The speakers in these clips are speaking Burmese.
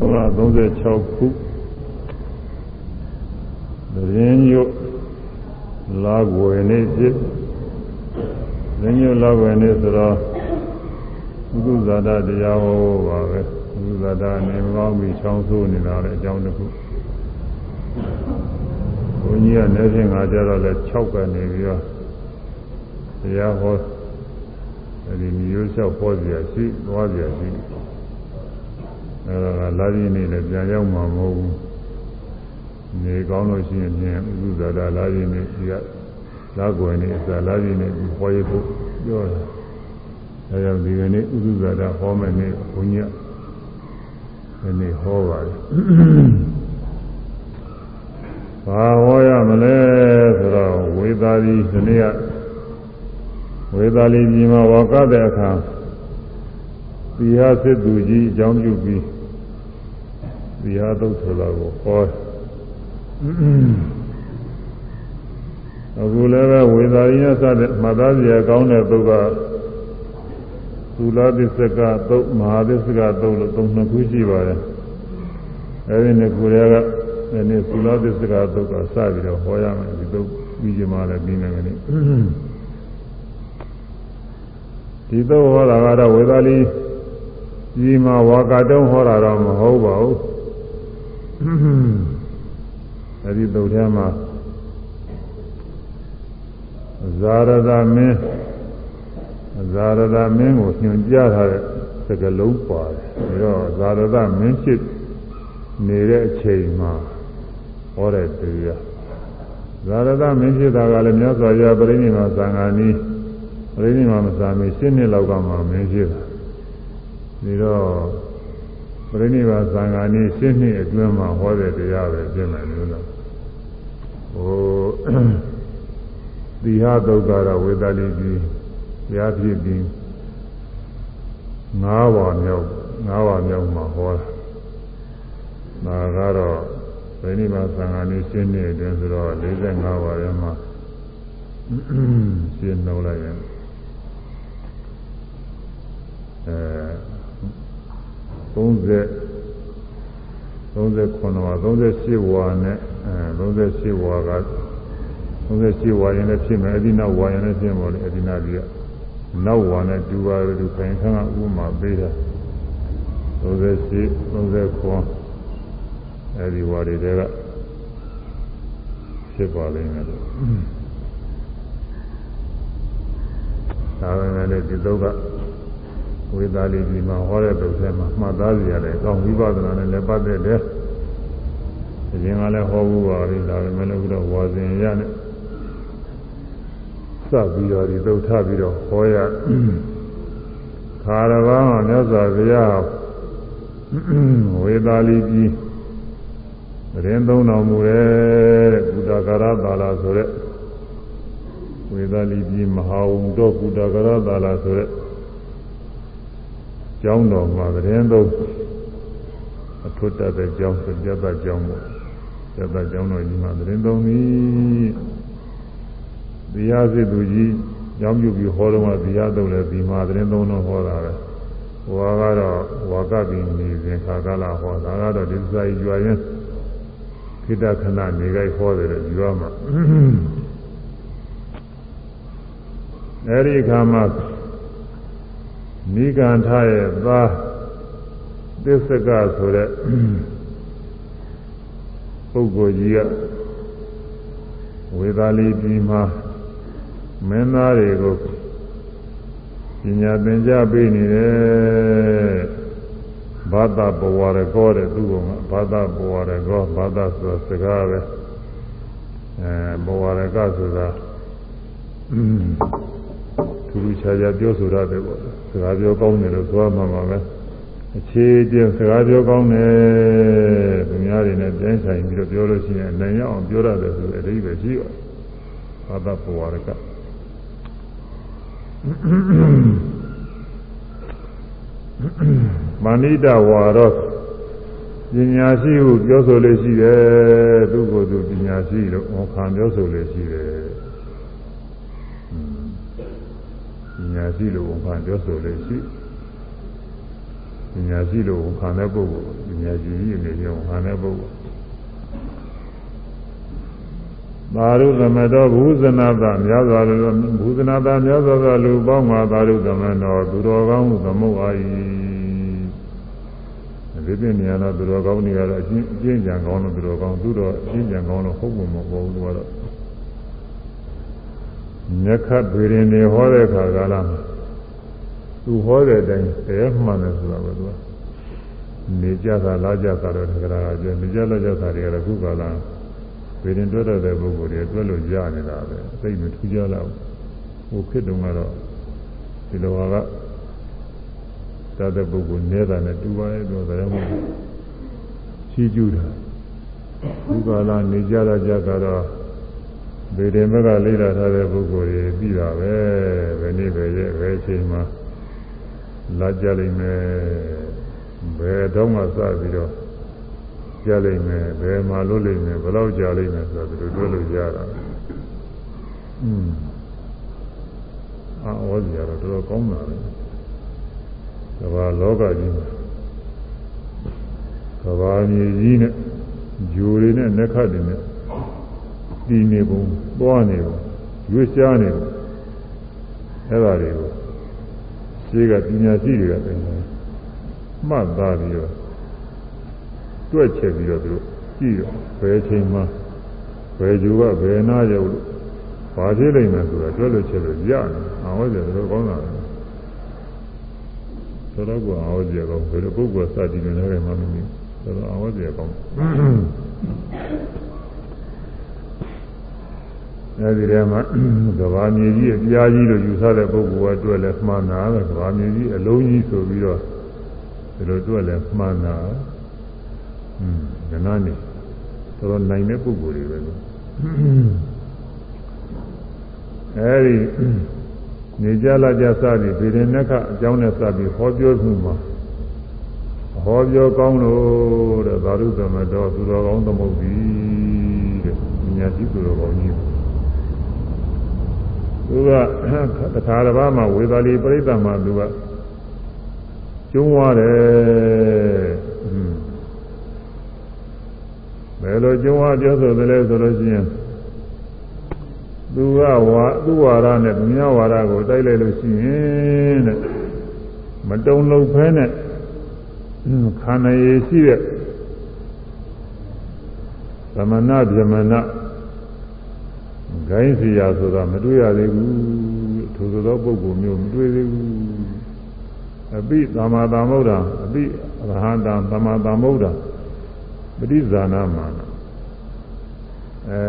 336ခုရင်းညွတ်လာွယ်နေဖြစ်ရင်းညွတ်လာွယ်နေဆိုတော့ဘုသူဇာတာတရားဟောပါပဲဘုသူဇာတာနေမကောင်းပြီးချောင်းဆိုးနေတာလည်းအကြောင်းတစ်ခုဘုန်းကြီးကနေဖြင့်ငါကြတော့လဲ6ကနေပြီးတော့တရားဟောအဲဒီမျိုးလျှောက်ဟောเสียရှိသွားเสียရှိ အဲဒါကလာပြီးနေလည်းပြန်ရောက်မှာမဟုတ်ဘူးနေကောင်းလို့ရှိရင်ဖြင့်ဥပ္ပဇာတာလာပြီးနေဒီကလာကွယ်နေအစာလာပြီးနေဟောရဖို့ပြောတယ်အဲကြောင့်ဒီကနေ့ဥပ္ပဇာတာဟောမယ်နေ့ဘုန်းကြီးဒီနေ့ဟောပါတယ်ဘာဟောရမလဲဆိုတော့ဝေသာဒီဒီနေ့ကဝေသာလီကြီးမှာဝါကတဲ့အခါသီဟစစ်သူကြီးအကြောင်းပြုပြီး သီဟသုတ်ဆိုတာကိုဟောအခုလည်းပဲဝေသာရင်းစတဲ့မှတ်သားစရာကောင်းတဲ့သုတ်ကသုလာသစ္စကသုတ်မဟာသစ္စကသုတ်လို့သုံးနှစ်ခုရှိပါတယ်အဲဒီနှစ်ခုတွေကဒီနေ့သုလာသစ္စကသုတ်ကစပြီးတော့ဟောရမယ်ဒီသုတ်ပြီးကြမှာလည်းပြီးနေတယ်ဒီသုတ်ဟောတာကတော့ဝေသာလီဒီမှာဝါကတုံးဟောတာတော့မဟုတ်ပါဘူး အဲဒီသုတ်ထဲမှာဇာရဒမင်းဇာရဒမင်းကိုညွှန်ကြားထားတဲ့စကလုံးပါတယ်ပြီးတော့ဇာရဒမင်းဖြစ်နေတဲ့အချိန်မှာဟောတဲ့တရားဇာရဒမင်းဖြစ်တာကလည်းမြတ်စွာဘုရားပြိဋိနိဗ္ဗာန်သံဃာနီးပြိဋိနိဗ္ဗာန်မသာမီရှင်းနှစ်လောက်ကမှမင်းဖြစ်တာဒီတော့ ပြိဋိဘာသံဃာနည်းရှင်းနှစ်အတွင်းမှာဟောတဲ့တရားပဲပြင်မယ်လို့တော့ဟိုသီဟဒုက္ခရဝေဒလိကြီးရားဖြစ်ပြီး၅ပါးမြောက်၅ပါးမြောက်မှာဟောတာဒါကတော့ပြိဋိဘာသံဃာနည်းရှင်းနှစ်အတွင်းဆိုတော့45ပါးထဲမှာရှင်းနှုတ်လိုက်ရင်အဲ 30 39ဝါ38ဝါနဲ့အဲ38ဝါက38ဝါရင်လည်းဖြစ်မယ်အဒီနောက်ဝါရင်လည်းဖြစ်မှာလေအဒီနာကြီးကနောက်ဝါနဲ့တူပါတယ်သူခိုင်ခန့်ကဥပမာပေးတာ38 39အဲဒီဝါတွေတဲကဖြစ်ပါလိမ့်မယ်လို့ဒါပဲလေဒီတော့က ဝေသာလီဒီမှာဟောတဲ့တုတ်ထဲမှာမှတ်သားစီရတယ်အကောင်းဝိပဿနာနဲ့လည်းပတ်သက်တယ်။ဒီရင်ကလည်းဟောဘူးပါလိဒါပေမဲ့လည်းတော့ဝါစဉ်ရနဲ့စပ်ပြီးတော့ဒီသုတ်ထပြီးတော့ဟောရခါရဘာမှာမြတ်စွာဘုရားဝေသာလီကြီးရင်သုံးတော်မူတဲ့ကုတကာရသာလာဆိုတဲ့ဝေသာလီကြီးမဟာဝုံတော့ကုတကာရသာလာဆိုတဲ့ ကျောင်းတော်မှာသတင်းသုံးအထွတ်တတဲ့ကျောင်းဆိုပြတ်တကျောင်းပေါ့ပြတ်တကျောင်းတော်ကြီးမှာသတင်းသုံးသည်တရားစစ်သူကြီးကျောင်းပြုပြီးဟောတော့မှတရားသုံးလဲဒီမှာသတင်းသုံးတော့ဟောတာပဲဟောကတော့ဝါကပိနေစဉ်ခါကလာဟောတာကတော့ဒီစာကြီးကြွားရင်ခိတခဏနေကြဟောတယ်လို့ပြောမှာအဲဒီအခါမှာ နိဂန္ထရဲ့သားသစ္စကဆိုတဲ့ပုဂ္ဂိုလ်ကြီးကဝေသာလီပြည်မှာမင်းသားတွေကိုပညာသင်ကြားပေးနေတယ်ဘာသာဘဝရကောတဲ့သူကဘာသာဘဝရကောဘာသာဆိုစကားပဲအဲဘဝရကဆိုတာ ထူးထူးခြားခြားပြောဆိုရတယ်ပေါ့စကားပြောကောင်းတယ်လို့ဆိုရမှာပါပဲအခြေကျစကားပြောကောင်းတယ်သူများတွေနဲ့ပြန်ဆိုင်ပြီးတော့ပြောလို့ရှိရင်နိုင်ရအောင်ပြောရတယ်ဆိုတဲ့အဓိပ္ပာယ်ရှိပါတယ်ဘာသာပဝရကမဏိတဝါရောပညာရှိဟုပြောဆိုလို့ရှိတယ်သူကိုယ်သူပညာရှိလို့ဝန်ခံပြောဆိုလို့ရှိတယ်ပ ညာရှိလို့ဝန်ခံပြောဆိုလို့ရှိပညာရှိလို့ခံတဲ့ပုဂ္ဂိုလ်ပညာရှိကြီးအနေနဲ့ခံတဲ့ပုဂ္ဂိုလ်သာရုသမတော်ဘုဇနာတများစွာလိုဘုဇနာတများစွာသောလူပေါင်းမှာသာရုသမတော်သူတော်ကောင်းသမုတ်အာ၏ဒီပြနေရတော့သူတော်ကောင်းတွေကတော့အချင်းအချင်းကြံကောင်းလို့သူတော်ကောင်းသူတော်အချင်းကြံကောင်းလို့ဟုတ်ပုံမပေါ်ဘူးသူကတော့ မြက်ခတ်ဗေရင်တွေဟောတဲ့ခါကလာသူဟောတဲ့အတိုင်းတရားမှန်တယ်ဆိုတာပဲသူကနေကြတာလာကြတာတော့တကယ်ကပြောနေကြလာကြတာတွေကတော့ခုကလာဗေရင်တွဲတော့တဲ့ပုဂ္ဂိုလ်တွေတွဲလို့ရနေတာပဲသိမထူးကြတော့ဟိုခေတ်တုန်းကတော့ဒီလိုဟာကတတ်တဲ့ပုဂ္ဂိုလ်နေတာနဲ့တူပါရဲ့တော့ဒါကြောင့်မို့ချီးကျူးတာခုကလာနေကြလာကြကတော့ ဗေဒင်ဘက်ကလေ့လာထားတဲ့ပုဂ္ဂိုလ်တွေပြီးတာပဲဘယ်နေ့ပဲရဲ့ဘယ်အချိန်မှာလာကြလိမ့်မယ်ဘယ်တော့မှစပြီးတော့ကြလိမ့်မယ်ဘယ်မှာလို့လိမ့်မယ်ဘယ်တော့ကြလိမ့်မယ်ဆိုတော့ဒီလိုတွဲလို့ရတာอืมအာဝဇ္ဇရာတော့တော်တော်ကောင်းတာပဲကဘာလောကကြီးမှာကဘာမြေကြီးနဲ့ဂျိုတွေနဲ့နက္ခတ်တွေနဲ့ တည်နေပုံသွားနေပုံရွေးရှားနေပုံအဲ့ဒါတွေကိုရှိကပညာရှိတွေကသိနေမှတ်သားပြီးတော့တွက်ချက်ပြီးတော့သူတို့ကြည့်တော့ဘယ်ချိန်မှဘယ်ဂျိုကဘယ်နာရောက်လို့ဘာဖြစ်လိမ့်မယ်ဆိုတာတွက်လို့ချက်လို့ရတယ်။အောင်ဟုတ်တယ်တော်ကောင်းတာပဲ။တော်တော့ကအောင်ဟုတ်တယ်ကောင်းဘယ်လိုပုဂ္ဂိုလ်စသည်နေလဲမှမသိဘူး။တော်တော်အောင်ဟုတ်တယ်ကောင်း အဲဒီထဲမှာကဘာမြေကြီးအပြားကြီးလို့ယူဆတဲ့ပုဂ္ဂိုလ်ကတွေ့လဲမှန်တာပဲကဘာမြေကြီးအလုံးကြီးဆိုပြီးတော့ဒီလိုတွေ့လဲမှန်တာอืมကနာနေတော်တော်နိုင်တဲ့ပုဂ္ဂိုလ်တွေပဲအဲဒီနေကြလာကြစသည်ဗေဒင်နက္ခအကြောင်းနဲ့စပြီးဟောပြောမှုမှာဟောပြောကောင်းလို့တဲ့သာရုသမတော်သူတော်ကောင်းသမုတ်ပြီတဲ့ညာတိသူတော်ကောင်းကြီး သူကတခါတစ်ပါးမှာဝေသာလီပြိဿမှာသူကကျုံးသွားတယ်ဘယ်လိုကျုံးသွားပြောဆိုသလဲဆိုလို့ရှိရင်သူကဝါသူ့ဝါရနဲ့သူများဝါရကိုတိုက်လိုက်လို့ရှိရင်တဲ့မတုံလို့ဖဲနဲ့ခန္ဓာရည်ရှိတဲ့သမဏဗြဟ္မဏ ဂိုင်းစီယာဆိုတာမတွေ့ရသေးဘူးထိုဆိုသောပုဂ္ဂိုလ်မျိုးမတွေ့သေးဘူးအပိသမ္မာသမ္ဗုဒ္ဓအပိအရဟံတံသမ္မာသမ္ဗုဒ္ဓပฏิဇာနာမာနအဲ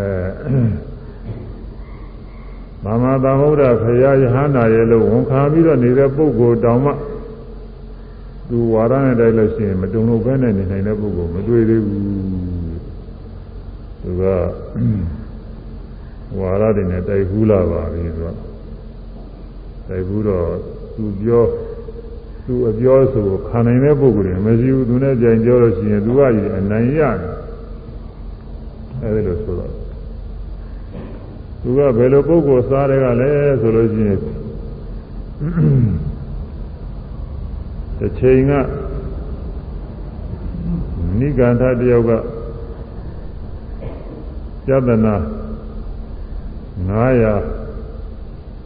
သမ္မာသမ္ဗုဒ္ဓခရယဟန္တာရဲ့လို့ဝန်ခံပြီးတော့နေတဲ့ပုဂ္ဂိုလ်တောင်မှသူဝါရနဲ့တိုက်လို့ရှိရင်မတုံလို့ပဲနဲ့နေနိုင်တဲ့ပုဂ္ဂိုလ်မတွေ့သေးဘူးသူက ဝါရတွေနဲ့တိုက်ဘူးလာပါပြီသူကတိုက်ဘူးတော့သူပြောသူအပြောဆိုခံနိုင်တဲ့ပုဂ္ဂိုလ်တွေမရှိဘူးသူနဲ့ကြင်ပြောလို့ရှိရင်သူကကြီးအနိုင်ရတယ်အဲဒီလိုဆိုတော့သူကဘယ်လိုပုဂ္ဂိုလ်စားတဲ့ကလဲဆိုလို့ရှိရင်တစ်ချိန်ကနိဂန္ဓတယောက်ကယတနာ 900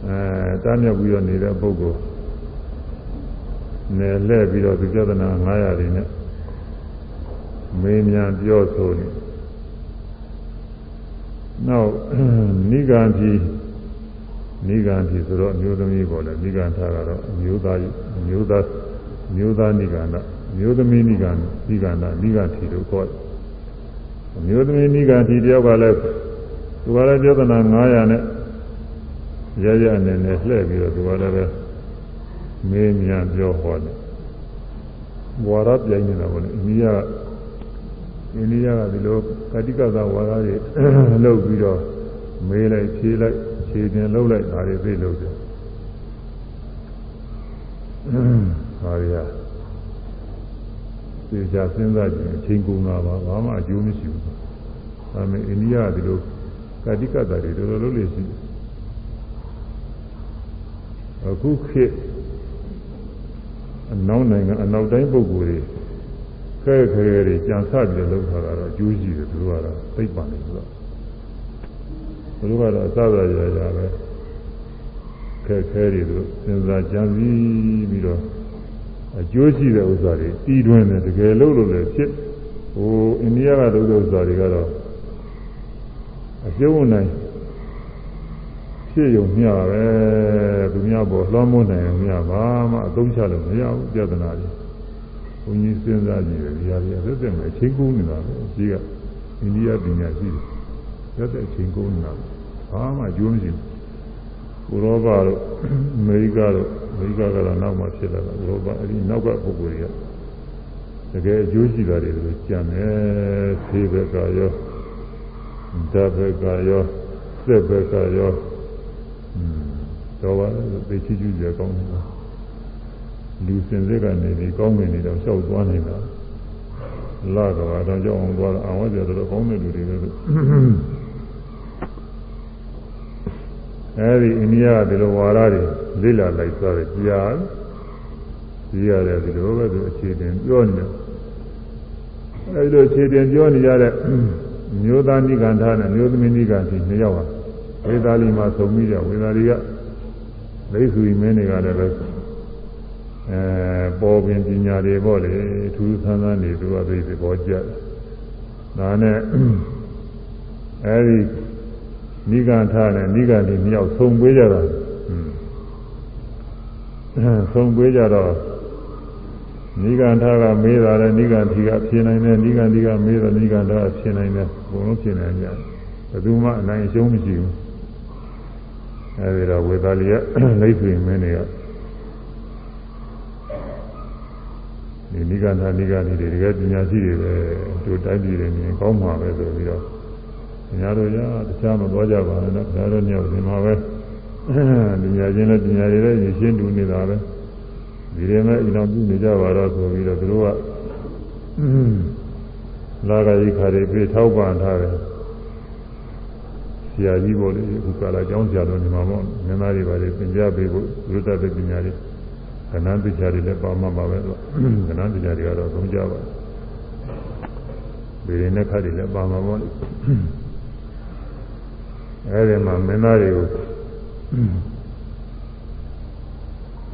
အဲတားမြတ်ပြီးတော့နေတဲ့ပုဂ္ဂိုလ်နယ်လှည့်ပြီးတော့သူယတနာ900တွေနဲ့မေးမြန်းပြောဆိုနေနောက်နိဂန္ဒီနိဂန္ဒီဆိုတော့အမျိုးသမီးပေါ်လဲနိဂန္ဓာကတော့အမျိုးသားအမျိုးသားမျိုးသားနိဂန္ဓမျိုးသမီးနိဂန္နိဂန္ဓနိဂန္ဒီတို့ခေါ်တယ်မျိုးသမီးနိဂန္ဒီတယောက်ကလည်း သူကလည်းပြဿနာ900နဲ့ရရအနေနဲ့လှည့်ပြီးတော့သူကလည်းပဲမေးမြန်းပြောဟောတယ်ဝါရပြိုင်နေတာပေါ့လေအိန္ဒိယအိန္ဒိယကဒီလိုကတိကသာဝါရတွေလုပ်ပြီးတော့မေးလိုက်ဖြေလိုက်ဖြေတင်လုပ်လိုက်ဒါတွေသိလို့တယ်ဟာရီယာဒီကြစဉ်းစားကြည့်အချိန်ကုန်တာပါဘာမှအကျိုးမရှိဘူးဒါပေမဲ့အိန္ဒိယကဒီလို ကတိကတာတွေတော်တော်လုပ်လို့ရှိတယ်အခုခေတ်အနောက်နိုင်ငံအနောက်တိုင်းပုဂ္ဂိုလ်တွေခဲခဲတွေကြံစပြီးလောက်ထားတာတော့အကျိုးရှိတယ်သူတို့ကတော့သိပ္ပံတွေဆိုတော့သူတို့ကတော့အစသာရရပဲခဲခဲတွေသူစဉ်းစားကြံစည်ပြီးတော့အကျိုးရှိတဲ့ဥစ္စာတွေတီးတွင်းတယ်တကယ်လို့လို့လည်းဖြစ်ဟိုအိန္ဒိယကလုပ်တဲ့ဥစ္စာတွေကတော့ အကျိုးနိုင်ဖြစ်ရုံမျှပဲသူများပေါ်လွှမ်းမိုးနိုင်ရုံမျှဘာမှအသုံးချလို့မရဘူးပြဿနာတွေဘုန်းကြီးစဉ်းစားကြည့်တယ်ဒီဟာတွေအသက်သက်မဲ့အချိန်ကုန်နေတာပဲအကြီးကအိန္ဒိယပညာရှိတယ်ရက်တဲ့အချိန်ကုန်နေတာဘာမှအကျိုးမရှိဘူးဥရောပတို့အမေရိကတို့အမေရိကကတော့နောက်မှဖြစ်လာတာဥရောပအဲဒီနောက်ကပုဂ္ဂိုလ်တွေကတကယ်အကျိုးရှိတာတွေလို့ကြံတယ်ဆေးဘက်ကရော ဓာတ်ဘက်ကရောစက်ဘက်ကရောတော့ပါသိချီကျူးကြကောင်းတယ်လူစင်စစ်ကနေပြီးကောင်းငင်နေတော့လျှောက်သွားနေတာလာတော့တော့ကြောင်းအောင်သွားအောင်ဝတ်ကြတော့ကောင်းတဲ့လူတွေပဲအဲဒီအိန္ဒိယကဒီလိုဝါရတွေလိလာလိုက်သွားတယ်ကြားကြည့်ရတယ်ဒီလိုပဲသူအခြေတင်ပြောနေတယ်အဲဒီလိုအခြေတင်ပြောနေကြတဲ့ မျိုးသားနိဂန္ဓနဲ့မျိုးသမီးနိဂန္ဓီနှစ်ယောက်ဟာဝေသာလီမှာသုံပြီးကြဝေသာလီကလိစုမင်းတွေကလည်းပဲအဲပေါ်ပင်ပညာတွေပေါ့လေထူးဆန်းဆန်းနေသူကသိသဘောကျဒါနဲ့အဲဒီနိဂန္ဓနဲ့နိဂန္ဒီနှစ်ယောက်ဆုံပေးကြတာဆုံပေးကြတော့ နိဂန္ဓကမေးတာလည်းနိဂန္ဒီကဖြေနိုင်တယ်နိဂန္ဒီကမေးတော့နိဂန္ဓကဖြေနိုင်တယ်ဘုံလုံးဖြေနိုင်ကြတယ်ဘယ်သူမှအနိုင်အရှုံးမရှိဘူးအဲဒီတော့ဝေသာလီကလိပ်ဆွေမင်းတွေကဒီနိဂန္ဓနိဂန္ဒီတွေတကယ်ပညာရှိတွေပဲသူတိုက်ပြည်တွေမြင်ကောင်းမှာပဲဆိုပြီးတော့ညာတို့ရတခြားမသွားကြပါနဲ့တော့ညာတို့ညောက်ဒီမှာပဲပညာချင်းနဲ့ပညာတွေလည်းရရှင်းတူနေတာပဲ ဒီရဲမဲ့အိမ်တော်ပြုနေကြပါတော့ဆိုပြီးတော့သူတို့ကလာဂရိခါတွေပြေထောက်ပံ့ထားတယ်ဆရာကြီးပေါ်လေအခုကာလာကျောင်းဆရာတော်ဒီမှာပေါ့မင်းသားတွေပါလေသင်ကြားပေးဖို့လူတတ်တဲ့ပညာတွေကဏ္ဍတရားတွေလည်းပါမှပါပဲတော့ကဏ္ဍတရားတွေကတော့သုံးကြပါဗေဒနဲ့ခတ်တွေလည်းပါမှာပေါ့လေအဲဒီမှာမင်းသားတွေကို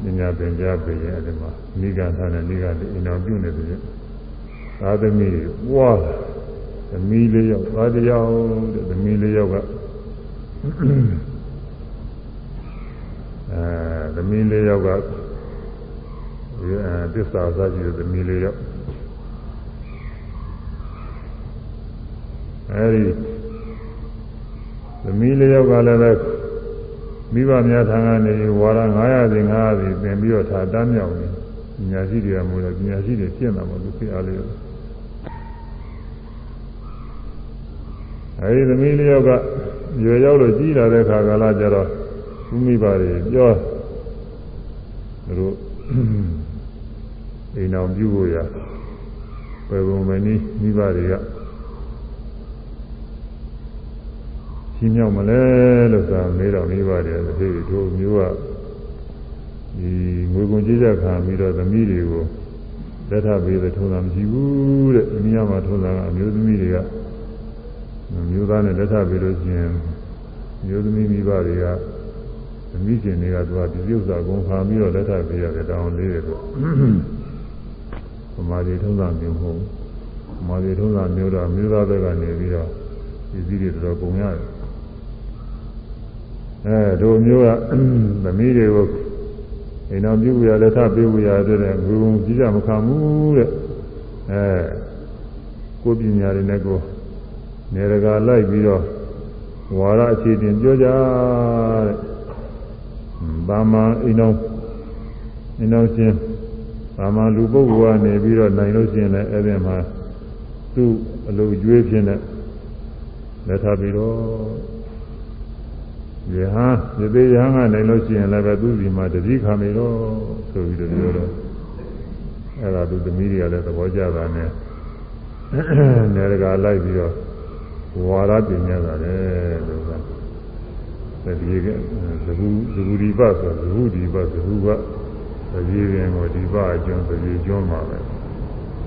ပညာသင်ကြားပေးရင်အဲဒီမှာနိဂန္ဓနဲ့နိဂန္ဓအိမ်တော်ပြုနေတယ်သာသမီတွေပွားသမီးလေးယောက်သားတယောက်တဲ့သမီးလေးယောက်ကအဲသမီးလေးယောက်ကအဲသစ္စာစားကြည့်တဲ့သမီးလေးယောက်အဲဒီသမီးလေးယောက်ကလည်းပဲ မိဘများထံကနေဝါရ900စီ900စီသင်ပြီးတော့ထားတမ်းမြောက်နေပညာရှိတွေကမို့လို့ပညာရှိတွေရှင်းတာပေါ့သူသိအားလေးအဲဒီသမီးလေးယောက်ကရွယ်ရောက်လို့ကြီးလာတဲ့ခါကာလကျတော့သူမိဘတွေပြောသူတို့အိမ်အောင်ပြုဖို့ရဘယ်ပုံမနည်းမိဘတွေက ရှင်းမြောက်မလဲလို့သာမေးတော့မိဘတွေတတိတို့မျိုးကဒီငွေကုန်ကြေးကြခံပြီးတော့သမီးတွေကိုလက်ထပေးတဲ့ထုံးတာမရှိဘူးတဲ့အမိယမှာထုံးတာကအမျိုးသမီးတွေကမျိုးသားနဲ့လက်ထပေးလို့ရှိရင်မျိုးသမီးမိဘတွေကသမီးရှင်တွေကသူကဒီပြုစာကုန်ခါပြီးတော့လက်ထပေးရတယ်တောင်းလေးတယ်သူပမာဒီထုံးတာမျိုးမဟုတ်ပမာဒီထုံးတာမျိုးတော့မျိုးသားတွေကနေပြီးတော့ဒီစည်းတွေတော်ကုန်ရတယ် အဲတို့မျိုးကသမီးတွေကိုအိမ်တော်ပြုရလက်ထပေးဝရတဲ့ငုံကြီးကြမခံဘူးတဲ့အဲကိုပညာတွေနဲ့ကိုနေရကလိုက်ပြီးတော့ဝါရအခြေတင်ပြောကြတဲ့ဘာမှအိမ်တော်အိမ်တော်ချင်းဘာမှလူပုဂ္ဂိုလ်ကနေပြီးတော့နိုင်လို့ရှိရင်လည်းအဲ့ဒီမှာသူ့အလိုကျွေးဖြစ်နေလက်ထပြီးတော့ ယဟန်ဒီသေးယဟန်ကနိုင်လို့ရှိရင်လည်းပဲသူ့ဒီမှာတတိခံနေတော့ဆိုပြီးတော့ပြောတော့အဲ့ဒါသူသမီးတွေကလည်းသဘောကျတာနဲ့နေရကလိုက်ပြီးတော့ဝါရပညာတာလေလို့ကဒီကဇဂုဇဂုဒီပဆိုဇဂုဒီပဇဂုကသတိပင်ကိုဒီပအကျွန်းသတိကျွန်းမှာပဲ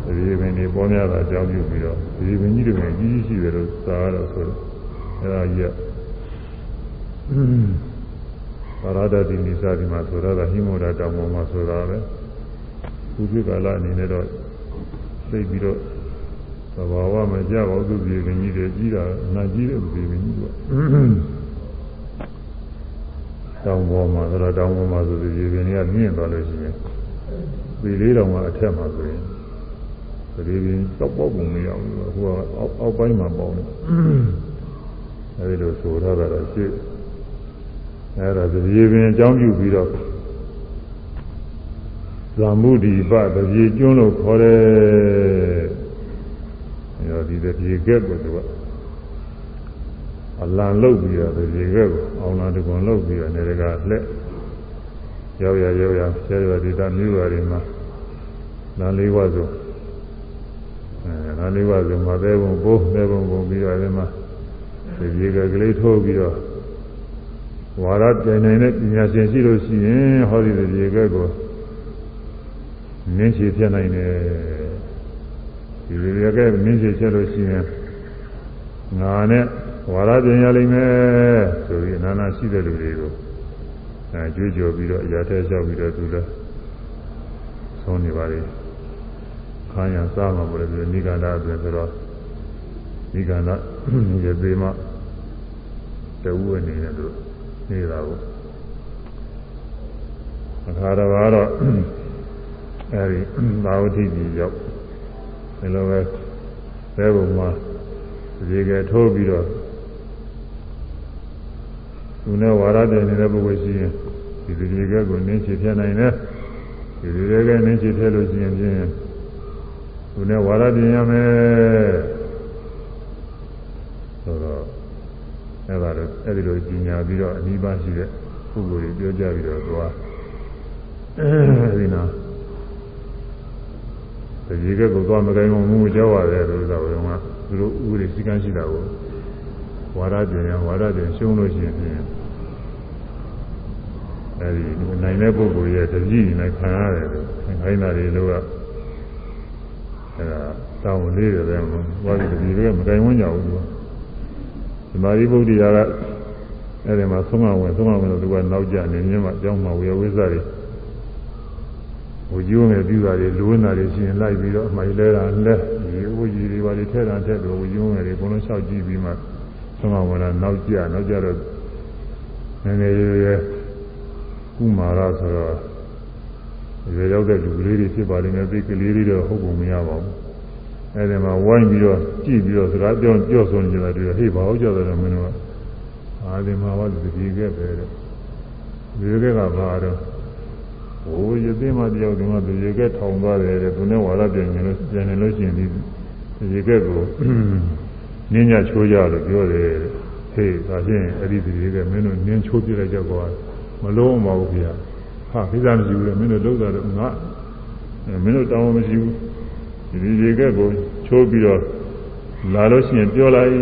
သတိပင်ဒီပေါ်များတာအကြောင်းပြုပြီးတော့သတိပင်ကြီးတွေကြီးကြီးရှိတယ်လို့သာရတော့ဆိုတော့အဲဒါကြီးက ပါရဒတိနိစ္စဒီမှာဆိုတော့ဟိမောဒတောင်ပေါ်မှာဆိုတာပဲခုပြကာလအနေနဲ့တော့သိပြီးတော့သဘာဝမကြပါဘူးသူပြည်ကြီးတွေကြီးတာနာကြီးတဲ့ပြည်ကြီးကတောင်ပေါ်မှာဆိုတော့တောင်ပေါ်မှာဆိုဒီရေပင်တွေကမြင့်သွားလို့ရှိရင်ပေလေးတောင်မှအထက်မှာဆိုရင်ဒီပင်တောက်ပေါက်ပုံမရဘူးဟိုကအောက်အောက်ပိုင်းမှာပေါက်တယ်အဲဒီလိုဆိုရတာတော့ရှိ အဲဒါဒီရေပင်အကြောင်းပြုပြီးတော့ဇာမှုဒီပတပြေကျွန်းလို့ခေါ်တယ်အဲတော့ဒီတပြေကက်ကိုသူကအလံလုတ်ပြီးတော့ဒီကက်ကိုအောင်လာတကွန်လုတ်ပြီးတော့နေတကလက်ရောက်ရရောက်ရဆဲရဒီတာမြို့ရတွေမှာနာလေးဝါဆိုအဲနာလေးဝါဆိုမှာသဲပုံပိုးသဲပုံပုံပြီးတော့အဲဒီမှာဒီရေကကလေးထိုးပြီးတော့ ဝါရပြိုင်နိုင်တဲ့ပညာရှင်ရှိလို့ရှိရင်ဟောဒီဒီရေကက်ကိုနင်းချေဖြစ်နိုင်တယ်ဒီရေကက်နင်းချေဖြစ်လို့ရှိရင်ငါနဲ့ဝါရပြင်ရလိမ့်မယ်ဆိုပြီးအနာနာရှိတဲ့လူတွေကိုအဲကြွေးကြော်ပြီးတော့အရာထဲလျှောက်ပြီးတော့သူလည်းဆုံးနေပါလေခါရစားမှာပေါ့လေဒီနိဂန္ဓအတွင်ဆိုတော့နိဂန္ဓရေသေးမှတဝူအနေနဲ့သူ နေတာကိုအခါတော်ကတော့အဲဒီသာဝတိကြီးရောက်ဒီလိုပဲဘဲဘုံမှာရေကထိုးပြီးတော့သူနဲ့ဝါရတဲ့နေတဲ့ပုဂ္ဂိုလ်ရှိရင်ဒီဒီရေကကိုနင်းချပြနိုင်တယ်ဒီဒီရေကနင်းချပြလို့ရှိရင်ဖြင့်သူနဲ့ဝါရတင်ရမယ်ဆိုတော့ အဲ့ဒါတော့အဲ့ဒီလိုကြီးညာပြီးတော့အနိဗ္ဗာန်ရှိတဲ့ပုဂ္ဂိုလ်ကြီးပြောကြပြီးတော့သွားအဲဒီနာဒီရေကကိုသွားမကိုင်းအောင်မှုကြောက်ရတယ်လို့ဆိုတော့သူတို့ဥပဒေစည်းကမ်းရှိတာကိုဝါရတင်ရဝါရတင်ရှုံးလို့ရှိရင်ဖြင့်အဲဒီနိုင်တဲ့ပုဂ္ဂိုလ်ရဲ့တတိနဲ့ခံရတယ်လို့ခိုင်းတာတွေလို့ကအဲဒါတောင်းလေးတယ်ပဲဝါဒီတတိတွေကမကိုင်းဝန်းကြဘူးသူကဒီ မာရီဗုဒ္ဓရာကအဲဒီမှာသုံးမဝင်သုံးမဝင်လို့သူကနောက်ကျနေမြင်မှအကြောင်းမှဝေဝိဇ္ဇတွေဟိုယူငယ်ပြူတာတွေလူဝင်တာတွေရှိရင်လိုက်ပြီးတော့အမိုင်လဲတာလဲဒီဥကြီးတွေပါလေထဲတာထဲတော့ယူငယ်တွေအကုန်လုံးလျှောက်ကြည့်ပြီးမှသုံးမဝင်တာနောက်ကျနောက်ကျတော့ငယ်ငယ်ရွယ်ရွယ်ကုမာရဆိုတော့ရွယ်ရောက်တဲ့လူကလေးတွေဖြစ်ပါလိမ့်မယ်သိကလေးတွေတော့ဟုတ်ပုံမရပါဘူး အဲဒီမှာဝိုင်းပြီးတော့ကြည့်ပြီးတော့စကားပြောပြောဆိုနေကြတာတွေဟေ့ဘာဟုတ်ကြတယ်မင်းတို့ကအာဒီမှာဝတ်ဒီကြီးခဲ့ပဲတဲ့ဒီကကဘာတော့ဟိုရသိမှတယောက်ဒီမှာဒီရေကထောင်သွားတယ်တဲ့သူနဲ့ဝါရပြင်နေလို့ပြန်နေလို့ရှိရင်ဒီရေကကိုနင်းညချိုးကြလို့ပြောတယ်ဟေးဒါဖြင့်အဲ့ဒီဒီရေကမင်းတို့နင်းချိုးပြလိုက်ကြကွာမလုံးမဟုတ်ဗျာဟာခိစားမရှိဘူးလေမင်းတို့လုံးတာတော့ငါမင်းတို့တောင်းမရှိဘူးဒီရေကကို ချိုးပြီးတော့လာလို့ရှိရင်ပြောလိုက်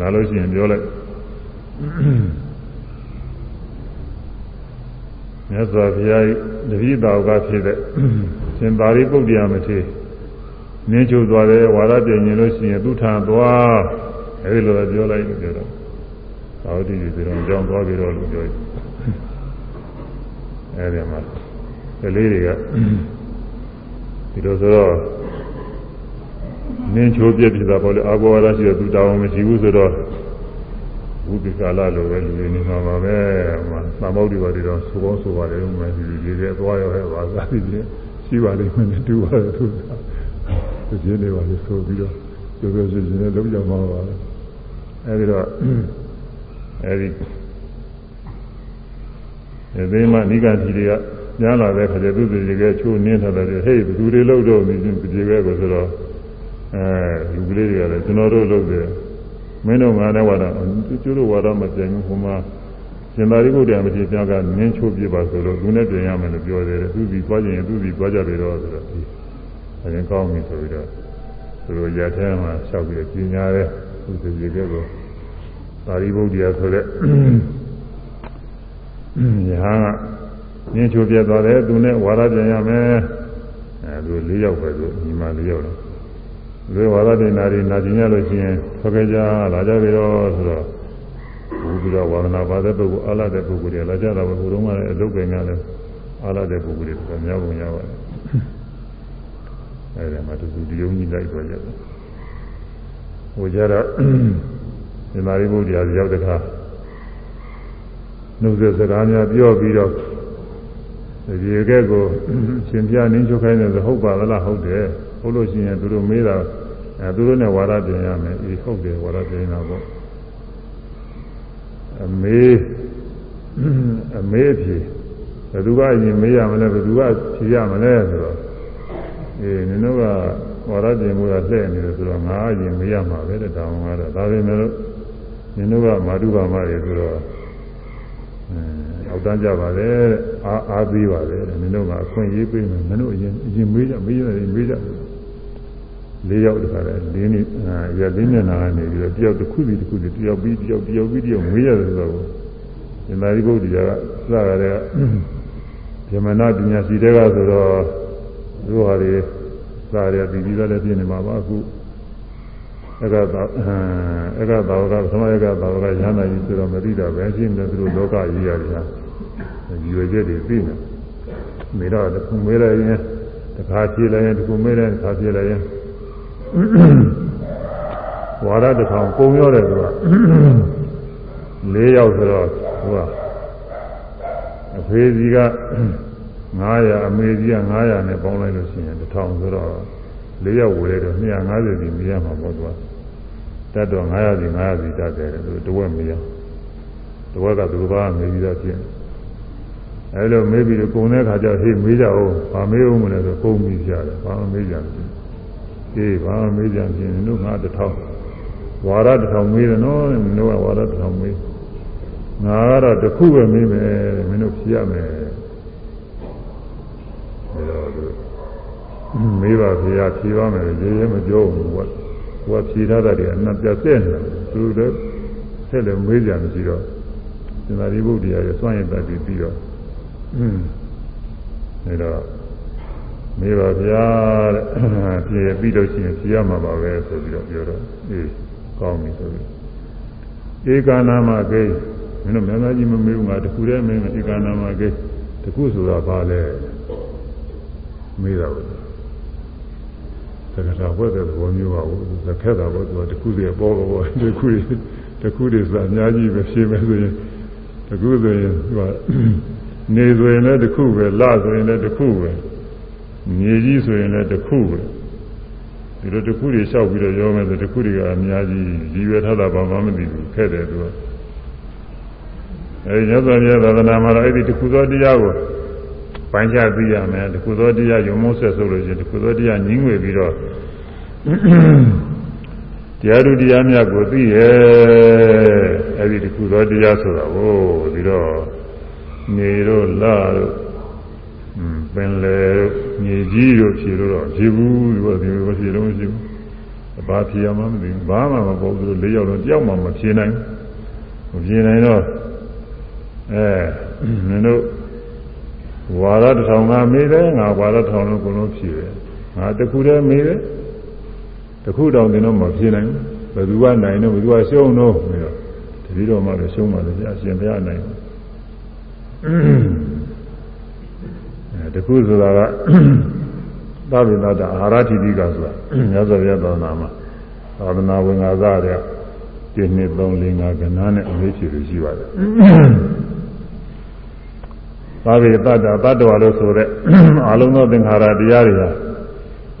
လာလို့ရှိရင်ပြောလိုက်မြတ်စွာဘုရားတတိတော်ကဖြစ်တဲ့ရှင်သာရိပုတ္တရာမထေရနင်းချုပ်သွားတယ်ဝါရပြင်းရင်လို့ရှိရင်သူထံသွားအဲဒီလိုပြောလိုက်လို့ပြောတော့သာဝတိကြီးပြောတော့ကြောင်းသွားပြီးတော့လို့ပြောအဲဒီမှာကလေးတွေက ဒီလိုဆိုတော့နင်းချိုးပြပြတာပေါ့လေအာဘောဝါဒရှိတော့သူတောင်းမရှိဘူးဆိုတော့ဝိပကာလလိုပဲလူတွေနေမှာပါပဲဟိုသမုဒ္ဒိဝတွေတော့ဆိုကောဆိုပါတယ်ဥမာဒီဒီတွေသွားရောဟဲ့ပါသာပြီးရှိပါလိမ့်မယ်တူပါတယ်သူကဒီနေ့ပါလို့ဆိုပြီးတော့ပြောပြောရှင်ရှင်နဲ့လုံးကြမှာပါအဲဒီတော့အဲဒီအဲဒီမှာနိဂတိတွေက ညားလာတဲ့ခါကျသူတွေကချိုးနင်းထားတယ်ဟေးဘယ်သူတွေလို့တော့ဒီဒီကဲကိုဆိုတော့အဲလူကလေးတွေကလည်းကျွန်တော်တို့လုပ်တယ်မင်းတို့ငါနဲ့ဝါဒကျိုးတို့ဝါဒမပြိုင်ဘူးဟိုမှာရှင်သာရိပုတ္တရာမထေရကနင်းချိုးပြပါဆိုတော့သူနဲ့ပြင်ရမယ်လို့ပြောတယ်သူစီသွားခြင်းသူစီသွားကြတယ်တော့ဆိုတော့ဒီအရင်ကောင်းပြီဆိုပြီးတော့သူတို့ရထဲမှာလျှောက်ပြီးပြင်ညာတယ်သူစီပြေခဲ့တော့သာရိပုတ္တရာဆိုတဲ့ညာက နင်းချိုပြတ်သွားတယ်သူနဲ့ဝါရပြန်ရမယ်အဲသူ၄ယောက်ပဲသူညီမ၄ယောက်တော့သူဝါရပြန်နာရီနာကျင်ရလို့ရှိရင်ထွက်ကြကြလာကြပြီတော့ဆိုတော့ဘူးပြီးတော့ဝါဒနာပါတဲ့ပုဂ္ဂိုလ်အားလာတဲ့ပုဂ္ဂိုလ်တွေလာကြတာပဲဟိုတုန်းကလည်းအလုတ်ပင်ကလည်းအားလာတဲ့ပုဂ္ဂိုလ်တွေကများပုံရပါတယ်အဲဒီမှာသူဒီယုံကြည်လိုက်တော့ကြတယ်ဟိုကြတော့ဒီမာရိဘုရားရောက်တဲ့ခါနှုတ်ဆက်စကားများပြောပြီးတော့ ဒီကဲကိုရှင်ပြနင်းချုပ်ခိုင်းတယ်ဆိုဟုတ်ပါလားဟုတ်တယ်ဟုတ်လို့ရှိရင်သူတို့မေးတာအဲသူတို့နဲ့ဝါဒပြင်ရမယ်အေးဟုတ်တယ်ဝါဒပြင်တာပေါ့အမေအမေအဖြစ်ဘယ်သူကအရင်မေးရမလဲဘယ်သူကဖြေရမလဲဆိုတော့အေးနင်တို့ကဝါရပြင်မှုကလှည့်နေတယ်ဆိုတော့ငါအရင်မေးရမှာပဲတဲ့တောင်းကတော့ဒါပေမဲ့လို့နင်တို့ကမာတုပါမတွေဆိုတော့ အောက်တန်းကြပါလေအားအားသေးပါလေမင်းတို့ကအခွင့်ရေးပေးမယ်မင်းတို့အရင်အရင်မေးကြမေးရတယ်မေးကြလေးယောက်တခါလဲလေးနှစ်ရလေးမျက်နှာကနေပြီးတော့တယောက်တစ်ခုစီတစ်ခုစီတယောက်ပြီးတယောက်တယောက်ပြီးတယောက်မေးရတယ်ဆိုတော့ဒီမာရီဘုရားကစရတဲ့ဗြဟ္မဏပညာစီတွေကဆိုတော့သူဟာတွေစရတဲ့ပြီးပြီးသားလည်းပြနေမှာပါအခု အကသာအကသာဝကသမယကသာဝကရဟန္တာကြီးဆိုတော့မသိတာပဲရှိနေတယ်သူတို့လောကကြီးရတယ်ဟာရွယ်ချက်တွေသိနေမေတော့တခုမေးလိုက်ရင်တခါဖြေလိုက်ရင်တခုမေးလိုက်တခါဖြေလိုက်ရင်ဝါရတစ်ထောင်ကုံရောတယ်သူက၄ယောက်ဆိုတော့သူကအဖေစီက900အမေကြီးက900နဲ့ပေါင်းလိုက်လို့ရှိရင်တစ်ထောင်ဆိုတော့၄ယောက်ဝယ်လိုက်တော့250စီမြင်ရမှာပေါ့သူက တတ်တော့900စီ900စီတတ်တယ်သူတဝက်မရတဝက်ကသူကဘာမေးပြီးတော့ဖြစ်အဲလိုမေးပြီးတော့ကုံတဲ့ခါကျဟေးမေးကြအောင်ဗာမေးအောင်မလဲဆိုကုံပြီးကြတယ်ဘာမှမေးကြဘူးအေးဘာမှမေးကြရင်တို့ငါတထောင်ဝါရတထောင်မေးတယ်နော်မင်းတို့ကဝါရတထောင်မေးငါကတော့တခုပဲမေးမယ်မင်းတို့ဖြေရမယ်အဲတော့မေးပါဖြေရဖြေပါမယ်ရေရဲမပြောဘူးကွာ ဟိုကဖြေထားတာတွေအနက်ပြတ်တဲ့နေတယ်သူတို့ဆက်လည်းမေးကြမရှိတော့သင်္သာရိပုတ္တရာရဲ့စွန့်ရည်တတ်ပြီးပြီးတော့อืมအဲတော့မေးပါဗျာတဲ့ပြေပြီးတော့ရှိရင်ဖြေရမှာပါပဲဆိုပြီးတော့ပြောတော့အေးကောင်းပြီဆိုပြီးဧကနာမကိမင်းတို့မင်းသားကြီးမမေးဘူးငါတခုတည်းမင်းဧကနာမကိတခုဆိုတာဘာလဲမေးတာဘူးသ က္ကတာဘွဲ့တဲ့သဘောမျိုးပါဘူးသခက်တာပေါ့သူကတခုတည်းပေါ်ပေါ်တခုတခုတည်းဆိုတာအများကြီးပဲဖြေမယ်ဆိုရင်တခုဆိုရင်သူကနေဆိုရင်လည်းတစ်ခုပဲလဆိုရင်လည်းတစ်ခုပဲမြေကြီးဆိုရင်လည်းတစ်ခုပဲဒီလိုတစ်ခုတွေလျှောက်ပြီးတော့ရောမယ်ဆိုတစ်ခုတွေကအများကြီးဒီရွယ်ထားတာဘာမှမသိဘူးခက်တယ်သူကအဲဒီညသောမြတ်သာသနာမှာတော့အဲ့ဒီတစ်ခုသောတရားကိုပိုင်းခြားသိရမယ်တစ်ခုသောတရားယုံမိုးဆက်ဆိုလို့ရှိရင်တစ်ခုသောတရားညီးငွေပြီးတော့ တရားသူတရားမြတ်ကိုသိရဲ့အဲ့ဒီတစ်ခုသောတရားဆိုတာကိုပြီးတော့နေတို့လာတို့ပင်လေတို့မြေကြီးတို့ဖြေလို့တော့ဖြေဘူးလို့ဒီလိုဖြေလို့မရှိဘူးဘာဖြေရမှမသိဘူးဘာမှမပေါ့သူတို့၄ယောက်လုံးတယောက်မှမဖြေနိုင်မဖြေနိုင်တော့အဲမင်းတို့ဝါရတစ်ထောင်ကမေးတယ်ငါဝါရတစ်ထောင်လုံးကိုလုံးဖြေတယ်ငါတခုတည်းမေးတယ် တခုတောင်တင်တော့မဖြေနိုင်ဘူးဘယ်သူကနိုင်တော့ဘယ်သူကရှုံးတော့ပြီးတော့တတိတော်မှလည်းရှုံးပါလေအရှင်ဘုရားနိုင်တခုဆိုတာကသဗ္ဗနာတအာရတိတိကဆိုတာမြတ်စွာဘုရားသာသနာမှာသာသနာဝင်္ဂါသတဲ့ဒီနှစ်3 4 5ကဏ္ဍနဲ့အမေးဖြေလို့ရှိပါတယ်သာဝေတ္တတတ္တဝါလို့ဆိုတဲ့အလုံးသောသင်္ခါရတရားတွေဟာ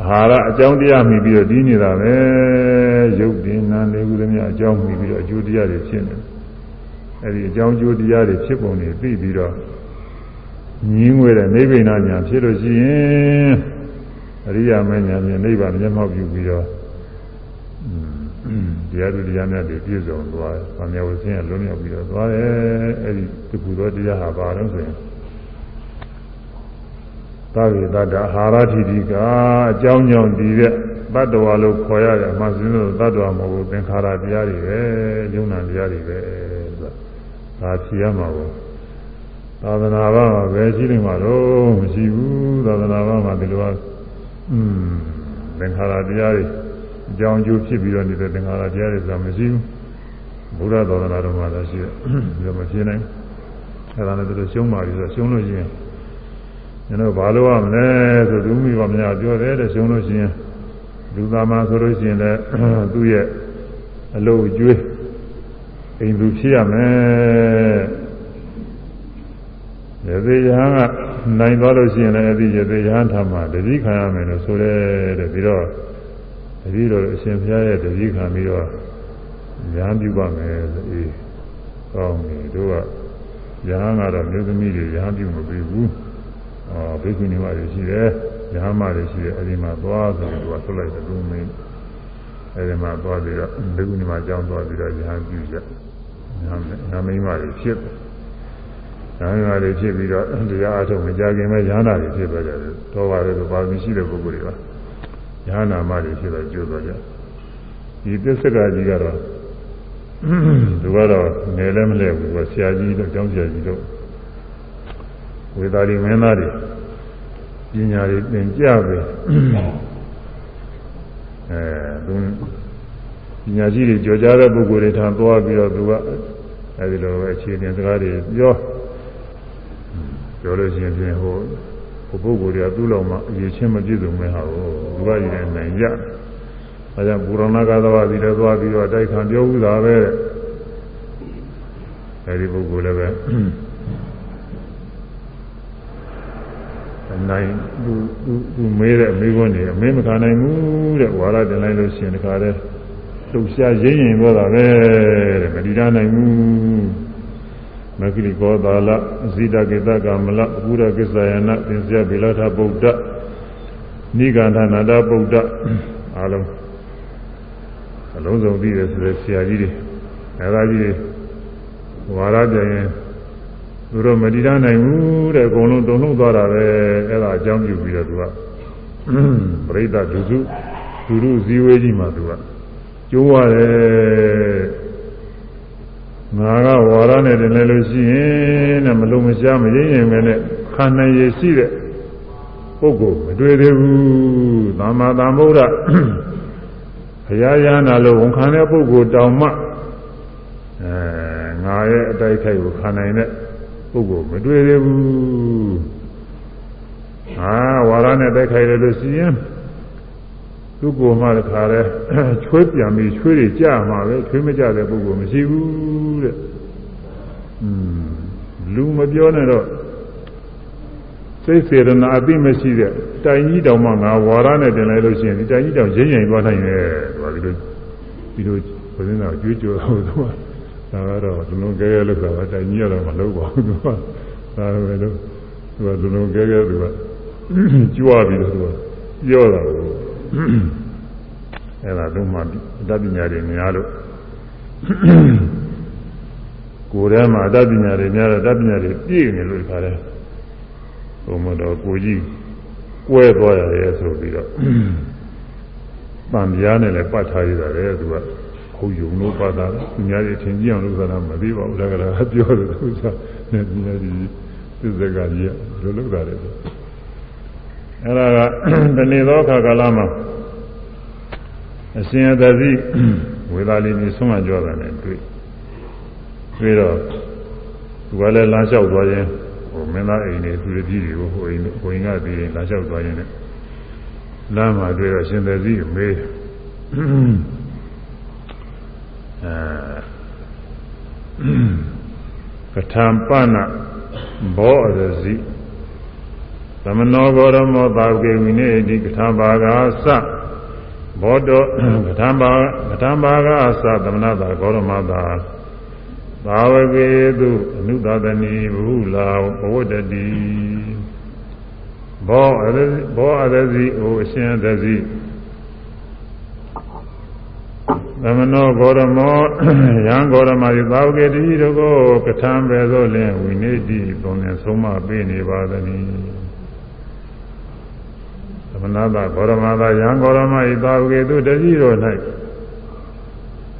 အာဟာရအကြောင်းတရားမှီပြီးတော့ဒီနေတာပဲရုပ်တင်နာနေခုသမီးအကြောင်းမှီပြီးတော့အကျိုးတရားတွေဖြစ်နေတယ်အဲဒီအကြောင်းကျိုးတရားတွေဖြစ်ပုံတွေသိပြီးတော့ညီးငွေတဲ့နိဗ္ဗာန်ညာဖြစ်လို့ရှိရင်အရိယာမညာဖြင့်နိဗ္ဗာန်မျက်မှောက်ပြုပြီးတော့တရားသူတရားများတွေပြည့်စုံသွားတယ်။ဗာမျက်ဝဆင်းရလုံးရောက်ပြီးတော့သွားတယ်။အဲဒီဒီကုသောတရားဟာဘာလို့ဆိုရင် သာဝေတ္တအာဟာရတိတိကအကြောင်းကြောင့်ဒီတဲ့တတ္တဝါလို့ခေါ်ရတယ်အမှန်စင်းလို့တတ္တဝါမဟုတ်ဘူးသင်္ခါရတရားတွေပဲယုံနာတရားတွေပဲဆိုတာဒါဖြေရမှာပေါ့သာသနာ့ဘာမှာပဲရှိနေမှာတော့မရှိဘူးသာသနာ့ဘာမှာဒီလိုကอืมသင်္ခါရတရားတွေအကြောင်းကျိုးဖြစ်ပြီးတော့နေတဲ့သင်္ခါရတရားတွေဆိုတာမရှိဘူးဘုရားသာသနာတော်မှာလည်းရှိတယ်ဒီလိုမဖြစ်နိုင်အဲဒါနဲ့သူတို့ရှုံးပါပြီဆိုတော့ရှုံးလို့ရှိရင် ကျွန်တော်ဘာလို့ရမလဲဆိုသူမိဘများပြောတယ်တဲ့ရှုံးလို့ရှိရင်လူသားမဆိုလို့ရှိရင်လည်းသူ့ရဲ့အလုပ်အကျွေးအိမ်သူဖြစ်ရမယ်ရသေးရဟန်းကနိုင်သွားလို့ရှိရင်လည်းအဲ့ဒီရသေးရဟန်းထမှာတတိခံရမယ်လို့ဆိုတယ်တဲ့ပြီးတော့တတိတော်အရှင်ဘုရားရဲ့တတိခံပြီးတော့ညာပြုပါမယ်ဆိုအေးကောင်းပြီတို့ကရဟန်းကတော့မြို့သမီးတွေရဟန်းပြုမပြီးဘူး အော်ဘိက္ခုနီမတွေရှိတယ်ရဟန်းမတွေရှိတယ်အဲ့ဒီမှာသွားဆိုပြီးသူကဆွလိုက်တယ်သူမင်းအဲ့ဒီမှာသွားပြီးတော့ဘိက္ခုနီမကျောင်းသွားပြီးတော့ရဟန်းပြုကြညာမင်းမတွေဖြစ်တယ်။ဒါမှလည်းဖြစ်ပြီးတော့တရားအထုတ်မကြခင်မဲ့ရဟန္တာတွေဖြစ်သွားကြတယ်။တော့ပါတယ်ဆိုပါမရှိတဲ့ပုဂ္ဂိုလ်တွေပါ။ရဟန္တာမတွေဖြစ်တော့ကျွတ်သွားကြ။ဒီသစ္စကကြီးကတော့သူကတော့ငယ်လည်းမလဲဘူး။ဆရာကြီးတို့ကျောင်းဆရာကြီးတို့ ဝေသာလီမင်းသားတွေပညာတွေသင်ကြပဲ။အဲသူပညာရှိတွေကြော်ကြားတဲ့ပုဂ္ဂိုလ်တွေထံသွားပြီးတော့သူကအဲဒီလိုပဲအခြေအနေစကားတွေပြောပြောလို့ရှိရင်ဖြင့်ဟိုဟိုပုဂ္ဂိုလ်တွေကသူ့လောက်မှအရေးချင်းမပြည့်စုံမဲ့ဟာကိုသူကရည်နေနိုင်ကြ။အဲကြောင့်ဘူရဏကသဝတိလည်းသွားပြီးတော့တိုက်ခံပြောဥသာပဲ။အဲဒီပုဂ္ဂိုလ်လည်းပဲ အနိုင်သူသူသူမေးတဲ့မေးခွန်းတွေအမေးမခံနိုင်ဘူးတဲ့ဝါရတင်လိုက်လို့ရှိရင်တခါတည်းလှုပ်ရှားရင်းရင်ပြောတာပဲတဲ့မတည်ရနိုင်ဘူးမဂ္ဂလိကောသာလဇိတကေတကမလပုရကိစ္စယနာသင်္ဆယဗေလထဗုဒ္ဓနိဂန္ဓနာတဗုဒ္ဓအားလုံးအလုံးစုံပြီးတယ်ဆိုတဲ့ဆရာကြီးတွေအဲဒါကြီးဝါရပြန်ရင် သူတို့မတည်ရနိုင်ဘူးတဲ့အကုန်လုံးတုံ့လုံးသွားတာပဲအဲဒါအကြောင်းပြုပြီးတော့သူကပရိသတ်ဒုစုဒုရုဇီဝေကြီးမှာသူကကျိုးရတယ်ငါကဝါရနဲ့တင်လဲလို့ရှိရင်တဲ့မလုံးမရှားမရင်းရင်ပဲနဲ့ခန္ဓာရည်ရှိတဲ့ပုဂ္ဂိုလ်မတွေ့သေးဘူးသမ္မာသမ္ဗုဒ္ဓဘုရားရဟနာလို့ဝန်ခံတဲ့ပုဂ္ဂိုလ်တောင်မှအဲငါရဲ့အတိုက်ခိုက်ကိုခံနိုင်တဲ့ ပုဂ္ဂိုလ်မတွေ့သေးဘူးဟာဝါရနဲ့တိုက်ခိုက်တယ်လို့ရှိရင်သူ့ကိုယ်မှတခါလဲချွေးပြန်ပြီးချွေးတွေကြမှာပဲချွေးမကြတဲ့ပုဂ္ဂိုလ်မရှိဘူးတဲ့อืมလူမပြောနဲ့တော့စိတ်စေရနာအသိမရှိတဲ့တိုင်ကြီးတောင်မှငါဝါရနဲ့တင်လိုက်လို့ရှိရင်ဒီတိုင်ကြီးတောင်ရင်းရင်သွားနိုင်တယ်သူကဒီလိုဒီလိုဘယ်လိုလဲကြွေးကြော်တော့သူက ဒါကတော့လူလုံးကဲကဲလို့ဆိုတာတိုင်ကြီးကတော့မလုပ်ပါဘူးသူကဒါပဲလို့သူကလူလုံးကဲကဲသူကကြွားပြီးတော့သူကပြောတာကိုအဲ့ဒါတော့မှတတ်ပညာတွေများလို့ကိုယ်ထဲမှာတတ်ပညာတွေများတော့တတ်ပညာတွေပြည့်နေလို့ခါတယ်ဘုံမတော်ကိုကြီးကွဲသွားရတယ်ဆိုပြီးတော့တန်ပြားနဲ့လည်းပတ်ထားရတာလေသူက ခုံယုံလို့ပတ်တာသူများတွေထင်ကြည့်အောင်လုပ်တာမသိပါဘူးဒါကလည်းပြောတယ်သူကနဲ့ဒီနေ့ဒီသစ္စာကကြီးကလိုလုပ်တာလေအဲ့ဒါကတနေ့သောအခါကာလမှာအရှင်အသတိဝေသာလီမြေဆုံးမကြောတာနဲ့တွေ့တွေ့တော့သူကလည်းလမ်းလျှောက်သွားခြင်းဟိုမင်းသားအိမ်နေသူတပည့်တွေကိုဟိုအိမ်ဟိုအိမ်ကပြီးရင်လမ်းလျှောက်သွားခြင်းနဲ့လမ်းမှာတွေ့တော့ရှင်သတိမေး အဲကထာပနဘောရစီသမနောဂောရမောသာဝကေဝိနေတိကထာဘာဂာသဘောတောကထာဘာကထာဘာဂာသသမဏတာဂောရမတာသာဝကေတုအနုသဒနီဘုလာဘဝတ္တိဘောအရဘောအရစီအိုအရှင်သစီ သမနောဂောရမောယံဂောရမယသာဝကေတိတို့ကိုကထာံပဲသောလင်ဝိနေတိပုံနဲ့ဆုံးမပေးနေပါသည်မနာတာဂေါရမသာယံဂေါရမဤသာဝကေတုတတိတော်၌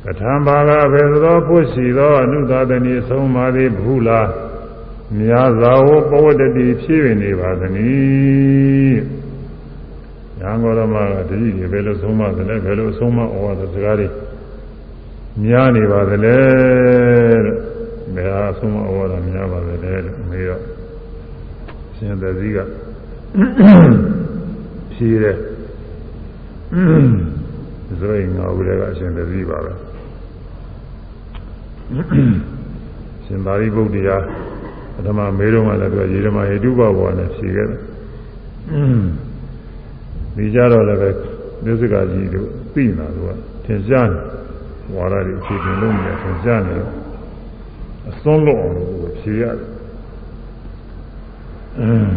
ကထာဘာကဘေသောဖို့ရှိသောအနုသာတနိဆုံးပါသည်ဘုလားမြာသာဝပဝတ္တိဖြည့်ဝင်နေပါသနည်း။ညာဂေါရမကတတိတွေဘယ်လိုဆုံးမသလဲဘယ်လိုဆုံးမဩဝါဒစကားတွေ များနေပါသလဲတဲ့။ဘယ်ဟာဆုံးမဩဝါဒများပါသလဲလို့မေးတော့ရှင်သတိကဖြည့်တယ်။ဇောရင်ငါဦးလည်းကအရှင်သတိပါပဲ။ရှင်သာရိပုတ္တရာပထမမေးတော့မှလည်းသူကရေဓမဟေတုဘဘောနဲ့ဖြေခဲ့တယ်ဒီကြတော့လည်းပဲသစ္စကကြီးတို့သိနေတာသူကသင်ရှားနေ ဝါရတွေဖြေပြင်လို့နေတယ်သင်ရှားနေတော့အစွန်းလို့အောင်လို့ဖြေရတယ်အင်း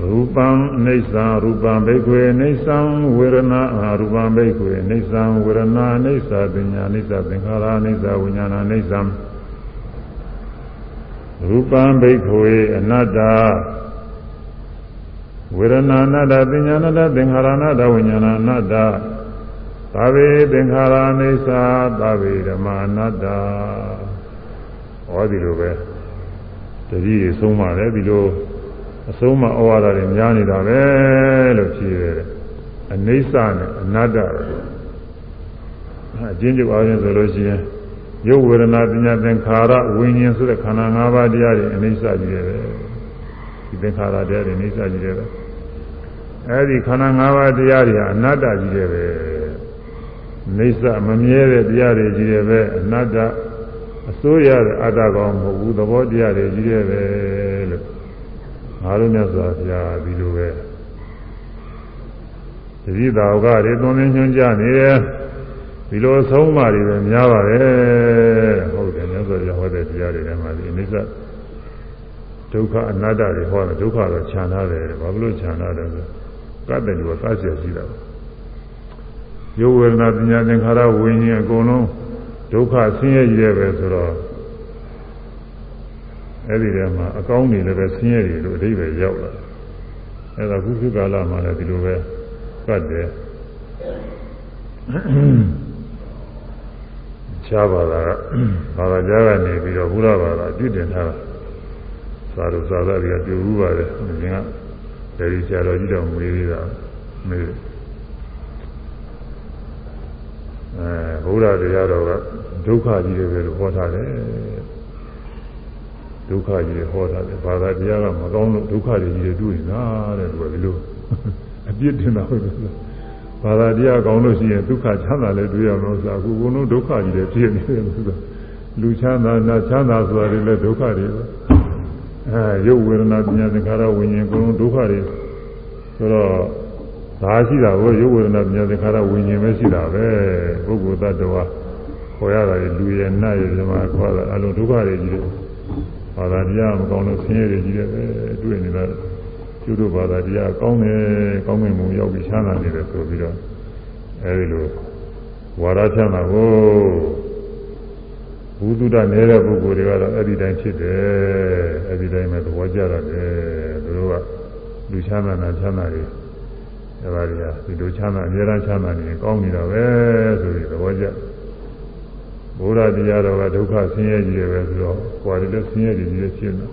ရူပံအိဋ္ဌာရူပံဘိက္ခွေအိဋ္ဌံဝေရဏအာရူပံဘိက္ခွေအိဋ္ဌံဝေရဏအိဋ္ဌာပညာအိဋ္ဌသင်္ခါရအိဋ္ဌဝိညာဏအိဋ္ဌံရူပံဘိက္ခွေအနတ္တ ဝေရဏအနတ္တပညာအနတ္တသင်္ခါရအနတ္တဝိညာဏအနတ္တသာဝေသင်္ခါရအိဋ္ဌာသာဝေဓမ္မအနတ္တဟောဒီလိုပဲတတိယဆုံးပါလေဒီလိုအဆုံးမဩဝါဒတွေများနေတာပဲလို့ဖြေတယ်အနိစ္စနဲ့အနတ္တအချင်းချုပ်အားဖြင့်ဆိုလို့ရှိရင်ရုပ်ဝေဒနာပညာသင်္ခါရဝိညာဉ်ဆိုတဲ့ခန္ဓာ၅ပါးတရားတွေအနိစ္စကြီးတယ်ပဲဒီသင်္ခါရတရားတွေအနိစ္စကြီးတယ်ပဲ အဲဒီခန္ဓာ၅ပါးတရားတွေကအနတ္တကြီးတယ်ပဲနိစ္စမမြဲတဲ့တရားတွေကြီးတယ်ပဲအနတ္တအစိုးရတဲ့အတ္တကောင်မဟုတ်ဘူးသဘောတရားတွေကြီးတယ်ပဲလို့ငါတို့မြတ်စွာဘုရားဒီလိုပဲတတိတာဝကတွေသွန်သင်ညွှန်ကြနေတယ်ဒီလိုဆုံးမတွေပဲများပါပဲဟုတ်တယ်မြတ်စွာဘုရားဟောတဲ့တရားတွေထဲမှာဒီအနိစ္စဒုက္ခအနတ္တတွေဟောတယ်ဒုက္ခတော့ခြံထားတယ်ဘာလို့ခြံထားတယ်ဆို ကတ္တလူကသတ်ချက်ရှိတာယောဝေဒနာပညာသင်္ခါရဝိညာဉ်အကုန်လုံးဒုက္ခဆင်းရဲကြီးတယ်ပဲဆိုတော့အဲ့ဒီထဲမှာအကောင်းတွေလည်းပဲဆင်းရဲတွေလို့အဓိပ္ပာယ်ရောက်လာအဲ့ဒါခုခုကာလမှာလည်းဒီလိုပဲကတ်တယ်ခြားပါတာကဘာသာကြားကနေပြီးတော့ဘုရားဘာသာပြုတင်ထားတာသာဓုသာသတွေကပြုဘူးပါတယ်အရင်က ဒေဒီဆရာတော်ကြီးတော်မေးသေးတာမေးအဲဘုရားတရားတော်ကဒုက္ခကြီးတွေပဲလို့ဟောထားတယ်ဒုက္ခကြီးဟောတာလေဘာသာတရားကမကောင်းလို့ဒုက္ခတွေကြီးတွေတွေ့နေတာတဲ့သူကဒီလိုအပြစ်တင်တာဟုတ်တယ်ဘာသာတရားကောင်းလို့ရှိရင်ဒုက္ခချမ်းသာလည်းတွေ့ရမှာဆိုအခုဘုံလုံးဒုက္ခကြီးတွေဖြစ်နေတယ်ဆိုတာလူချမ်းသာနာချမ်းသာဆိုတာတွေလည်းဒုက္ခတွေပဲ အဲရုပ်ဝေဒနာပညာသင်္ခါရဝိညာဉ်အကုန်လုံးဒုက္ခတွေဆိုတော့ဒါရှိတာကိုရုပ်ဝေဒနာပညာသင်္ခါရဝိညာဉ်ပဲရှိတာပဲပုဂ္ဂိုလ်တ attva ခေါ်ရတာလူရဲ့နတ်ရဲ့ဓမ္မခေါ်တာအလုံးဒုက္ခတွေကြီးတယ်ဘာသာတရားမကောင်းလို့ဆင်းရဲတွေကြီးတယ်ပဲတွေ့နေတာကျုပ်တို့ဘာသာတရားကောင်းတယ်ကောင်းမြင်မှုရောက်ပြီးချမ်းသာနေတယ်ဆိုပြီးတော့အဲဒီလိုဝါရချမ်းသာကို ဘုသူဒ္ဓနေတဲ့ပုဂ္ဂိုလ်တွေကတော့အဲ့ဒီတိုင်းဖြစ်တယ်အဲ့ဒီတိုင်းပဲသဘောကျရတယ်သူတို့ကလူချမ်းသာနာချမ်းသာတွေအဲပါတွေကဒီလိုချမ်းသာအများအားချမ်းသာနေကောင်းနေတာပဲဆိုပြီးသဘောကျတယ်ဘုရားတရားတော်ကဒုက္ခဆင်းရဲကြီးပဲဆိုတော့ဟိုတယ်လည်းဆင်းရဲကြီးကြီးဖြစ်နေ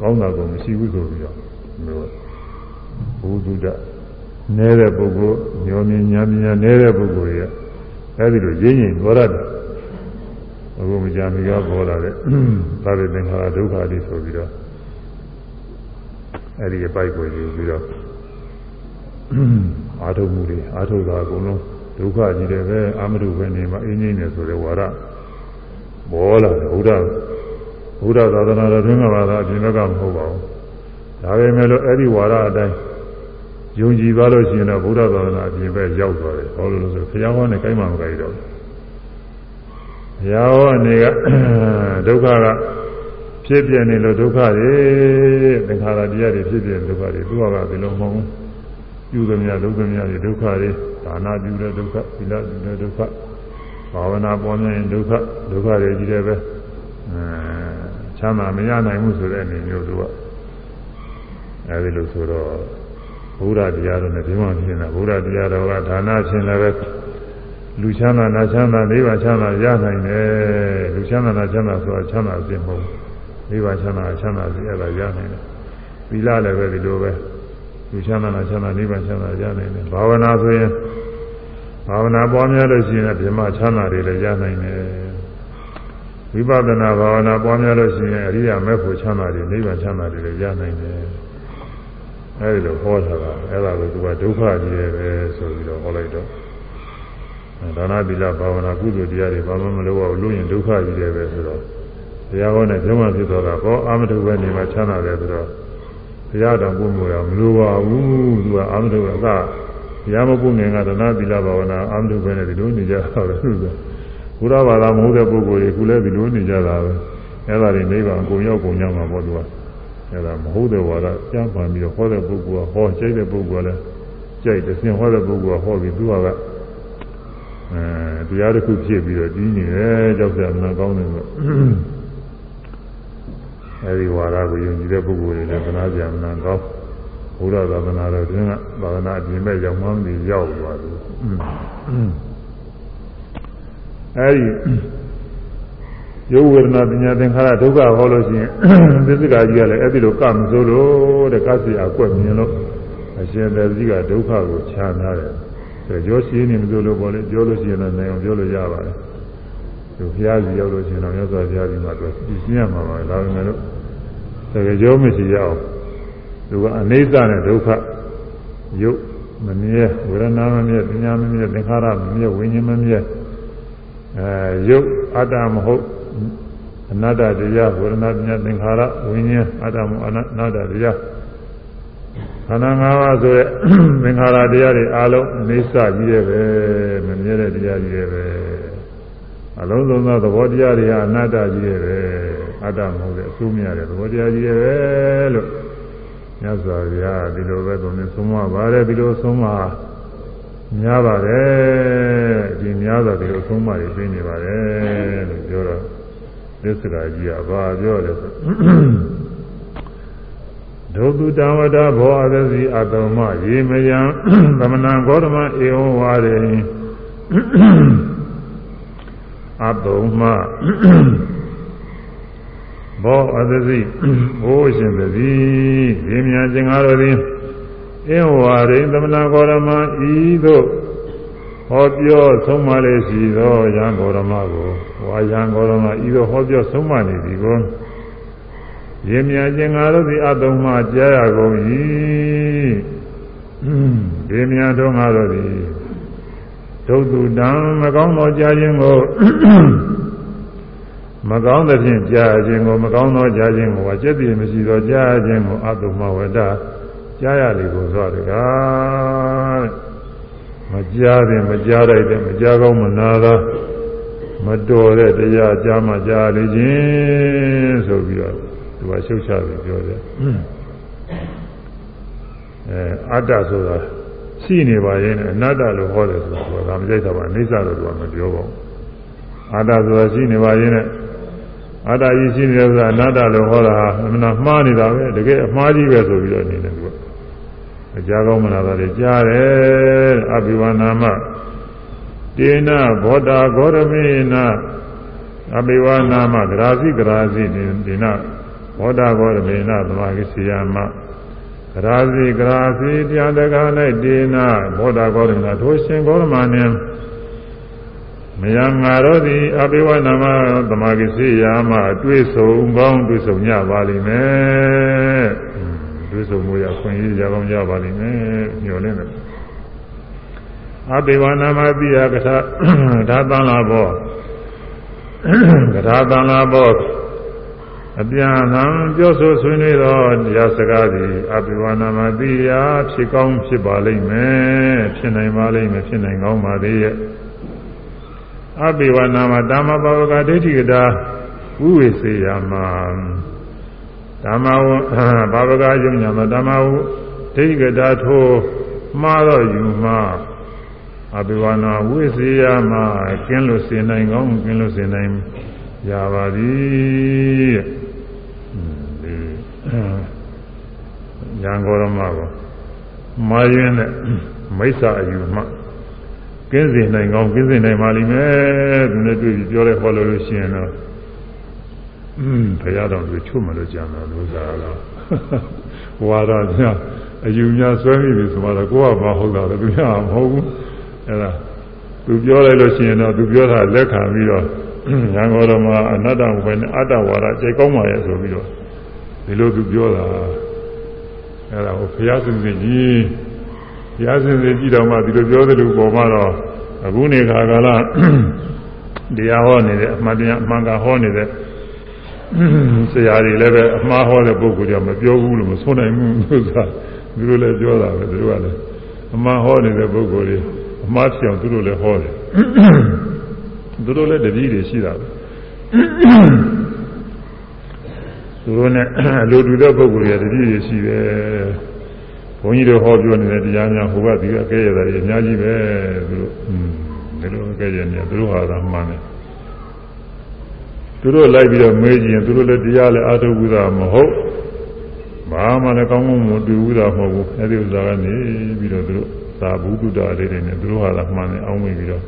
ကောင်းတာကမရှိဘူးဆိုပြီးတော့ဘုဒ္ဓနေတဲ့ပုဂ္ဂိုလ်ညောမြင်ညာပညာနေတဲ့ပုဂ္ဂိုလ်တွေကအဲဒီလိုရင်းရင်ပြောရတယ် အခုမကြမီကပေါ်လာတဲ့သာဝေသင်္ခါရဒုက္ခတွေဆိုပြီးတော့အဲဒီအပိုက်ကိုယူပြီးတော့အာထုမှုတွေအာထုတာအကုန်လုံးဒုက္ခကြီးတယ်ပဲအာမရုပဲနေမှာအင်းကြီးနေဆိုတဲ့ဝါဒပေါ်လာတယ်ဘုရားဘုရားသာသနာတော်တွင်ကပါသာအပြင်ဘက်ကမဟုတ်ပါဘူးဒါပေမဲ့လို့အဲ့ဒီဝါဒအတိုင်းယုံကြည်သွားလို့ရှိရင်တော့ဘုရားသာသနာအပြင်ဘက်ရောက်သွားတယ်ဟောလို့လို့ဆိုဘုရားဟောနဲ့ကိုင်းမှမကိုင်းတော့ဘု ရားဟောအနေကဒုက္ခကဖြစ်ပြနေလို့ဒုက္ခတွေသင်္ခါရတရားတွေဖြစ်ပြဒုက္ခတွေသူကကဒီလိုမဟုတ်ဘူးပြုသမျှလုပ်သမျှတွေဒုက္ခတွေဒါနပြုတဲ့ဒုက္ခသီလပြုတဲ့ဒုက္ခဘာဝနာပေါ်မြင်ဒုက္ခဒုက္ခတွေကြီးတယ်ပဲအဲချမ်းသာမရနိုင်ဘူးဆိုတဲ့အနေမျိုးသူကအဲဒီလိုဆိုတော့ဘုရားတရားတော်နဲ့ဒီမှာဖြစ်နေတာဘုရားတရားတော်ကဒါနဖြင့်လည်းပဲ လူချမ်းသာနာချမ်းသာနိဗ္ဗာန်ချမ်းသာရနိုင်တယ်လူချမ်းသာနာချမ်းသာဆိုတာချမ်းသာခြင်းမဟုတ်နိဗ္ဗာန်ချမ်းသာချမ်းသာစီအဲ့ဒါရနိုင်တယ်သီလလည်းပဲဒီလိုပဲလူချမ်းသာနာချမ်းသာနိဗ္ဗာန်ချမ်းသာရနိုင်တယ်ဘာဝနာဆိုရင်ဘာဝနာပွားများလို့ရှိရင်ပြမချမ်းသာတွေလည်းရနိုင်တယ်ဝိပဿနာဘာဝနာပွားများလို့ရှိရင်အရိယာမေဖို့ချမ်းသာတွေနိဗ္ဗာန်ချမ်းသာတွေလည်းရနိုင်တယ်အဲဒီလိုဟောထားတာအဲ့ဒါကိုသူကဒုက္ခကြီးတယ်ပဲဆိုပြီးတော့ဟောလိုက်တော့ ဒါနသီလဘာဝနာကုသိုလ်တရားတွေဘာမှမလုပ်ရဘူးလို့ရင်ဒုက္ခကြီးတယ်ပဲဆိုတော့တရားဟောတဲ့ကျမ်းမာဖြစ်သွားတာဘောအာမတုပဲနေမှာချမ်းသာတယ်ဆိုတော့တရားတော်ပုံလို့ရမလိုပါဘူးသူကအာမတုကအကတရားမပုငင်ကဒါနသီလဘာဝနာအာမတုပဲနဲ့ဒီလိုနေကြတာပဲသူကဘုရားဘာသာမဟုတ်တဲ့ပုဂ္ဂိုလ်တွေကလည်းဒီလိုနေကြတာပဲအဲ့ဒါတွေနိဗ္ဗာန်ကိုရောက်ကုန်ကြမှာပေါ့သူကအဲ့ဒါမဟုတ်တဲ့ဝါဒကြားပန်ပြီးတော့ဟောတဲ့ပုဂ္ဂိုလ်ကဟောကြိုက်တဲ့ပုဂ္ဂိုလ်ကလည်းကြိုက်တယ်ဆင်ဟောတဲ့ပုဂ္ဂိုလ်ကဟောပြီးသူက အဲတရားတစ်ခုဖြစ်ပြီးတော့ကြီးနေတယ်ကြောက်ကြမနာကောင်းတယ်ဆိုအဲဒီဝါဒကိုယုံကြည်တဲ့ပုဂ္ဂိုလ်တွေလည်းသနာကြမနာကောင်းဘုရားသာသနာတော်တွင်ကသာသနာအပြင်မဲ့ရောက်မှန်းပြီးရောက်သွားတယ်အဲဒီယုတ်ဝေဒနာပညာသင်္ခါရဒုက္ခဟောလို့ရှိရင်သစ္စာကြီးကလည်းအဲ့ဒီလိုကမစိုးလို့တဲ့ကစီအကွက်မြင်လို့အရှင်သေကြီးကဒုက္ခကိုခြားနာတယ် ဆိုရောရှိနေမစိုးလို့ပေါ့လေပြောလို့ရှိရင်လည်းနိုင်အောင်ပြောလို့ရပါတယ်သူဘုရားကြီးရောက်လို့ရှိရင်တော့မြတ်စွာဘုရားကြီးမှာသူပြည့်စည်ရမှာပါဒါပေမဲ့လို့တကယ်ကြောမရှိရအောင်သူကအနိစ္စနဲ့ဒုက္ခယုတ်မမြဲဝေဒနာမမြဲပညာမမြဲသင်္ခါရမမြဲဝိညာဉ်မမြဲအဲယုတ်အတ္တမဟုတ်အနတ္တတရားဝေဒနာပညာသင်္ခါရဝိညာဉ်အတ္တမအနတ္တတရား ခန္ဓာ၅ပါးဆိုရဲသင်္ခါရတရားတွေအလုံးအိစကြီးရဲ့ပဲမမြဲတဲ့တရားကြီးရဲ့ပဲအလုံးစုံသောသဘောတရားတွေဟာအနတ္တကြီးရဲ့ပဲအတ္တမဟုတ်တဲ့အစိုးမရတဲ့သဘောတရားကြီးရဲ့ပဲလို့မြတ်စွာဘုရားဒီလိုပဲသူနဲ့ဆုံးမပါတယ်ဒီလိုဆုံးမများပါတယ်ဒီများစွာဒီလိုဆုံးမတွေပြနေပါတယ်လို့ပြောတော့သစ္စာကြီးကဘာပြောလဲဆို ဒုတုတံဝတ္တဘောအသစီအတုံမရေမယံသမဏံဂေါတမဧဝံဝါရေအတုံမဘောအသစီဘိုးရှင်သတိရေမြကျင်ကားတော်သည်အင်းဝါရိသမဏဂေါရမဤသို့ဟောပြောဆုံးမလေးရှိသောယံဂေါရမကိုဝါယံဂေါရမဤသို့ဟောပြောဆုံးမနေသည်ကို ရေမြကျင်ငါတို့သည်အတုံမှကြားရကုန်၏ရေမြတို့ငါတို့သည်ဒုတုတံမကောင်းသောကြားခြင်းကိုမကောင်းသဖြင့်ကြားခြင်းကိုမကောင်းသောကြားခြင်းကိုအကျက်တည်မရှိသောကြားခြင်းကိုအတုံမှဝတ္တကြားရလေကိုဆိုရကားမကြားတယ်မကြားလိုက်တယ်မကြားကောင်းမနာသာမတော်တဲ့တရားကြားမှကြားလေခြင်းဆိုပြီးတော့သူ ကရှုပ်ချပြီးပြောတယ်အဲအတ္တဆိုတာရှိနေပါရဲ့အနတ္တလို့ဟောတယ်ဆိုတော့ဒါမကြိုက်တာပါအိဋ္ဌလို့သူကမပြောပါဘူးအတ္တဆိုတာရှိနေပါရဲ့အတ္တကြီးရှိနေတယ်ဆိုတာအနတ္တလို့ဟောတာအမှန်မှားနေတာပဲတကယ်အမှားကြီးပဲဆိုပြီးတော့နေတယ်သူကအကြာကောင်းမလားတာလေကြားတယ်အဘိဝနာမတေနဘောဓာဂောရမေနအဘိဝနာမဂရာစီဂရာစီတေန ဘောဓာဂောရမေနသမာဂိစီယမဂရာစီဂရာစီတရားတကား၌တေနဘောဓာဂောရမေနထိုရှင်ဂောရမနှင့်မယံငါတို့သည်အဘိဝနာမသမာဂိစီယမတွေ့ဆုံကောင်းတွေ့ဆုံကြပါလိမ့်မယ်တွေ့ဆုံမှုရခွင့်ရရကောင်းကြပါလိမ့်မယ်ညှော်လင်းတယ်အဘိဝနာမပိယကထာဒါသံလာဘောကထာသံလာဘော အပြန်အလှန်ပြောဆိုဆွေးနွေးသောတရားစကားသည်အဘိဝနာမပိယဖြစ်ကောင်းဖြစ်ပါလိမ့်မယ်ဖြစ်နိုင်ပါလိမ့်မယ်ဖြစ်နိုင်ကောင်းပါသေးရဲ့အဘိဝနာမတမ္မဘာဝကဒိဋ္ဌိကတာဝိဝေစေယမှာဓမ္မဝဘာဝကယုံညာမဓမ္မဝဒိဋ္ဌိကတာထိုမှားတော့ယူမှာအဘိဝနာဝိစေယမှာကျင်းလို့စေနိုင်ကောင်းကျင်းလို့စေနိုင်ရပါသည် ရံဂေါရမကိုမာယင်းနဲ့မိစ္ဆာအယူမှကင်းစင်နိုင်ကောင်းကင်းစင်နိုင်ပါလိမ့်မယ်သူနဲ့တွေ့ပြီးပြောတဲ့ဟောလို့လို့ရှိရင်တော့อืมဘုရားတော်သူချုပ်မလို့ကြံတော့လို့စားတော့ဝါတော်ညအယူများဆွဲမိပြီဆိုတော့ကိုကမဟုတ်တာလေသူကမဟုတ်ဘူးအဲ့ဒါသူပြောလိုက်လို့ရှိရင်တော့သူပြောတာလက်ခံပြီးတော့ညာဂေါရမအနတ္တဝေနအတ္တဝါဒကြိတ်ကောင်းပါရဲ့ဆိုပြီးတော့ဒီလိုသူပြောတာ အဲ့ဒါကိုဘုရားစင်စင်ကြီးဘုရားစင်စင်ကြည့်တော့မှဒီလိုပြောသလိုပေါ်မှတော့အခုနေခါကာလတရားဟောနေတဲ့အမှန်တရားအမှန်ကဟောနေတဲ့ဆရာတွေလည်းပဲအမှားဟောတဲ့ပုဂ္ဂိုလ်ကမပြောဘူးလို့မဆိုနိုင်ဘူးဆိုတာသူတို့လည်းပြောတာပဲသူတို့ကလည်းအမှားဟောနေတဲ့ပုဂ္ဂိုလ်တွေအမှားပြောင်သူတို့လည်းဟောတယ်သူတို့လည်းတတိတွေရှိတာပဲ သူတို့နဲ့အလိုတူတဲ့ပုဂ္ဂိုလ်တွေတတိတွေရှိတယ်ဘုန်းကြီးတို့ဟောပြောနေတဲ့တရားများဟိုကဒီကကဲရတာတွေအများကြီးပဲသူတို့อืมဒီလိုကဲရနေသူတို့ဟာသာမှန်တယ်သူတို့လိုက်ပြီးတော့မေးကြည့်ရင်သူတို့လည်းတရားလည်းအာထုဘူးတာမဟုတ်ဘာမှလည်းကောင်းကောင်းမတွေ့ဘူးတာမဟုတ်ဘူးအဲဒီဥစ္စာကနေပြီးတော့သူတို့သာဘုဒ္ဓတာလေးတွေနဲ့သူတို့ဟာသာမှန်တယ်အောင်းမိပြီးတော့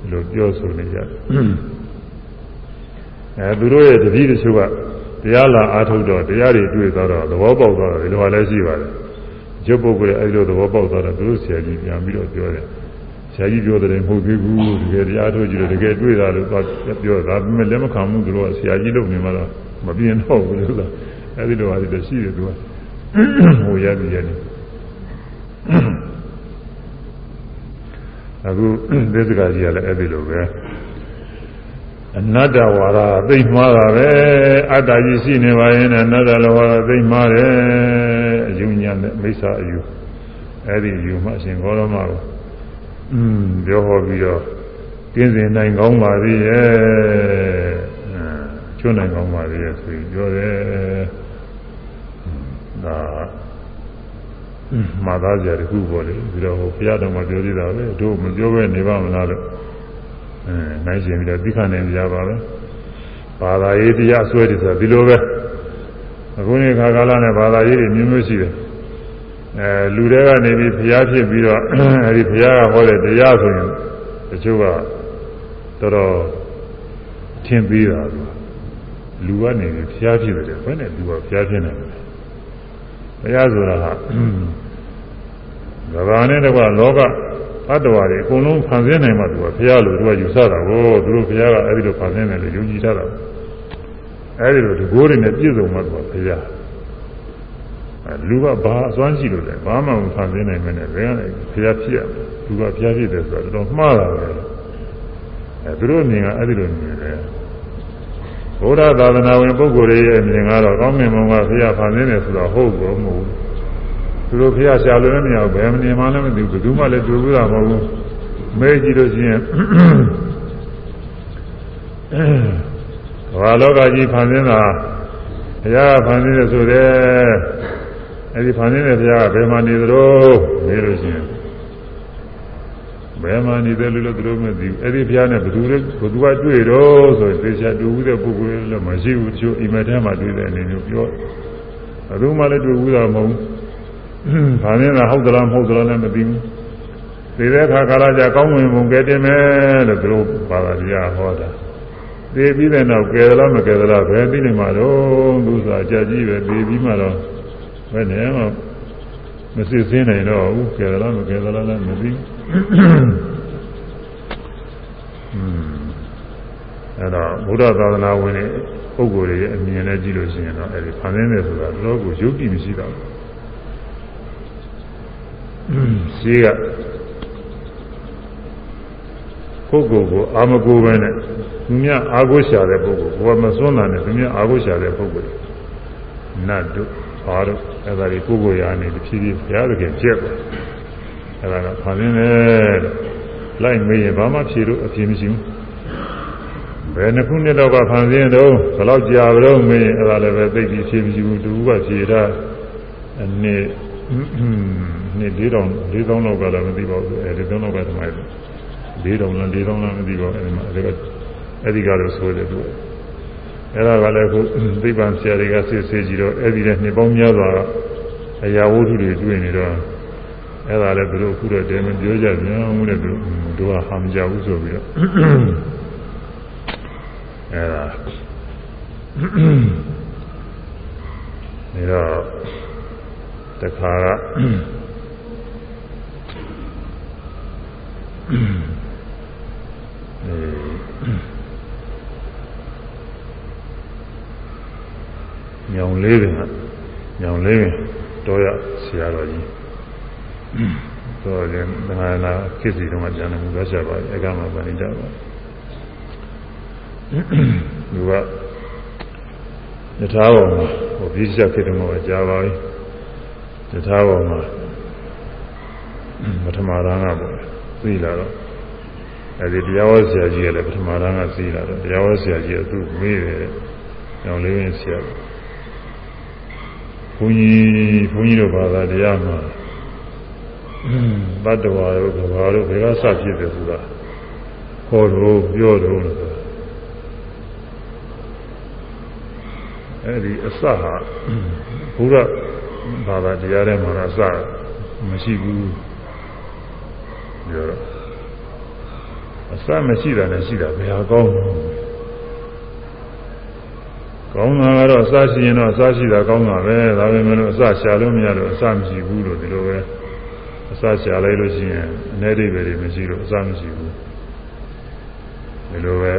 ဒီလိုပြောဆိုနေကြတယ်အဲသူတို့ရဲ့တတိတချို့က တရားလာအာထုတော့တရားတွေတွေ့သွားတော့သဘောပေါက်သွားတော့ဒီလိုဟာလည်းရှိပါတယ်ရုပ်ပုဂ္ဂိုလ်ရဲ့အဲဒီလိုသဘောပေါက်သွားတော့သူတို့ဆရာကြီးပြန်ပြီးတော့ပြောတယ်ဆရာကြီးပြောတယ်မဟုတ်သေးဘူးတကယ်တရားထုတ်ကြည့်လို့တကယ်တွေ့တာလို့ပြောတာဒါပေမဲ့လက်မခံဘူးသူတို့ကဆရာကြီးလုပ်နေမှတော့မပြင်းတော့ဘူးလို့ဆိုတာအဲဒီလိုဟာတွေရှိတယ်သူကဟိုရပြီရတယ်အခုသစ္စကာကြီးကလည်းအဲဒီလိုပဲ အနတ္တဝါဒသိမှားတာပဲအတ္တကြီးရှိနေပါရင်အနတ္တလောဝါဒသိမှားတယ်အယူညာနဲ့မိစ္ဆာအယူအဲဒီယူမှအရှင်ဂေါရမကိုอืมပြောဟောပြီးတော့ကျင်းစင်နိုင်ကောင်းပါသေးရဲ့ကျွတ်နိုင်ကောင်းပါသေးရဲ့ဆိုပြီးပြောတယ်ဒါမာသားကြတခုပေါ်လေပြီးတော့ဟိုဘုရားတော်မှာပြောသေးတာပဲတို့မပြောပဲနေပါမလားလို့ အဲနိုင်ရှင်ပြီးတော့သိခနိုင်ကြပါပဲဘာသာရေးတရားဆွဲတယ်ဆိုတာဒီလိုပဲအခုနေ့ခါကာလနဲ့ဘာသာရေးတွေမျိုးမျိုးရှိတယ်အဲလူတွေကနေပြီးဘုရားဖြစ်ပြီးတော့အဲဒီဘုရားကဟောတဲ့တရားဆိုရင်တချို့ကတော်တော်ထင်သေးတာကလူကနေပြီးဘုရားဖြစ်တယ်ဘယ်နဲ့လူကဘုရားဖြစ်နိုင်လဲဘုရားဆိုတာဟာကဘာနဲ့တကွလောက အတ္တဝါတွေအကုန်လုံးဖန်ဆင်းနိုင်မှသူကဘုရားလို့သူကယူဆတာကိုသူတို့ဘုရားကအဲဒီလိုဖန်ဆင်းတယ်လို့ယုံကြည်ထားတာအဲဒီလိုဒီကိုးတွေနဲ့ပြည့်စုံမှသူကဘုရားလူကဘာအစွမ်းရှိလို့လဲဘာမှမဖန်ဆင်းနိုင်မနဲ့ဘယ်ကနေဘုရားဖြစ်ရလူကဘုရားဖြစ်တယ်ဆိုတော့တော်မှားတာပဲအဲသူတို့မြင်ကအဲ့ဒီလိုမြင်တယ်ဘုရားသာသနာဝင်ပုဂ္ဂိုလ်တွေရဲ့မြင်ကတော့ကောင်းမြင်ပုံကဘုရားဖန်ဆင်းတယ်ဆိုတော့ဟုတ်ကောမဟုတ်ဘူး သူတို့ဘုရားရှာလို့လည်းမရဘူးဘယ်မနေမှလည်းမသိဘူးဘယ်သူမှလည်းတွေ့ဘူးတာမဟုတ်ဘူးမဲကြည့်လို့ရှိရင်ဘာလောကကြီးဖန်ဆင်းတာဘုရားဖန်ဆင်းတယ်ဆိုတဲ့အဲဒီဖန်ဆင်းတဲ့ဘုရားကဘယ်မှာနေသလဲမေးလို့ရှိရင်ဘယ်မှာနေတယ်လို့လည်းသူတို့မသိဘူးအဲ့ဒီဘုရားနဲ့ဘယ်သူလဲဘယ်သူကတွေ့တော့ဆိုရင်သေချာတွေ့ဘူးတဲ့ပုဂ္ဂိုလ်လည်းမရှိဘူးတချို့အိမ်မက်ထဲမှာတွေ့တဲ့အနေမျိုးပြောဘယ်သူမှလည်းတွေ့ဘူးတာမဟုတ်ဘူး ဘာနဲ့လားဟုတ်သလားမဟုတ်သလားလည်းမသိဘူးသိတဲ့အခါကာလကြကောင်းဝင်ပုံကဲတင်မယ်လို့သူတို့ဘာသာတရားဟောတာသိပြီးတဲ့နောက်ကဲသလားမကဲသလားဘယ်သိနေမှာတော့သူစားအကြကြီးပဲသိပြီးမှတော့ဘယ်နဲ့မှမစစ်စင်းနိုင်တော့ဘူးကဲသလားမကဲသလားလည်းမသိအဲ့တော့ဘုရားသာသနာဝင်တဲ့ပုဂ္ဂိုလ်တွေရဲ့အမြင်နဲ့ကြည့်လို့ရှိရင်တော့အဲ့ဒီဖန်ဆင်းတယ်ဆိုတာတော့ကိုယုတ်ကြည်မရှိတော့ဘူး ရှိကပုဂ္ဂိုလ်ကိုအာမကိုပဲနဲ့သူများအာကိုရှာတဲ့ပုဂ္ဂိုလ်ဘဝမစွန့်တာနဲ့သူများအာကိုရှာတဲ့ပုဂ္ဂိုလ်နတ်တို့ဘာတို့အဲ့ဒါတွေကိုကိုယ်ရာနေတဖြည်းဖြည်းဘုရားသခင်ကျက်သွားအဲ့ဒါကဖန်ဆင်းတယ်လိုက်မေးရင်ဘာမှဖြေလို့အဖြေမရှိဘူးဘယ်နှခုနှစ်တော့ကဖန်ဆင်းတော့ဘယ်လောက်ကြာကြတော့မေးရင်အဲ့ဒါလည်းပဲသိပြီးဖြေမရှိဘူးတူကဖြေတာအနည်း နှစ်၄တောင်၄တောင်လောက်ကလည်းမသိပါဘူးအဲ၄တောင်လောက်ကတမိုင်း၄တောင်လား၄တောင်လားမသိပါဘူးအဲဒီမှာအဲ့ဒီကတော့ဆိုတယ်သူအဲ့ဒါကလည်းခုသိပ္ပံဆရာတွေကစစ်ဆေးကြည့်တော့အဲ့ဒီတဲ့နှစ်ပေါင်းများစွာကအရာဝတ္ထုတွေတွေ့နေတော့အဲ့ဒါလည်းသူတို့အခုတော့တဲမပြောကြပြန်ဘူးတဲ့သူတို့ကဟာမကြဘူးဆိုပြီးတော့အဲ့ဒါဒါတော့တခါက ညောင်လေးပင်ကညောင်လေးပင်တော့ရဆရာတော်ကြီးတော့လည်းသံဃာနာကိစ္စတုန်းကကျန်တယ်ဘုရားဆရာပါအကမှာဗဏိတပါသူကယထာဘောမှာဟိုပြည့်ချက်ဖြစ်တယ်မှာကြာပါပြီယထာဘောမှာပထမရန်ကပေါ့ သိလာတော့အဲဒီတရားဝဆရာကြီးကလည်းပထမရန်ကသိလာတော့တရားဝဆရာကြီးကသူ့မေးတယ်။ကြောင်လေးရင်းဆရာဘုန်းကြီးဘုန်းကြီးတို့ဘာသာတရားမှာဘတ်တော်တို့ကဘာတို့ဘယ်ကစဖြစ်တယ်ဆိုတာဟောတော့ပြောတော့လို့အဲဒီအစဟာဘုရားဘာသာတရားထဲမှာအစမရှိဘူး ပြောတော့အစမရှိတာနဲ့ရှိတာဘယ်ဟာကောင်းကောင်းတာကတော့အစရှိရင်တော့အစရှိတာကောင်းတာပဲဒါပေမဲ့လို့အစရှာလို့မရတော့အစမရှိဘူးလို့ဒီလိုပဲအစရှာလိုက်လို့ရှိရင်အနေဒိဗ္ဗေတွေမရှိလို့အစမရှိဘူးဒီလိုပဲ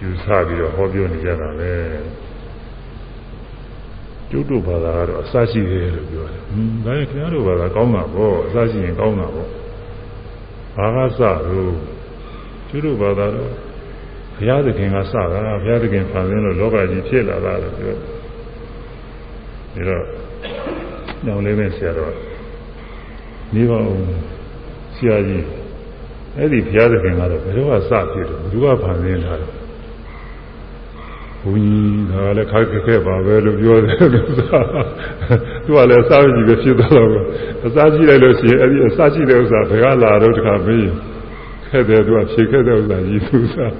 ယူဆပြီးတော့ဟောပြောနေကြတာပဲကျုပ်တို့ဘာသာကတော့အစရှိတယ်လို့ပြောတယ်။ဟွန်းဒါရင်ခင်ဗျားတို့ဘာသာကောင်းတာပေါ့အစရှိရင်ကောင်းတာပေါ့။ ဘာကစလို့ကျုပ်တို့ဘာသာတော့ဘုရားသခင်ကစတာဘုရားသခင်ဖန်ဆင်းလို့လောကကြီးဖြစ်လာတာလို့ပြောတယ်။ဒါတော့ညောင်လေးပဲဆရာတော်နေပါဦးဆရာကြီးအဲ့ဒီဘုရားသခင်ကတော့ဘယ်တော့မှစဖြစ်တယ်ဘယ်သူကဖန်ဆင်းထားတယ် ဘုန်းကြီးဒါလည်းခက်ခဲခဲပါပဲလို့ပြောတယ်လို့သာသူကလည်းအစားကြီးပဲဖြစ်သွားတော့အစားကြီးလိုက်လို့ရှိရင်အဲ့ဒီအစားကြီးတဲ့ဥစ္စာဘယ်ကလာတော့တခါမေးခဲ့တယ်သူကဖြေခဲ့တဲ့ဥစ္စာကြီးသူစား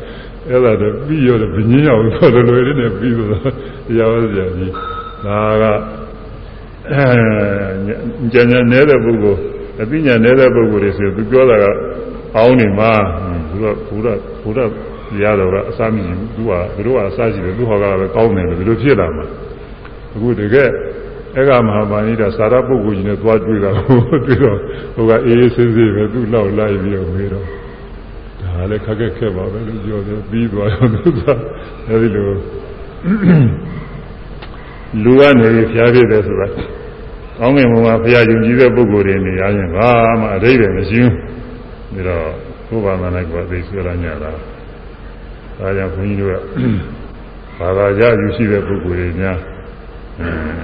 အဲ့ဒါတော့ပြီးရောဘင်းကြီးအောင်ဆိုတော့လွယ်လေးနဲ့ပြီးတော့တရားဟောစရာကြီးဒါကအဲဉာဏ်ဉာဏ်နေတဲ့ပုဂ္ဂိုလ်အသိဉာဏ်နေတဲ့ပုဂ္ဂိုလ်တွေဆိုသူပြောတာကအောင်းနေမှာဘုရားဘုရားဘုရား တရားတော်ကအစားမရှိဘူးသူကသူတို့ကအစားရှိတယ်သူဟောကလည်းကောင်းတယ်လို့ဒီလိုဖြစ်လာမှာအခုတကယ်အဲ့ကမဟာပါဏိတာစာရပုဂ္ဂိုလ်ကြီးနဲ့သွားတွေ့တာကိုတွေ့တော့ဟိုကအေးအေးဆေးဆေးပဲသူ့လောက်လိုက်ပြီးတော့မေးတော့ဒါလည်းခက်ခက်ခဲပါပဲလို့ပြောတယ်ပြီးသွားတော့သူကအဲဒီလိုလူကနေဖျားဖြစ်တယ်ဆိုတာကောင်းငင်ဘုံမှာဖျားယုံကြည်တဲ့ပုဂ္ဂိုလ်တွေနေရရင်ဘာမှအဓိပ္ပာယ်မရှိဘူးဒါတော့ဘုရားမနိုင်ကသိဆွဲလာညတာ ဒါကြောင့်ဘုန်းကြီးတို့ကဘာသာကြယူရှိတဲ့ပုဂ္ဂိုလ်တွေများ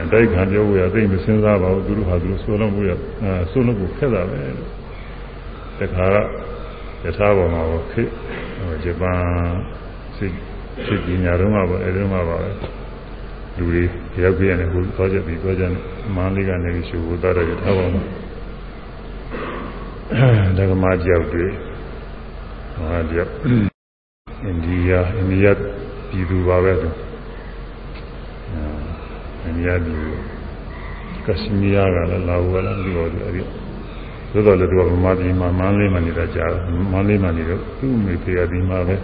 အတိုက်ခံပြောဖို့ရသိမစဉ်းစားပါဘူးသူတို့ဟာသူတို့ဆိုလို့ဖို့ရအဲဆိုလို့ကိုခက်တာပဲလို့တခါကယထာပေါ်မှာခေဂျပန်စိတ်စိတ်ပညာတော့မှာပေါ့အဲဒီမှာပါပဲလူတွေရောက်ပြရတယ်ဟိုသွားကြပြီးသွားကြတယ်မန်းလေးကနေရှုဖို့သားတယ်ယထာပေါ်မှာဒကမာကြောက်တွေဟာကြောက် အိန္ဒိယအိန္ဒိယပြည်သူပါပဲသူအိန္ဒိယပြည်ကရှမီးယားကလည်းလာဝဲလာပြီးတော့အဲဒီသို့တော်လည်းသူကဗမာပြည်မှာမန်းလေးမှနေတာကြားမန်းလေးမှနေတော့သူ့မိဖေကဒီမှာပဲ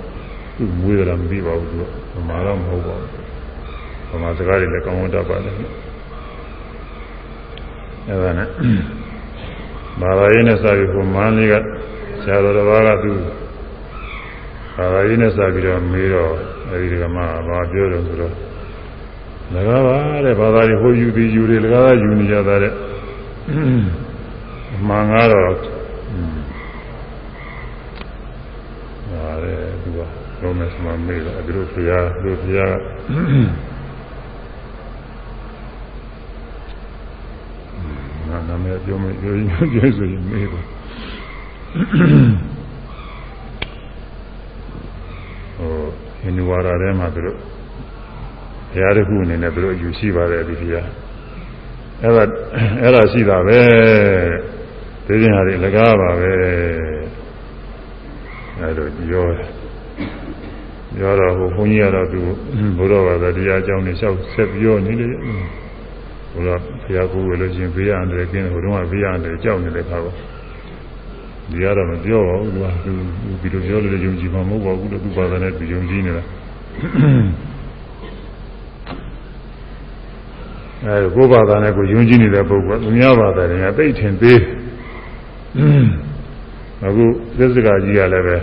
သူ့မွေးရတာမသိပါဘူးသူကဗမာတော့မဟုတ်ပါဘူးဗမာစကားတွေလည်းကောင်းကောင်းတတ်ပါလေအဲဒါနဲ့ဘာသာရေးနဲ့စာပြီးဟိုမန်းလေးကဆရာတော်တစ်ပါးကသူ ဘာသာရေးနဲ့စပြီးတော့မေးတော့အဲဒီကမှဘာပြောတယ်ဆိုတော့လကားပါတဲ့ဘာသာရေးဟိုယူသည်ယူတယ်လကားယူနေကြတာတဲ့အမှန်ကတော့ဟာတဲ့သူကလုံးမဲ့စမမေးတော့အဲဒီလိုဖျားသူဖျားနာနာမည်ပြောမယ်ပြောရင်ပြောဆိုရင်မေးတော့ ဟိုဟိန္ဒူဝါဒထဲမှာသူတို့ဘုရားတစ်ခုအနေနဲ့သူတို့ယူရှိပါတယ်ဒီဘုရားအဲ့ဒါအဲ့ဒါရှိတာပဲဒီကျင်ဟာတွေလကားပါပဲအဲ့လိုပြောတယ်ပြောတော့ဟိုဘုန်းကြီးကတော့သူဘုရားဘာသာတရားအကြောင်းနဲ့လျှောက်ဆက်ပြောနေလေဘုရားဘုရားကိုယ်ဝယ်လို့ချင်းဘေးရတယ်ကင်းဟိုတုန်းကဘေးရတယ်ကြောက်နေတဲ့ခါတော့ ဒီကတော့မပြောပါဘူးသူကသူဒီလိုပြောလို့ယုံကြည်မှာမဟုတ်ပါဘူးလို့သူပါဒနဲ့သူယုံကြည်နေတာအဲကိုယ်ဘာသာနဲ့ကိုယုံကြည်နေတဲ့ပုဂ္ဂိုလ်ကသူများဘာသာတွေကသိထင်သေးအခုသစ္စာကြီးကလည်းပဲ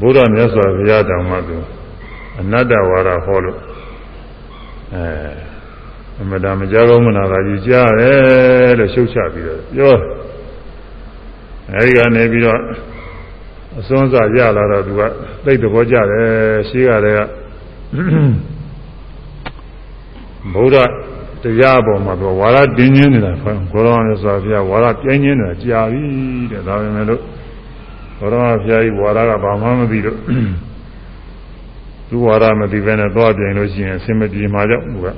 ဘုရားမြတ်စွာဘုရားတောင်မှသူအနတ္တဝါဒဟောလို့အဲအမတမကြောက်မနာတာကြီးကြားတယ်လို့ရှုတ်ချပြီးတော့ပြော အဲဒီကနေပြီးတော့အစွန်းစားရလာတော့သူကသိတဲ့ဘောကြတယ်ရှိရတဲ့ကဘုရားတရားပေါ်မှာတော့ဝါရတင်းညင်းနေတာခေါ်ကိုရောမြတ်စွာဘုရားဝါရပြင်းညင်းနေတာကြာပြီတဲ့ဒါပေမဲ့လို့ကိုရောဘုရားကြီးဝါရကဘာမှမသိတော့သူဝါရမသိဘဲနဲ့သွားပြင်လို့ရှိရင်အစင်မပြေမှာကြောက်သူက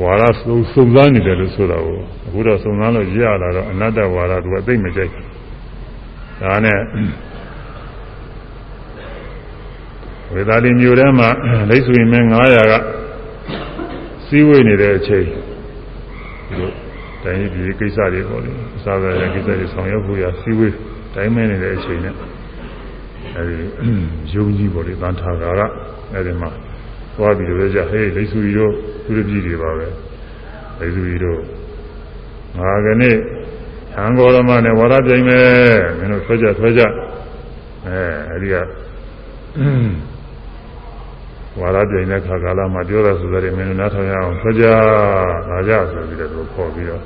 ဝါရစုံစုံစမ်းနေတယ်လို့ဆိုတာကိုအခုတော့စုံစမ်းလို့ရလာတော့အနတ္တဝါရသူကသိမကြိုက်ဒါနဲ့ဝေသာလီမျိုးထဲမှာလိတ်ဆွေမင်း900ကစည်းဝေးနေတဲ့အချိန်ဒီလိုတိုင်းပြည်ကိစ္စတွေပေါ့လေအစားအစာကိစ္စတွေဆောင်ရွက်ဖို့ရစည်းဝေးတိုင်းမဲနေတဲ့အချိန်နဲ့အဲဒီယုံကြည်ပေါ့လေတန်ထာကာကအဲဒီမှာသွားပြီးတော့ကြဟေးလိတ်ဆွေတို့ သူရပြည်တွေပါပဲလိတ်ဆွေတို့ငါကနေ့ဟံဂေါရမနဲ့ဝါရပြိုင်မယ်မင်းတို့ဆွဲကြဆွဲကြအဲအဲဒီကဝါရပြိုင်တဲ့ခါကာလမှာပြောတာဆိုတဲ့မင်းတို့နားထောင်ရအောင်ဆွဲကြလာကြဆိုပြီးတော့ခေါ်ပြီးတော့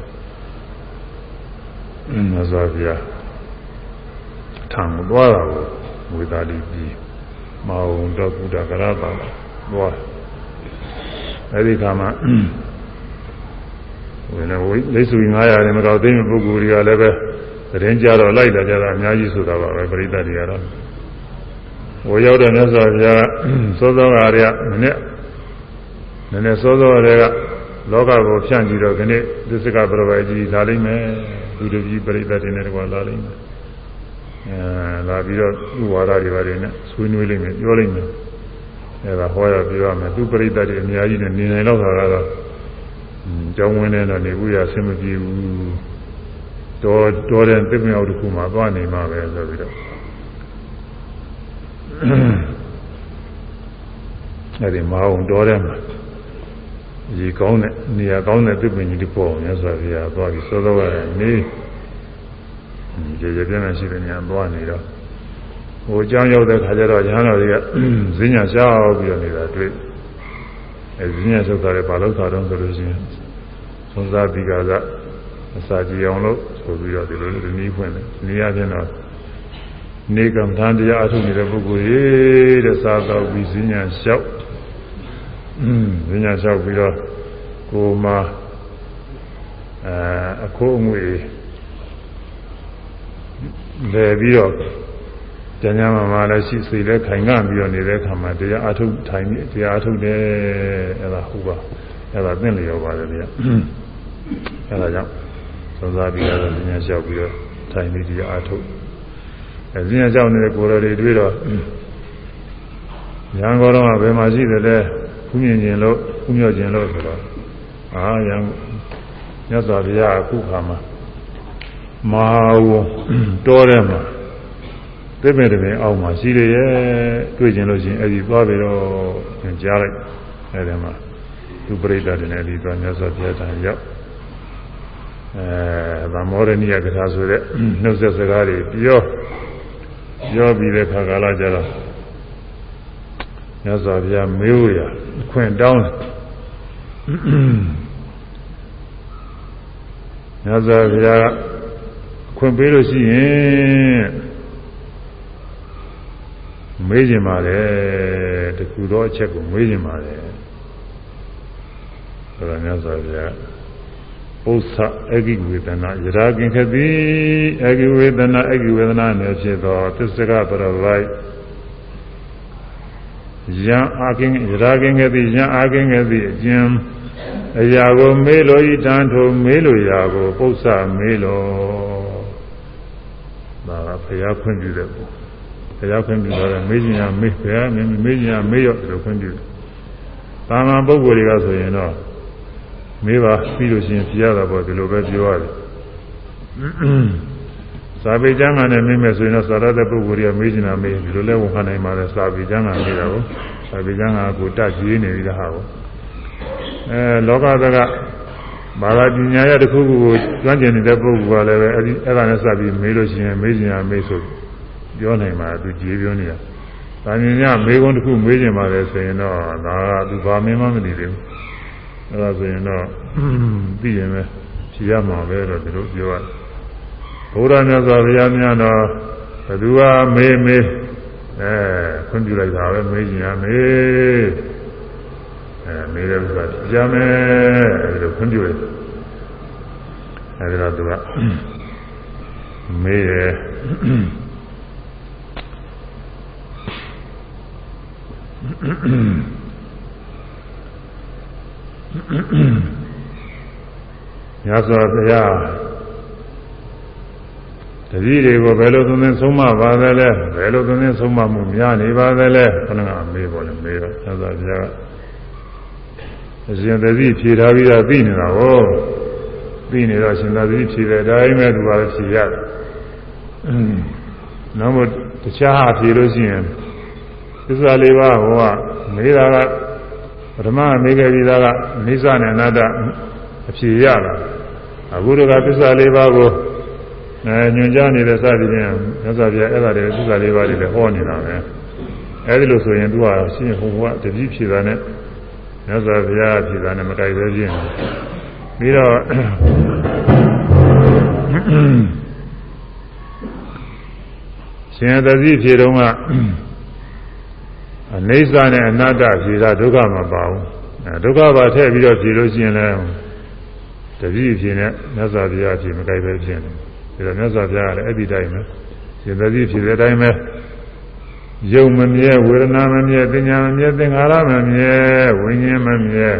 အင်းမဇာပြာထံသွားတာကိုဝေသာလီပြီးမအောင်တော့ကုဒကရတာသွား အဲဒီခါမှာဝင်နေဝိလိစု900နဲ့မတော်သိတဲ့ပုဂ္ဂိုလ်တွေကလည်းပဲသတင်းကြတော့လိုက်လာကြတာအများကြီးဆိုတာပါပဲပရိသတ်တွေကတော့ဟိုရောက်တဲ့မြတ်စွာဘုရားစောစောကတည်းကနည်းနည်းနည်းစောစောကတည်းကလောကကိုဖြန့်ကြည့်တော့ခဏသစ္စကပရဝေကြီးလာလိမ့်မယ်သူတို့ကြီးပရိသတ်တွေနဲ့တကွာလာလိမ့်မယ်အဲလာပြီးတော့သူ့ဝါဒတွေပါတယ်နဲ့ဆွေးနွေးလိမ့်မယ်ပြောလိမ့်မယ် အဲဒါဟောရပြောရမယ်သူပရိသတ်တွေအများကြီးနဲ့နေနိုင်တော့တာကတော့ကျောင်းဝင်းနဲ့တော့နေဘူးရအဆင်မပြေဘူးတော်တော်တဲ့သိမြောက်တစ်ခုမှသွားနေမှာပဲဆိုပြီးတော့အဲဒီမအောင်တော်တဲ့မှာရေကောင်းတဲ့နေရာကောင်းတဲ့သိပင်ကြီးတစ်ပေါ့မြတ်စွာဘုရားသွားပြီးစောစောကနေရေရပြင်းနေရှိတဲ့နေရာသွားနေတော့ ဟိုကြောင်းရောက်တဲ့ခါကျတော့ရဟန်းတော်တွေကဈဉ္ညာရှောက်ပြီးတော့နေတာတွေ့အဲဈဉ္ညာရှောက်တာလည်းဘာလို့သာတော့ဆိုလို့ရှိရင်သုံးစားပြီးကအစာကြည်အောင်လို့ဆိုပြီးတော့ဒီလိုလိုနည်းဖွင့်တယ်နေရာချင်းတော့နေကမ္မထာတရားအထုနေတဲ့ပုဂ္ဂိုလ်ရေးတဲ့စားတော့ပြီးဈဉ္ညာလျှောက်ဈဉ္ညာလျှောက်ပြီးတော့ကိုမှအဲအခိုးအငွေလဲပြီးတော့ ကျန်ကျမ်းမှာလည်းရှိစိတ်လည်းခိုင်ငှပြီးတော့နေတဲ့အခါမှာတရားအထုထိုင်ပြီးတရားအထုတယ်အဲ့ဒါဟုတ်ပါအဲ့ဒါသိလျော်ပါတယ်ဗျာအဲ့ဒါကြောင့်သုံးစားပြီးတော့ဉာဏ်လျှောက်ပြီးတော့ထိုင်ပြီးတရားအထုအဲဉာဏ်လျှောက်နေတဲ့ကိုယ်တော်တွေတွေ့တော့ညာကောတော့ဘယ်မှာရှိတယ်လဲခုမြင်ခြင်းလို့ခုမြော့ခြင်းလို့ဆိုတော့အာရံမြတ်စွာဘုရားအခုခါမှာမဟာဝတောထဲမှာ သိမဲ့တပင်အောက်မှာရှိရရဲ့တွေ့ကျင်လို့ရှိရင်အဲ့ဒီသွားပြီးတော့ကြားလိုက်အဲ့ဒီမှာသူပရိသတ်တွေနဲ့ဒီသွားမြတ်စွာဘုရားတန်ရောက်အဲဗမောရဏိယကထာဆိုတဲ့နှုတ်ဆက်စကားတွေပြောပြောပြီးတဲ့ခါကာလကျတော့မြတ်စွာဘုရားမေးဝရအခွင့်တောင်းတယ်မြတ်စွာဘုရားခွင့်ပေးလို့ရှိရင် မေးကြပါလေတခုတော့အချက်ကိုမေးကြပါလေဆိုတော့မြတ်စွာဘုရားဥစ္စာအဂိဝေဒနာယရာကင်ခတိအဂိဝေဒနာအဂိဝေဒနာနဲ့ဖြစ်သောသစ္စကပရဝိုက်ယံအာကင်ယရာကင်ခတိယံအာကင်ခတိအကျဉ်အရာကိုမေးလို့ဤတန်ထိုမေးလို့ရာကိုပု္ပ္ပာမေးလို့ဒါကဘုရားခွင့်ပြုတဲ့ပုံ ဘုရားခွင့်ပြုတော့မေးခြင်းရမေးဘုရားမေးခြင်းရမေးရောဒီလိုခွင့်ပြုတာမန်ပုဂ္ဂိုလ်တွေကဆိုရင်တော့မေးပါပြီးလို့ရှိရင်ပြရတာပေါ့ဒီလိုပဲပြောရတယ်စာပေကျမ်းဂန်နဲ့မေးမယ်ဆိုရင်တော့သာရတဲ့ပုဂ္ဂိုလ်တွေကမေးချင်တာမေးဒီလိုလဲဝန်ခံနိုင်ပါတယ်စာပေကျမ်းဂန်မေးတာကိုစာပေကျမ်းဂန်ကိုတတ်ကြီးနေပြီလားဟာကိုအဲလောကသကဘာသာပညာရတစ်ခုခုကိုကျွမ်းကျင်နေတဲ့ပုဂ္ဂိုလ်ကလည်းပဲအဲဒီအဲ့ဒါနဲ့စပြီးမေးလို့ရှိရင်မေးချင်ရမေးဆိုပြော နိုင်မှာသူကြည်ပြောနေတာ။ဒါမြင်ရမေးခွန်းတစ်ခုမေးချင်ပါလေဆိုရင်တော့ဒါကသူဘာမင်းမှမသိသေးဘူး။အဲ့ဒါဆိုရင်တော့သိရင်ပဲဖြေရမှာပဲတော့ဒီလိုပြောရတယ်။ဘုရားမြတ်စွာဘုရားများတော့ဘသူကမေးမေးအဲခွင့်ပြုလိုက်တာပဲမေးချင်ရမေးအဲမေးတဲ့ဥစ္စာကြားမယ်အဲဒီလိုခွင့်ပြုလိုက်အဲဒီတော့သူကမေးရ ညစွာဘုရားတတိတွေကိုဘယ်လိုသွင်းသွင်းဆုံးမပါသလဲဘယ်လိုသွင်းသွင်းဆုံးမမှုများနေပါသလဲခဏကမေးပေါ်လဲမေးတော့ညစွာဘုရားအရှင်သတိဖြေထားပြီးတော့သိနေတာကိုသိနေတော့ရှင်သာသတိဖြေတဲ့အတိုင်းပဲသူကဖြေရတယ်။နောက်မှတခြားဖြေလို့ရှိရင် သစ္စာလေးပါးဟောကမေးတာကပထမမေးခဲ့ပြီးသားကနိစ္စနဲ့အနတ္တအဖြေရတာအခုတကသစ္စာလေးပါးကိုအဲညွှန်ကြားနေတဲ့စသည်ဖြင့်မြတ်စွာဘုရားအဲ့ဒါတွေသစ္စာလေးပါးတွေလည်းဟောနေတာပဲအဲဒီလိုဆိုရင်သူကရှင်းဟိုကတတိဖြေတာနဲ့မြတ်စွာဘုရားဖြေတာနဲ့မတိုက်ပဲပြင်းပြီးတော့ရှင်သတိဖြေတော့က အနိစ္စနဲ့အနတ္တဖြေတာဒုက္ခမပါဘူးအဲဒုက္ခပါထည့်ပြီးတော့ဖြေလို့ရှိရင်လည်းတတိဖြေနဲ့မြတ်စွာဘုရားဖြေမကြိုက်ပဲဖြစ်တယ်ဒါတော့မြတ်စွာဘုရားကလည်းအဲ့ဒီတိုင်းပဲရှင်သတိဖြေတဲ့အတိုင်းပဲယုံမမြဲဝေဒနာမမြဲပညာမမြဲသင်္ခါရမမြဲဝိညာဉ်မမြဲ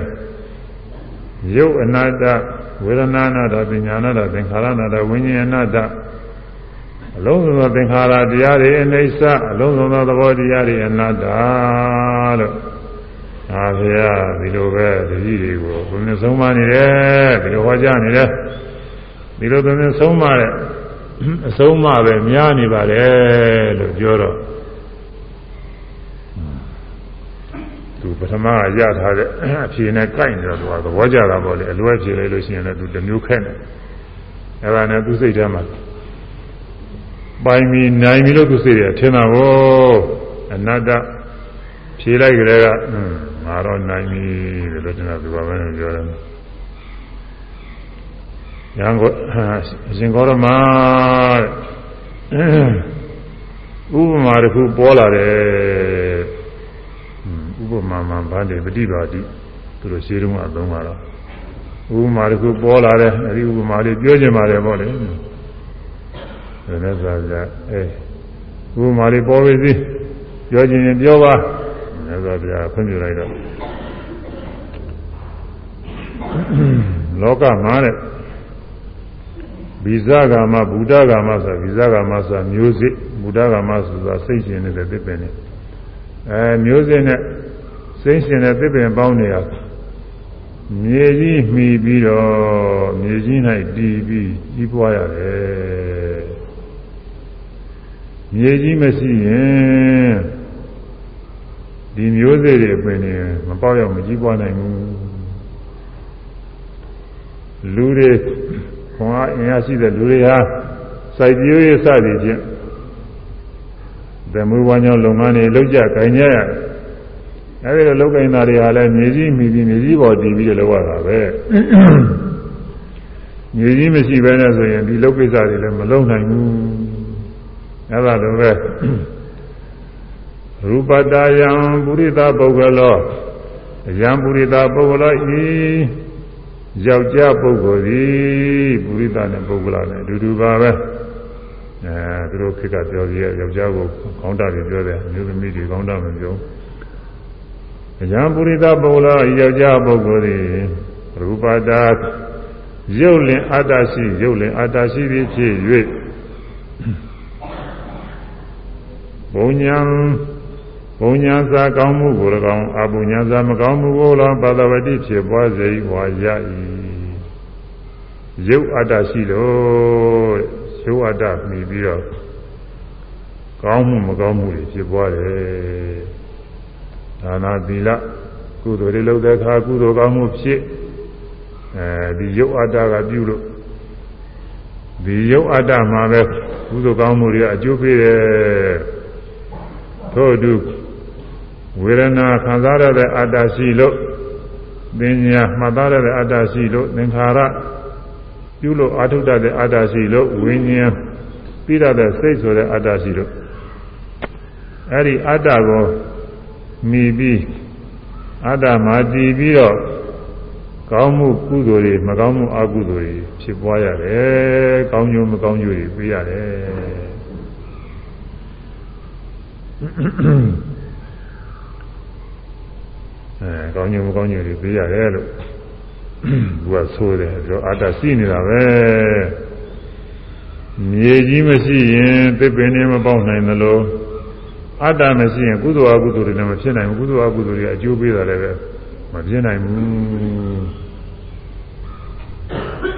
ယုတ်အနတ္တဝေဒနာနာတပညာနာတသင်္ခါရနာတဝိညာဉ်အနတ္တ အလုံးစုံသောသင်္ခါရတရားတွေအိဋ္ဌအလုံးစုံသောသဘောတရားတွေအနတ္တလို့အာဘုရားဒီလိုပဲတတိတွေကိုဘုရားဆုံးမနေတယ်ဒီလိုဟောကြားနေတယ်ဒီလိုဘုရားဆုံးမတဲ့အဆုံးမပဲများနေပါတယ်လို့ပြောတော့သူပထမရထားတဲ့အဖြေနဲ့ကိုက်နေတော့သူကသဘောကျတာပေါ့လေအလွဲဖြေလိုက်လို့ရှိရင်လည်းသူတမျိုးခက်နေအဲ့ဒါနဲ့သူစိတ်ထဲမှာ ပိုင်ပြီးနိုင်ပြီလို့သူစိတ်ရထင်တာကိုအနတ္တဖြေလိုက်ကြတဲ့ကငါတော့နိုင်ပြီလို့ထင်တာသူကပဲပြောတယ်ရန်ကိုအရှင်ကောရမဥပမာတစ်ခုပေါ်လာတယ်ဥပမာမှဗန္တိပฏิပါတိသူတို့ရှင်းတုန်းကအသုံးပါတော့ဥပမာတစ်ခုပေါ်လာတယ်အဲဒီဥပမာလေးပြောချင်ပါတယ်ပေါ့လေ ဒါနဲ့ဆိုကြအဲဥပမာလေးပေါ်ပြီစီပြောချင်ရင်ပြောပါမြတ်စွာဘုရားဖွင့်ပြလိုက်တော့လောကမှာတဲ့ဗီဇဂါမဗုဒ္ဓဂါမဆိုဗီဇဂါမဆိုမျိုးစိဗုဒ္ဓဂါမဆိုတာစိတ်ရှင်နေတဲ့သစ်ပင်နဲ့အဲမျိုးစိနဲ့စိတ်ရှင်တဲ့သစ်ပင်ပေါင်းနေရမြေကြီးမှီပြီးတော့မြေကြီး၌တည်ပြီးကြီးပွားရတယ် မြေကြီးမရှိရင်ဒီမျိုးစေ့တွေပင်နေမပေါက်ရောက်မကြီးပွားနိုင်ဘူးလူတွေခွန်အားအင်အားရှိတဲ့လူတွေဟာစိုက်ပျိုးရေးစသည်ဖြင့်သမုဝါညောလုပ်ငန်းတွေလုပ်ကြခိုင်ကြရတယ်အဲဒီလိုလုပ်ကိုင်တာတွေဟာလည်းမြေကြီးမိပြီးမြေကြီးပေါ်တည်ပြီးလုပ်ရတာပဲမြေကြီးမရှိဘဲနဲ့ဆိုရင်ဒီလုပ်ကိစ္စတွေလည်းမလုပ်နိုင်ဘူး အဲဒါလိုပဲရူပတယံပုရိသပုဂ္ဂလောယံပုရိသပုဂ္ဂလောဤယောက်ျားပုဂ္ဂိုလ်သည်ပုရိသနဲ့ပုဂ္ဂလနဲ့အတူတူပါပဲအဲသူတို့ခေတ်ကပြောပြရဲ့ယောက်ျားကိုခေါင်းတာတွေပြောတယ်အမျိုးသမီးတွေခေါင်းတာမပြောအယံပုရိသပုဂ္ဂလယောက်ျားပုဂ္ဂိုလ်သည်ရူပတာရုပ်လင်အတ္တရှိရုပ်လင်အတ္တရှိသည်ဖြစ်၍ ဘုံညာဘုံညာစာကောင်းမှုကို၎င်းအဘုံညာစာမကောင်းမှုကို၎င်းပါဒဝတိဖြစ်ပွားစေဝါရ၏ရုပ်အတ္တရှိလို့ရုပ်အတ္တမြည်ပြီးတော့ကောင်းမှုမကောင်းမှုတွေဖြစ်ပွားတယ်ဒါနာသီလကုသိုလ်တွေလုပ်တဲ့အခါကုသိုလ်ကောင်းမှုဖြစ်အဲဒီရုပ်အတ္တကပြုလို့ဒီရုပ်အတ္တမှာပဲကုသိုလ်ကောင်းမှုတွေကအကျိုးပေးတယ် ထို့အတူဝေဒနာခံစားရတဲ့အတ္တရှိလို့ပညာမှတ်သားရတဲ့အတ္တရှိလို့သင်္ခါရပြုလို့အာထုတ္တတဲ့အတ္တရှိလို့ဝိညာဉ်ပြီးရတဲ့စိတ်ဆိုတဲ့အတ္တရှိလို့အဲ့ဒီအတ္တကိုမိပြီးအတ္တမှာတည်ပြီးတော့ကောင်းမှုကုသိုလ်တွေမကောင်းမှုအကုသိုလ်တွေဖြစ်ပွားရတယ်ကောင်းကျိုးမကောင်းကျိုးတွေပေးရတယ် အဲကောင်းကျိုးမကောင်းကျိုးတွေပေးရတယ်လို့သူကဆိုတယ်ပြောအတ္တရှိနေတာပဲမြေကြီးမရှိရင်သစ်ပင်တွေမပေါက်နိုင်သလိုအတ္တမရှိရင်ကုသိုလ်အကုသိုလ်တွေလည်းမဖြစ်နိုင်ဘူးကုသိုလ်အကုသိုလ်တွေအကျိုးပေးတာလည်းပဲမဖြစ်နိုင်ဘူး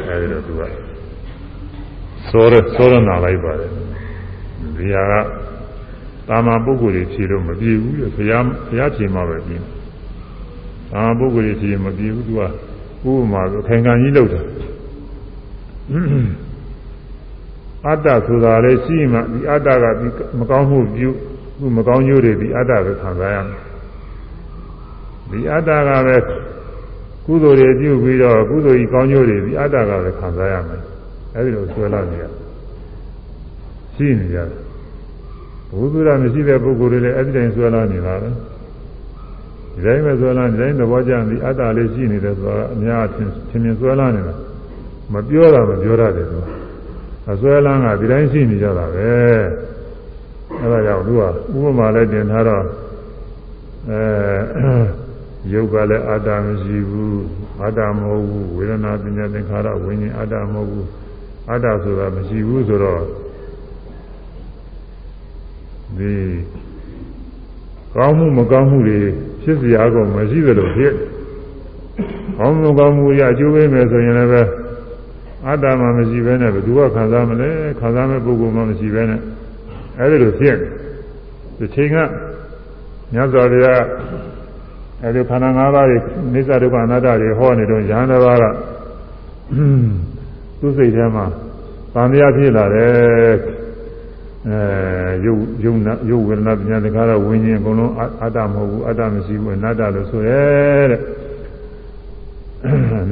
အဲဒီတော့သူကသောရသောရနာလိုက်ပါတယ်ဒီဟာက တာမပုဂ္ဂိုလ်တွေဖြေလို့မပြေဘူးလေဘုရားဘုရားဖြေမှပဲပြီးတာမပုဂ္ဂိုလ်တွေဖြေမပြေဘူးသူကဥပမာဆိုခိုင်ခံကြီးလောက်တယ်အတ္တဆိုတာလည်းရှိမှဒီအတ္တကဒီမကောင်းမှုပြုသူမကောင်းကျိုးတွေဒီအတ္တပဲခံစားရမယ်ဒီအတ္တကပဲကုသိုလ်တွေပြုပြီးတော့ကုသိုလ်ကြီးကောင်းကျိုးတွေဒီအတ္တကပဲခံစားရမယ်အဲဒီလိုဆွဲလာနေရရှိနေကြတယ် ဘုသူရမရှိတဲ့ပုဂ္ဂိုလ်တွေလည်းအဲ့ဒီတိုင်းဆွဲလာနေတာပဲဒီတိုင်းပဲဆွဲလာဒီတိုင်းသဘောကျဒီအတ္တလေးရှိနေတယ်ဆိုတာအများအထင်ထင်မြင်ဆွဲလာနေတာမပြောတာမပြောရတယ်သူအဆွဲလန်းကဒီတိုင်းရှိနေကြတာပဲအဲဒါကြောင့်သူကဥပမာလည်းတင်ထားတော့အဲယုတ်ကလည်းအတ္တမရှိဘူးအတ္တမဟုတ်ဘူးဝေဒနာပညာသင်္ခါရဝိညာဉ်အတ္တမဟုတ်ဘူးအတ္တဆိုတာမရှိဘူးဆိုတော့ ဒီကောင်းမှုမကောင်းမှုတွေဖြစ်စရာကောမရှိသလိုဖြစ်ကောင်းမှုကောင်းမှုရအကျိုးပေးမယ်ဆိုရင်လည်းပဲအတ္တမှမရှိဘဲနဲ့ဘယ်သူကခံစားမလဲခံစားမဲ့ပုဂ္ဂိုလ်မှမရှိဘဲနဲ့အဲဒီလိုဖြစ်ဒီချိန်ကမြတ်စွာဘုရားအဲဒီခန္ဓာ၅ပါးတွေနိစ္စဒုက္ခအနတ္တတွေဟောနေတော့ယန္တဘာကသူ့စိတ်ထဲမှာသံဃာဖြစ်လာတယ် အဲယုတ်ယုံနာယုတ်ဝေဒနာပညာတကားတော့ဝิญဉ်အကုန်လုံးအတ္တမဟုတ်ဘူးအတ္တမရှိဘူးအနတ္တလို့ဆိုရဲတဲ့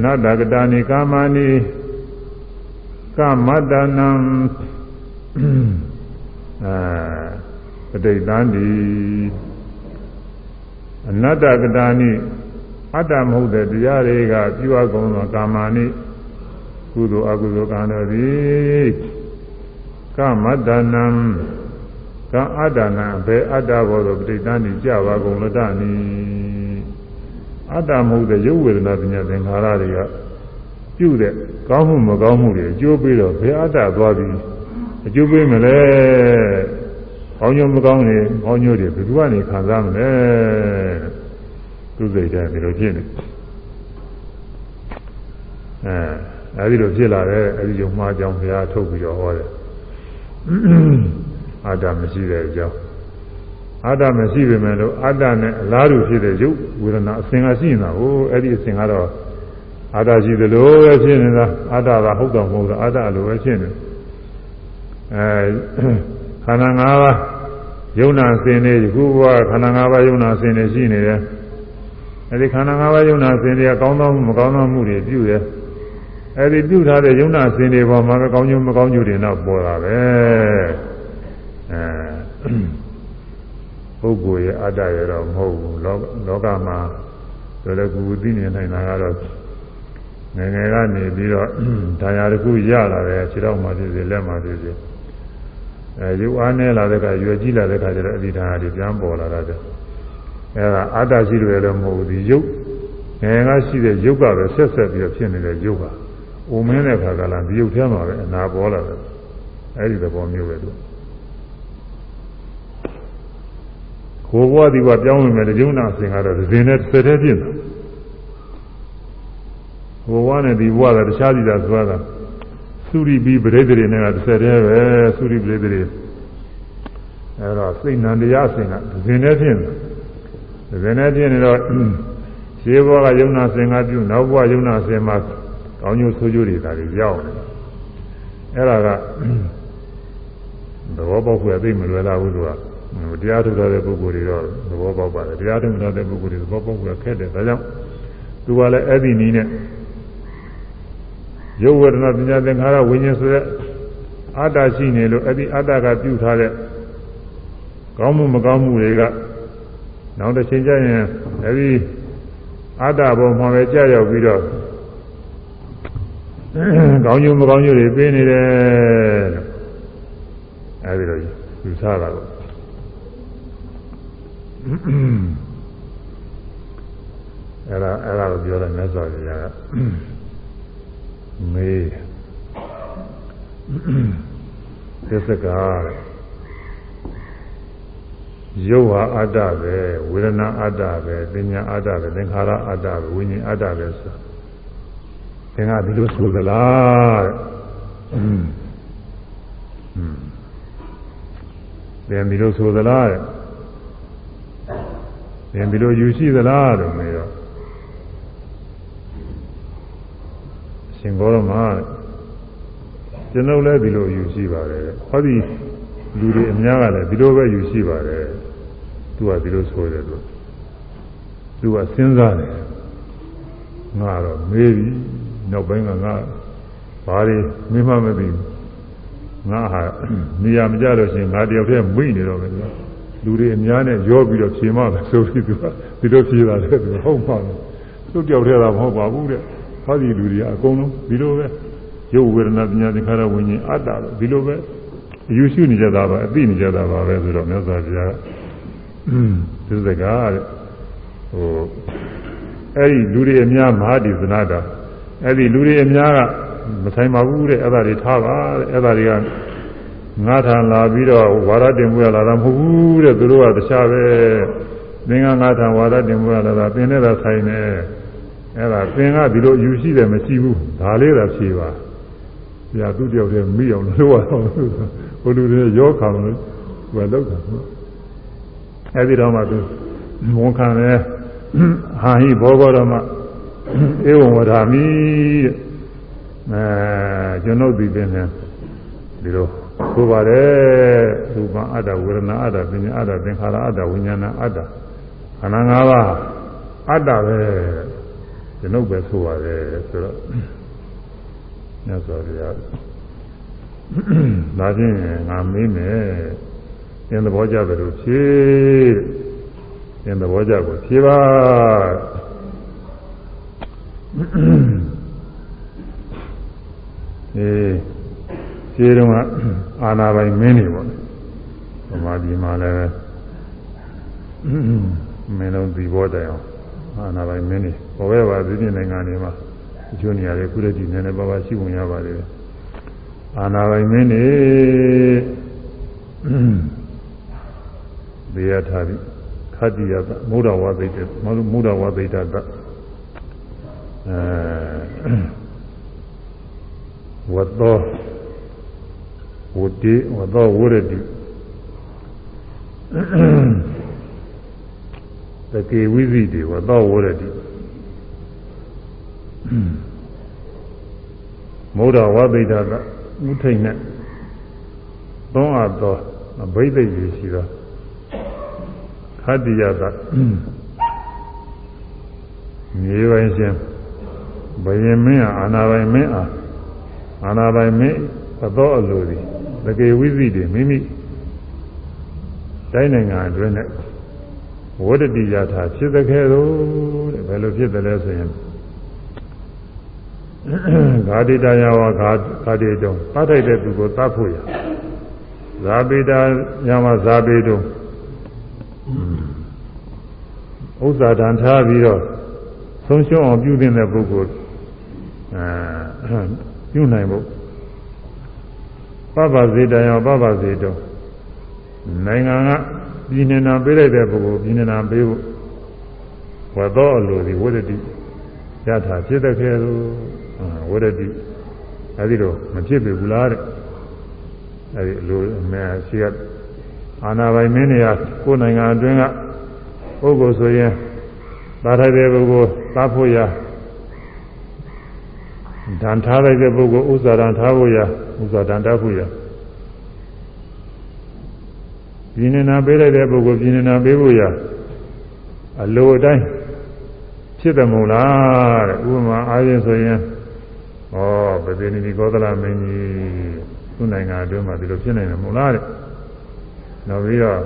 နတ္တကတာနိကာမနိကမတ္တနံအဲပဋိသန္တိအနတ္တကတာနိအတ္တမဟုတ်တဲ့တရားတွေကပြုအပ်ကုန်သောကာမနိကုသိုလ်အကုသိုလ်ကံတော်သည် ကမတ္တနံကံအတ္တနံဘယ်အတ္တဘောသောပဋိသန္တိကြပါကုန်လတ္တနိအတ္တမဟုတ်တဲ့ရုပ်ဝေဒနာပညာသင်္ခါရတွေကပြုတဲ့ကောင်းမှုမကောင်းမှုတွေအကျိုးပေးတော့ဘယ်အတ္တသွားပြီးအကျိုးပေးမလဲကောင်းကျိုးမကောင်းနေကောင်းကျိုးတွေဘယ်သူကနေခံစားမလဲသူစိတ်ထဲဒီလိုဖြစ်နေအဲအဲဒီလိုဖြစ်လာတဲ့အဲဒီယုံမှားကြောင့်ဘုရားထုတ်ပြီးတော့ဟောတယ် အာတမရှိတဲ့အကြောင်းအာတမရှိပေမဲ့လို့အာတနဲ့အလားတူဖြစ်တဲ့ယုတ်ဝေဒနာအစဉ်ကရှိနေတာဟိုအဲ့ဒီအစဉ်ကတော့အာတရှိသလိုပဲဖြစ်နေတာအာတကဟုတ်တော့မဟုတ်တော့အာတလိုပဲဖြစ်နေအဲခန္ဓာ၅ပါးယုံနာစင်နေခုဘဝခန္ဓာ၅ပါးယုံနာစင်နေရှိနေတယ်အဲဒီခန္ဓာ၅ပါးယုံနာစင်တွေကကောင်းသောမကောင်းသောမှုတွေပြုတယ် အဲဒီပြုထားတဲ့ယုံနာစင်တွေပေါ်မှာကောင်းကျိုးမကောင်းကျိုးတွေတော့ပေါ်တာပဲအဲပုဂ္ဂိုလ်ရဲ့အတ္တရတော့မဟုတ်ဘူးလောလောကမှာဆိုလည်းကူသိနေနိုင်တာကတော့ငယ်ငယ်ကနေပြီးတော့ဒါရတစ်ခုရလာတယ်ခြေထောက်မှာဖြစ်စေလက်မှာဖြစ်စေအဲရုပ်အားနဲ့လာတဲ့ကရွယ်ကြီးလာတဲ့ကကျတော့အဒီဒါတွေပြန်ပေါ်လာတာတဲ့အဲဒါအတ္တရှိတယ်လည်းမဟုတ်ဘူးဒီရုပ်ငယ်ငယ်ကရှိတဲ့ရုပ်ကပဲဆက်ဆက်ပြီးတော့ဖြစ်နေတဲ့ရုပ်ပါ အိုမင်းတဲ့ခါကလာဒီရုပ်ထဲမှာပဲအနာပေါ်လာတယ်အဲဒီသဘောမျိုးပဲသူကိုဘဝဒီဘဝပြောင်းဝင်မယ်တကြုံနာစင်ကတော့ဒီနေ့တစ်သက်တည်းဖြစ်တယ်ဘဝနဲ့ဒီဘဝကတခြားစီတာသွားတာသုရိပိပရိသေတွေနဲ့ကတစ်ဆက်တည်းပဲသုရိပရိသေတွေအဲတော့စိတ်နံတရားစင်ကဒဇင်နဲ့ဖြစ်နေဒဇင်နဲ့ဖြစ်နေတော့ရှင်းဘောကယုံနာစင်ကပြုနောက်ဘဝယုံနာစင်မှာ ကောင်းကျိုးဆိုးကျိုးတွေဒါတွေရောက်နေအဲ့ဒါကသဘောပေါက်ခွင့်အသိမလွယ်လာဘူးသူကတရားထုတ်တဲ့ပုဂ္ဂိုလ်တွေတော့သဘောပေါက်ပါတယ်တရားထုတ်တဲ့ပုဂ္ဂိုလ်တွေသဘောပေါက်ခွင့်ခက်တယ်ဒါကြောင့်သူကလည်းအဲ့ဒီနည်းနဲ့ရုပ်ဝေဒနာပညာသင်္ခါရဝိညာဉ်ဆိုတဲ့အတ္တရှိနေလို့အဲ့ဒီအတ္တကပြုထားတဲ့ကောင်းမှုမကောင်းမှုတွေကနောက်တစ်ချိန်ကျရင်အဲ့ဒီအတ္တဘုံမှာပဲကြာရောက်ပြီးတော့ ကောင်းကျိုးမကောင်းကျိုးတွေပေးနေတယ်အဲဒီလိုယူဆတာတော့အဲ့ဒါအဲ့ဒါကိုပြောတယ်မြတ်စွာဘုရားကမေးသစ္စကာရုပ်ဟာအတ္တပဲဝေဒနာအတ္တပဲပညာအတ္တပဲသင်္ခါရအတ္တပဲဝိညာဉ်အတ္တပဲဆို သင်ကဒီလိုဆိုသလားတဲ့သင်ဒီလိုဆိုသလားတဲ့သင်ဒီလိုယူရှိသလားလို့မေးတော့ရှင်ဘောရမကျွန်ုပ်လည်းဒီလိုယူရှိပါတယ်ဟောဒီလူတွေအများကလည်းဒီလိုပဲယူရှိပါတယ်သူကဒီလိုဆိုတယ်လို့သူကစဉ်းစားတယ်ငါတော့မေးပြီ နောက်ပိုင်းကငါဘာတွေမင်းမမသိငါဟာနေရာမကြလို့ရှိရင်ငါတယောက်တည်းမိနေတော့မယ်လူတွေအများနဲ့ရောပြီးတော့ဖြေမှပဲဆိုပြီးသူကဒီလိုဖြေတာလေသူဟုတ်ပါဘူးသူတယောက်တည်းတော့မဟုတ်ပါဘူးတဲ့ဟောဒီလူတွေကအကုန်လုံးဒီလိုပဲရုပ်ဝေဒနာပညာသင်္ခါရဝิญဉ်အတ္တလို့ဒီလိုပဲအယူရှိနေကြတာပါအသိနေကြတာပါပဲဆိုတော့မြတ်စွာဘုရားကသူစကားတဲ့ဟိုအဲ့ဒီလူတွေအများမဟာဒီသနာတာ အဲ့ဒီလူတွေအများကမဆိုင်ပါဘူးတဲ့အဲ့ဒါတွေထားပါတဲ့အဲ့ဒါတွေကငါထံလာပြီးတော့ဝါရတင်မှုရလာတာမဟုတ်ဘူးတဲ့သူတို့ကတခြားပဲသင်္ကငါထံဝါရတင်မှုရလာတာသင်နဲ့သာဆိုင်နေအဲ့ဒါသင်ကဒီလိုယူရှိတယ်မရှိဘူးဒါလေးသာဖြေပါဆရာသူတယောက်တည်းမိအောင်လုပ်ရအောင်ဟိုလူတွေရောခံလို့ဟိုလောက်တာအဲ့ဒီတော့မှသူဝန်ခံတယ်ဟာဟိဘောဂောရမ ဧဝံဝဒါမိတဲ့အဲကျွန်ုပ်ဒီပင်နဲ့ဒီလိုဆိုပါတယ်ရူပအတ္တဝေဒနာအတ္တပညာအတ္တသင်္ခါရအတ္တဝိညာဏအတ္တခန္ဓာ၅ပါးအတ္တပဲကျွန်ုပ်ပဲဆိုပါတယ်ဆိုတော့မြတ်စွာဘုရားဒါချင်းငါမေးမယ်သင်သဘောကျတယ်လို့ဖြေသင်သဘောကျကိုဖြေပါ အေးခြေတုံးကအာနာပိုင်မင်းနေပေါ့ဗမာပြည်မှာလည်းမင်းလုံးဒီဘောတိုင်အောင်အာနာပိုင်မင်းနေဘောပဲပါပြည်နိုင်ငံတွေမှာအချို့နေရာတွေခုတည်းဒီနည်းနည်းပါးပါးရှိဝင်ရပါလေအာနာပိုင်မင်းနေဘေယထာတိခတ္တိယသမုဒ္ဒဝါသိတ္တမုဒ္ဒဝါသိတ္တသအဲ ဝတ္တောဝတိဝတ္တောဝရတိတကေဝိဇိတေဝတ္တောဝရတိမုဒ္ဒဝါသိတ္တသဥထိတ်နဲ့သုံးအပ်သောအဘိဓိတ်ကြီးရှိသောခတ္တိယသမြေပိုင်းရှင် ဘယင်မင်းအာနာပိုင်မင်းအားအာနာပိုင်မင်းအသောအလိုသည်တကယ်ဝိသိတွေမိမိတိုင်းနိုင်ငံအတွင်းနဲ့ဝတ္တတိယထာဖြစ်တဲ့ခဲလို့တဲ့ဘယ်လိုဖြစ်တယ်လဲဆိုရင်ဂါတိတယဝဂါဂါတိတုံသတ်ထိုက်တဲ့သူကိုသတ်ဖို့ရဇာပေတာညမှာဇာပေတုံဥစ္စာတန်ထားပြီးတော့ဆုံးရှုံးအောင်ပြုတဲ့ပုဂ္ဂိုလ် အဲပြုနိုင်ဖို့ပပဇေတယောပပဇေတုံနိုင်ငံကပြည်နေနာပေးလိုက်တဲ့ပုဂ္ဂိုလ်ပြည်နေနာပေးဖို့ဝတ်တော်အလိုဒီဝိရတိယထာဖြစ်တဲ့ခဲလို့ဝရတိအဲဒီတော့မဖြစ်ပြီဘူးလားတဲ့အဲဒီလိုအမေရှိကအာနာပိုင်မင်းတွေကကိုယ်နိုင်ငံအတွင်းကပုဂ္ဂိုလ်ဆိုရင်သာထိုက်တဲ့ပုဂ္ဂိုလ်သတ်ဖို့ရ ဒဏ်ထားလိုက်တဲ့ပုဂ္ဂိုလ်ဥစ္စာဒဏ်ထားဖို့ရဥစ္စာဒဏ်တတ်ဖို့ရပြည်နေနာပေးလိုက်တဲ့ပုဂ္ဂိုလ်ပြည်နေနာပေးဖို့ရအလိုအတိုင်းဖြစ်တယ်မို့လားတဲ့ဥပမာအားဖြင့်ဆိုရင်ဩပဇေနီကောသလမင်းကြီးသူ့နိုင်ငံအတွင်းမှာဒီလိုဖြစ်နိုင်တယ်မို့လားတဲ့နောက်ပြီးတော့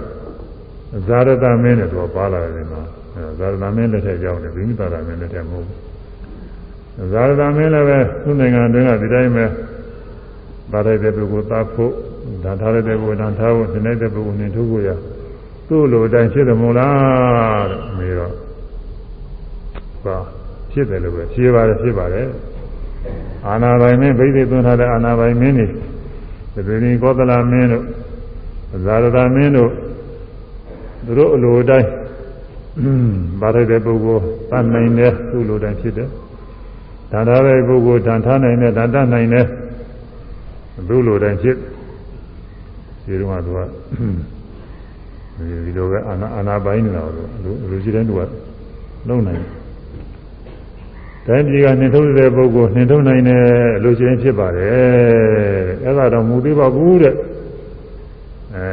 ဇာရတမင်းနဲ့တော့ပါလာတယ်မှာဇာရတမင်းလက်ထက်ရောက်တယ်ဘိမိတာရမင်းလက်ထက်မဟုတ်ဘူး ဇာရတမင်းလည်းပဲသူ့နိုင်ငံအတွင်းကဒီတိုင်းပဲပါရတဲ့ပုဂ္ဂိုလ်သတ်ဖို့ဒါထားတဲ့ပုဂ္ဂိုလ်ဒါထားဖို့ဒီနေ့တဲ့ပုဂ္ဂိုလ်နေထုတ်ဖို့ရသူ့လိုအတိုင်းဖြစ်တယ်မို့လားတဲ့မေးတော့ပါဖြစ်တယ်လို့ပဲဖြေပါတယ်ဖြစ်ပါတယ်အာနာပိုင်မင်းဗိသေသွင်းထားတဲ့အာနာပိုင်မင်းနေသတိရင်ကောသလမင်းတို့ဇာရတမင်းတို့သူတို့အလိုအတိုင်းဗာရတဲ့ပုဂ္ဂိုလ်သတ်နိုင်တဲ့သူ့လိုတိုင်းဖြစ်တယ် ဒါထားတဲ့ပုဂ္ဂိုလ်တန်ထားနိုင်တဲ့တန်တတ်နိုင်တဲ့သူ့လိုတိုင်းဖြစ်ဒီတော့ကသူကဒီလိုပဲအာနာအာနာပိုင်းနေတာလို့လူရှိတဲ့သူကလုံနိုင်တိုင်းပြည်ကနေထုတ်တဲ့ပုဂ္ဂိုလ်နှင်ထုတ်နိုင်တယ်လို့ရှိရင်ဖြစ်ပါတယ်အဲ့ဒါတော့မူသေးပါဘူးတဲ့အဲ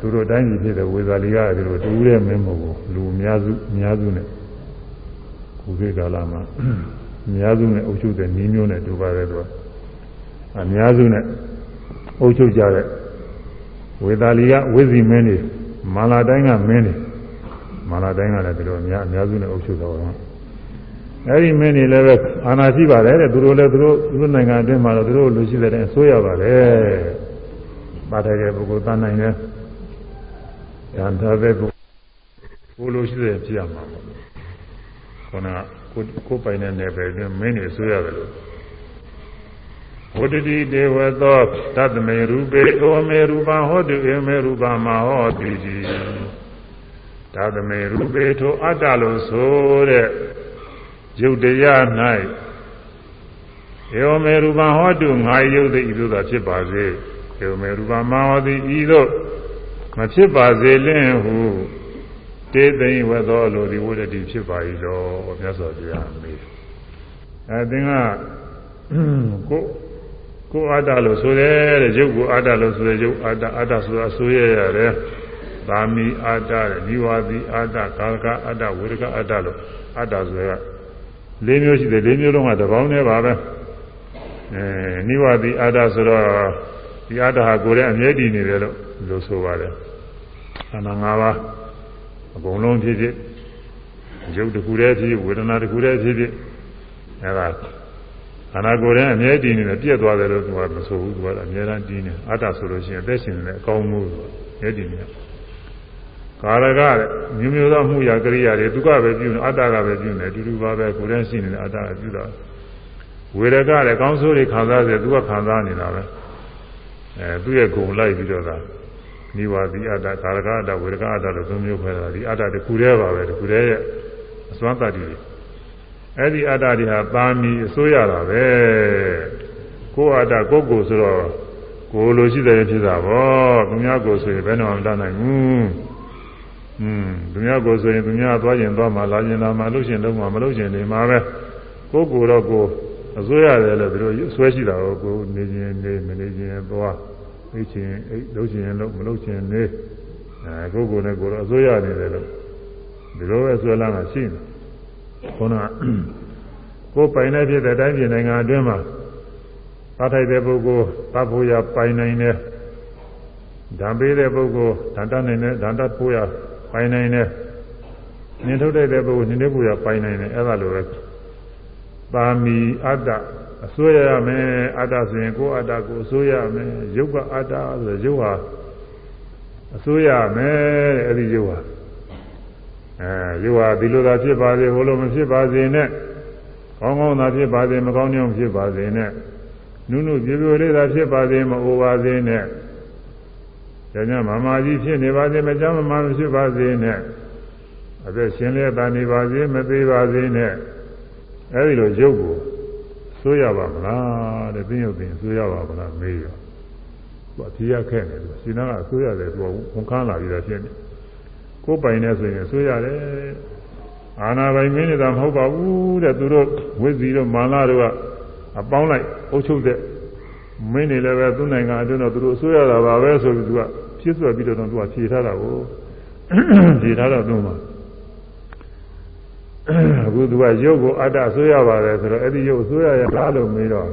သူတို့တိုင်းပြည်ဖြစ်တဲ့ဝေဇာလီကဒီလိုတူးတဲ့မင်းမဟုတ်ဘူးလူအများစုအများစုနဲ့ခုခေတ်ကာလမှာ အများစုနဲ့အုပ်ချုပ်တဲ့နည်းမျိုးနဲ့တူပါတယ်သူကအများစုနဲ့အုပ်ချုပ်ကြတဲ့ဝေသာလီကဝိဇီမင်းတွေမာလာတိုင်းကမင်းတွေမာလာတိုင်းကလည်းဒီလိုအများအများစုနဲ့အုပ်ချုပ်တော်တာအဲဒီမင်းတွေလည်းပဲအာဏာရှိပါတယ်တဲ့သူတို့လည်းသူတို့သူတို့နိုင်ငံအတွင်းမှာတော့သူတို့လူရှိတဲ့အစိုးရပါတယ်ပါတယ်တဲ့ပုဂ္ဂိုလ်တန်နိုင်တယ်။ဒါသာပဲကိုကိုလိုရှိတဲ့ဖြစ်ရမှာပေါ့။ခေါင်းက ကိုကိုပိုင်တဲ့နယ်ပယ်တွင်မင်းတွေဆိုရတယ်လို့ဝတ္တိတေဝသောသတ္တမေရူပေဩမေရူပံဟောတုဧမေရူပမဟောတိတိသတ္တမေရူပေထိုအတ္တလို့ဆိုတဲ့ယုတ်တရား၌ဧဝမေရူပံဟောတုငါယုတ်သိဤသို့သာဖြစ်ပါစေဧဝမေရူပမဟောတိဤသို့မဖြစ်ပါစေလင့်ဟု တေသိင်ဝသောလိုဒီဝတ္တိဖြစ်ပါ၏လောမြတ်စွာဘုရားမေးအဲသင်ကကိုကိုအာတလို့ဆိုတယ်တဲ့ရုပ်ကိုအာတလို့ဆိုတယ်ရုပ်အာတအာတဆိုတာဆိုရရတယ်သာမီအာတတဲ့နိဝါသီအာတကာလကအာတဝေရကအာတလို့အာတဆိုရလေးမျိုးရှိတယ်လေးမျိုးလုံးကတပေါင်းနဲ့ပါပဲအဲနိဝါသီအာတဆိုတော့ဒီအာတဟာကိုယ်ရဲ့အမြဲတည်နေတယ်လို့လို့ဆိုပါတယ်ခန္ဓာ၅ပါး အကုန်လုံးဖြစ်ဖြစ်ရုပ်တစ်ခုတည်းဖြစ်ဝေဒနာတစ်ခုတည်းဖြစ်ဖြစ်အဲဒါခန္ဓာကိုယ်ရဲ့အမြဲတည်နေတယ်ပြည့်သွားတယ်လို့သူကမဆိုဘူးသူကအမြဲတမ်းတည်နေအတ္တဆိုလို့ရှိရင်အသက်ရှင်နေတဲ့အကောင်းမှုဆိုမြဲတည်နေကာရကမျိုးမျိုးသောမှုရာကရိယာတွေသူကပဲပြုနေအတ္တကပဲပြုနေအတူတူပါပဲကိုယ်တည်းရှိနေတဲ့အတ္တကပြုတာဝေရကလည်းကောင်းဆိုးတွေခံစားစေသူကခံစားနေတာပဲအဲသူ့ရဲ့ဂုံလိုက်ပြီးတော့သာ နိဝါဒီအတ္တကာရကအတ္တဝေရကအတ္တလို့သုံးမျိုးခွဲတာဒီအတ္တတစ်ခုတည်းပါပဲတစ်ခုတည်းရဲ့အစွမ်းတတ္တိတွေအဲ့ဒီအတ္တတွေဟာပါမီအစိုးရတာပဲကိုယ်အတ္တကိုယ်ကိုဆိုတော့ကိုယ်လိုရှိတယ်ဖြစ်တာပေါ့သူများကိုဆိုရင်ဘယ်တော့မှမတတ်နိုင်ဘူးอืมသူများကိုဆိုရင်သူများသွားရင်သွားမှာလာရင်လာမှာလှုပ်ရှင်လုံးမှာမလှုပ်ရှင်နေမှာပဲကိုယ်ကိုတော့ကိုယ်အစိုးရတယ်လို့သူတို့ဆွဲရှိတာကိုကိုနေခြင်းနေမနေခြင်းသွား သိခြင်းအိတ်လှုပ်ခြင်းလို့မလှုပ်ခြင်းနေအဲကိုယ်ကိုယ်နဲ့ကိုယ်တော့အစိုးရနေတယ်လို့ဒီလိုပဲဆွဲလာတာရှိတယ်ခုနကကိုယ်ပိုင်တဲ့ဖြစ်တဲ့တိုင်းပြည်နိုင်ငံအတွင်းမှာသတ်ထိုက်တဲ့ပုဂ္ဂိုလ်သတ်ဖို့ရပိုင်နိုင်တယ်ဓာပေးတဲ့ပုဂ္ဂိုလ်ဓာတတ်နိုင်တဲ့ဓာတတ်ဖို့ရပိုင်နိုင်တယ်နင်ထုတ်တဲ့ပုဂ္ဂိုလ်နင်ထုတ်ဖို့ရပိုင်နိုင်တယ်အဲ့ဒါလိုပဲပါမီအတ္တ အစိုးရရမယ်အတ္တဆိုရင်ကိုယ်အတ္တကိုအစိုးရမယ်ရုပ်ကအတ္တဆိုရုပ်ဟာအစိုးရမယ်တဲ့အဲ့ဒီရုပ်ဟာအဲရုပ်ဟာဒီလိုသာဖြစ်ပါစေဟိုလိုမဖြစ်ပါစေနဲ့ကောင်းကောင်းသာဖြစ်ပါစေမကောင်းကြောင်ဖြစ်ပါစေနဲ့နုနုပြေပြေလေးသာဖြစ်ပါစေမအိုပါစေနဲ့ညညမမကြီးဖြစ်နေပါစေမကြမ်းမမဖြစ်ပါစေနဲ့အသက်ရှင်လျက်တာနေပါစေမသေးပါစေနဲ့အဲဒီလိုရုပ်ကို ဆိုရပါမလားတဲ့သိရုပ်သိဆိုရပါမလားမေးရောသူအဖြေရခဲ့တယ်သူရှင်နာကအဆိုရတယ်သူဝန်ခန်းလာပြီးတော့ဖြစ်နေကိုယ်ပိုင်နေဆိုရင်ဆိုရတယ်အာနာပိုင်မင်းနေတာမဟုတ်ပါဘူးတဲ့သူတို့ဝိဇ္ဇီတို့မာနတို့ကအပေါင်းလိုက်အုပ်ချုပ်တဲ့မင်းနေလည်းပဲသူ့နိုင်ငံအတွင်းတော့သူတို့အဆိုရတာပါပဲဆိုပြီးသူကဖြစ်ဆွဲပြီးတော့သူကဖြေထားတာကိုဖြေထားတော့သူ့မှာ အခုသူကရုပ်ကိုအတ္တဆိုရပါတယ်ဆိုတော့အဲ့ဒီရုပ်ဆိုရရလားလို့မေးတော့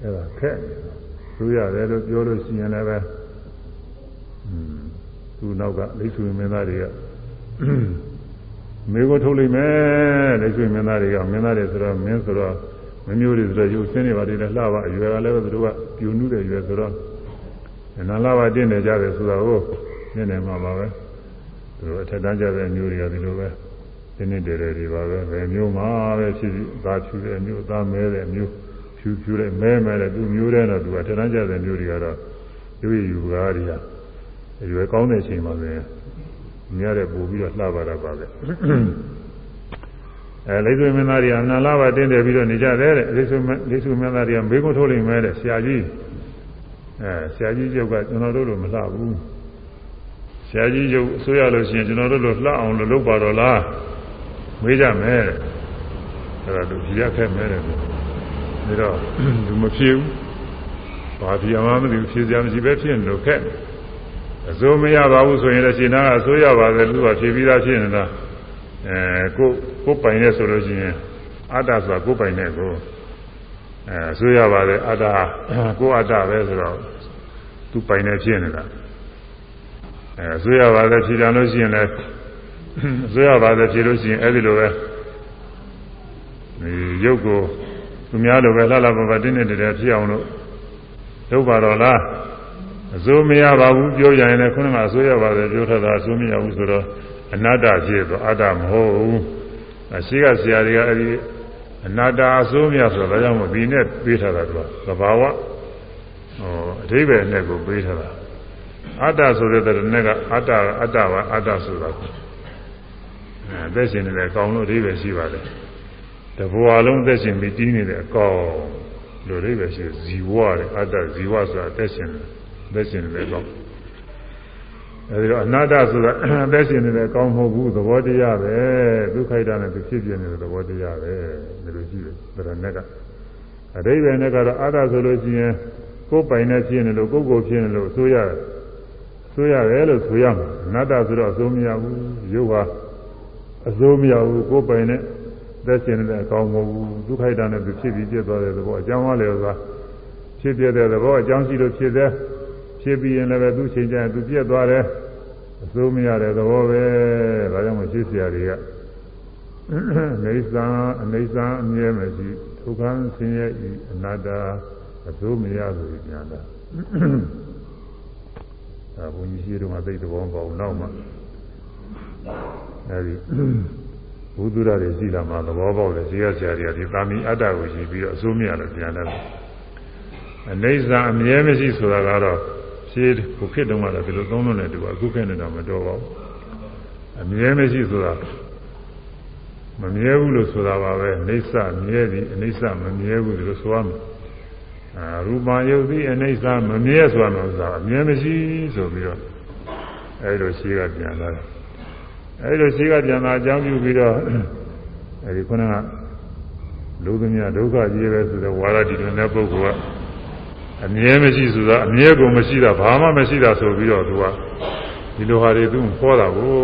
အဲ့ဒါခက်ဆိုရတယ်လို့ပြောလို့ရှိရင်လည်းပဲသူနောက်ကလိဆွေမင်းသားတွေကမေကိုထုတ်လိုက်မယ်လိဆွေမင်းသားတွေကမင်းသားတွေဆိုတော့မင်းဆိုတော့မမျိုးတွေဆိုတော့ရုပ်ဆင်းနေပါတယ်လှပါအရွယ်ကလည်းသူတို့ကပြူနုတဲ့ရွယ်ဆိုတော့နာလာပါတင်းနေကြတယ်ဆိုတော့နည်းနည်းမှပါပဲ သူတို့အထက်တန်းကြတဲ့မျိုးတွေကဒီလိုပဲဒီနေ့တည်းတည်းဒီပါပဲဘယ်မျိုးမှပဲဖြစ်ဖြစ်သာဖြူတဲ့မျိုးသားမဲတဲ့မျိုးဖြူဖြူတဲ့မဲမဲတဲ့သူမျိုးတဲ့တော့သူကထက်တန်းကြတဲ့မျိုးတွေကတော့ယူရယူကားတွေကအရွယ်ကောင်းတဲ့အချိန်မှာပဲမြရတဲ့ပို့ပြီးတော့လှပါတာပါပဲအဲလိဆွေမင်းသားတွေကအနာလာပါတင်းတယ်ပြီးတော့နေကြတယ်တဲ့လိဆွေလိဆွေမင်းသားတွေကမေးခွန်းထုတ်လိမ့်မယ်တဲ့ဆရာကြီးအဲဆရာကြီးကျောက်ကကျွန်တော်တို့လိုမလှဘူးဆ ရာကြီးကျောက်ဆိုရလို့ရှိရင်ကျွန်တော်တို့လိုလှအောင်လို့လုပ်ပါတော့လားမေးကြမယ်တဲ့အဲဒါသူဖြေရခက်မယ်တဲ့ဒါတော့သူမဖြေဘူးဘာဖြေမှမသိဘူးဖြေစရာမရှိပဲဖြစ်နေလို့ခက်အစိုးမရပါဘူးဆိုရင်လည်းရှင်နာကအစိုးရပါတယ်သူကဖြေပြီးသားဖြစ်နေတာအဲကိုကိုပိုင်နေဆိုလို့ရှိရင်အတ္တဆိုတာကိုပိုင်နေကိုအဲအစိုးရပါတယ်အတ္တကိုအတ္တပဲဆိုတော့သူပိုင်နေဖြစ်နေတာ အဲအစိုးရပါတယ်ဖြေကြလို့ရှိရင်လည်းအစိုးရပါတယ်ဖြေလို့ရှိရင်အဲ့ဒီလိုပဲဒီရုပ်ကိုသူများလိုပဲလှလှပပတင်းနေတယ်ဖြစ်အောင်လို့လုပ်ပါတော့လားအစိုးမရပါဘူးပြောရရင်လည်းခုနကအစိုးရပါတယ်ပြောထတာအစိုးမရဘူးဆိုတော့အနတ္တဖြစ်ဆိုအတ္တမဟုတ်ဘူးအရှိကဆရာတွေကအဲ့ဒီအနတ္တအစိုးမရဆိုတော့ဒါကြောင့်မို့ဒီနဲ့ပေးထားတာသူကသဘာဝဟောအဓိပ္ပာယ်နဲ့ကိုပေးထားတာ အတ္တဆိုတဲ့တဲ့နဲ့ကအတ္တအတ္တပါအတ္တဆိုတာအဲသက်ရှင်နေတယ်ကောင်းလို့အဓိပ္ပာယ်ရှိပါတယ်တဘဝလုံးသက်ရှင်ပြီးတီးနေတဲ့အကောင်လို့အဓိပ္ပာယ်ရှိဇီဝတဲ့အတ္တဇီဝဆိုတာသက်ရှင်တယ်သက်ရှင်နေတယ်ကောင်းအဲဒီတော့အနာတ္တဆိုတာအသက်ရှင်နေတယ်ကောင်းမဟုတ်ဘူးသဘောတရားပဲဒုက္ခိတနဲ့သူဖြစ်ပြနေတဲ့သဘောတရားပဲဒီလိုရှိတယ်ဒါရနဲ့ကအဓိပ္ပာယ်နဲ့ကတော့အာတ္တဆိုလို့ရှိရင်ကိုယ်ပိုင်နဲ့ဖြစ်နေလို့ကိုယ်ကိုဖြစ်နေလို့ဆိုရတယ် ဆိုရတယ်လို့ဆိုရမှာအနတ္တဆိုတော့အစိုးမရဘူးရုပ်ဟာအစိုးမရဘူးကိုယ်ပိုင်နဲ့သက်ရှင်နေတဲ့အကောင်မဟုတ်ဘူးဒုက္ခိုက်တာနဲ့ဖြစ်ပြီးပြတ်သွားတဲ့သဘောအကြောင်းအားလည်းဆိုတာဖြစ်ပြတဲ့သဘောအကြောင်းရှိလို့ဖြစ်တဲ့ဖြစ်ပြီးရင်လည်းပဲသူ့ချိန်ကျရင်သူပြတ်သွားတယ်အစိုးမရတဲ့သဘောပဲဒါကြောင့်မို့ရှင်းစရာတွေကနေသံအနေသံအမြဲမရှိဒုက္ခဆင်းရဲဤအနတ္တအစိုးမရဆိုပြီးပြန်တာ အဲဘုန်းကြီးရှိတော့မှသိတဲ့ဘောပေါအောင်နောက်မှအဲဒီဘုဒ္ဓရတွေရှိလာမှသဘောပေါက်တယ်ဈေးရဆရာတွေကဒီသာမီအတ္တကိုရှိပြီးတော့အစိုးမရလို့ပြန်တယ်အနေစာအမြဲမရှိဆိုတာကတော့ရှင်းကိုဖြစ်တော့မှတော့ဒီလိုသုံးလို့လည်းတူအခုခေတ်နဲ့တော့မတော်ပါဘူးအမြဲမရှိဆိုတာမမြဲဘူးလို့ဆိုတာပါပဲအိဋ္ဌမြဲသည်အိဋ္ဌမမြဲဘူးလို့ဆိုရမယ်အာ ရူပယုတ်သည်အိဋ္ဌမမြဲဆိုတာတော့ဆိုတာအမြဲမရှိဆိုပြီးတော့အဲလိုရှိကပြန်လာတယ်အဲလိုရှိကပြန်လာအကြောင်းပြုပြီးတော့အဲဒီခုနကလူသမ ्या ဒုက္ခကြီးပဲဆိုတဲ့ဝါရတီတွင်တဲ့ပုဂ္ဂိုလ်ကအမြဲမရှိဆိုတာအမြဲကုန်မရှိတာဘာမှမရှိတာဆိုပြီးတော့သူကဒီလိုဟာတွေသူဟောတာကို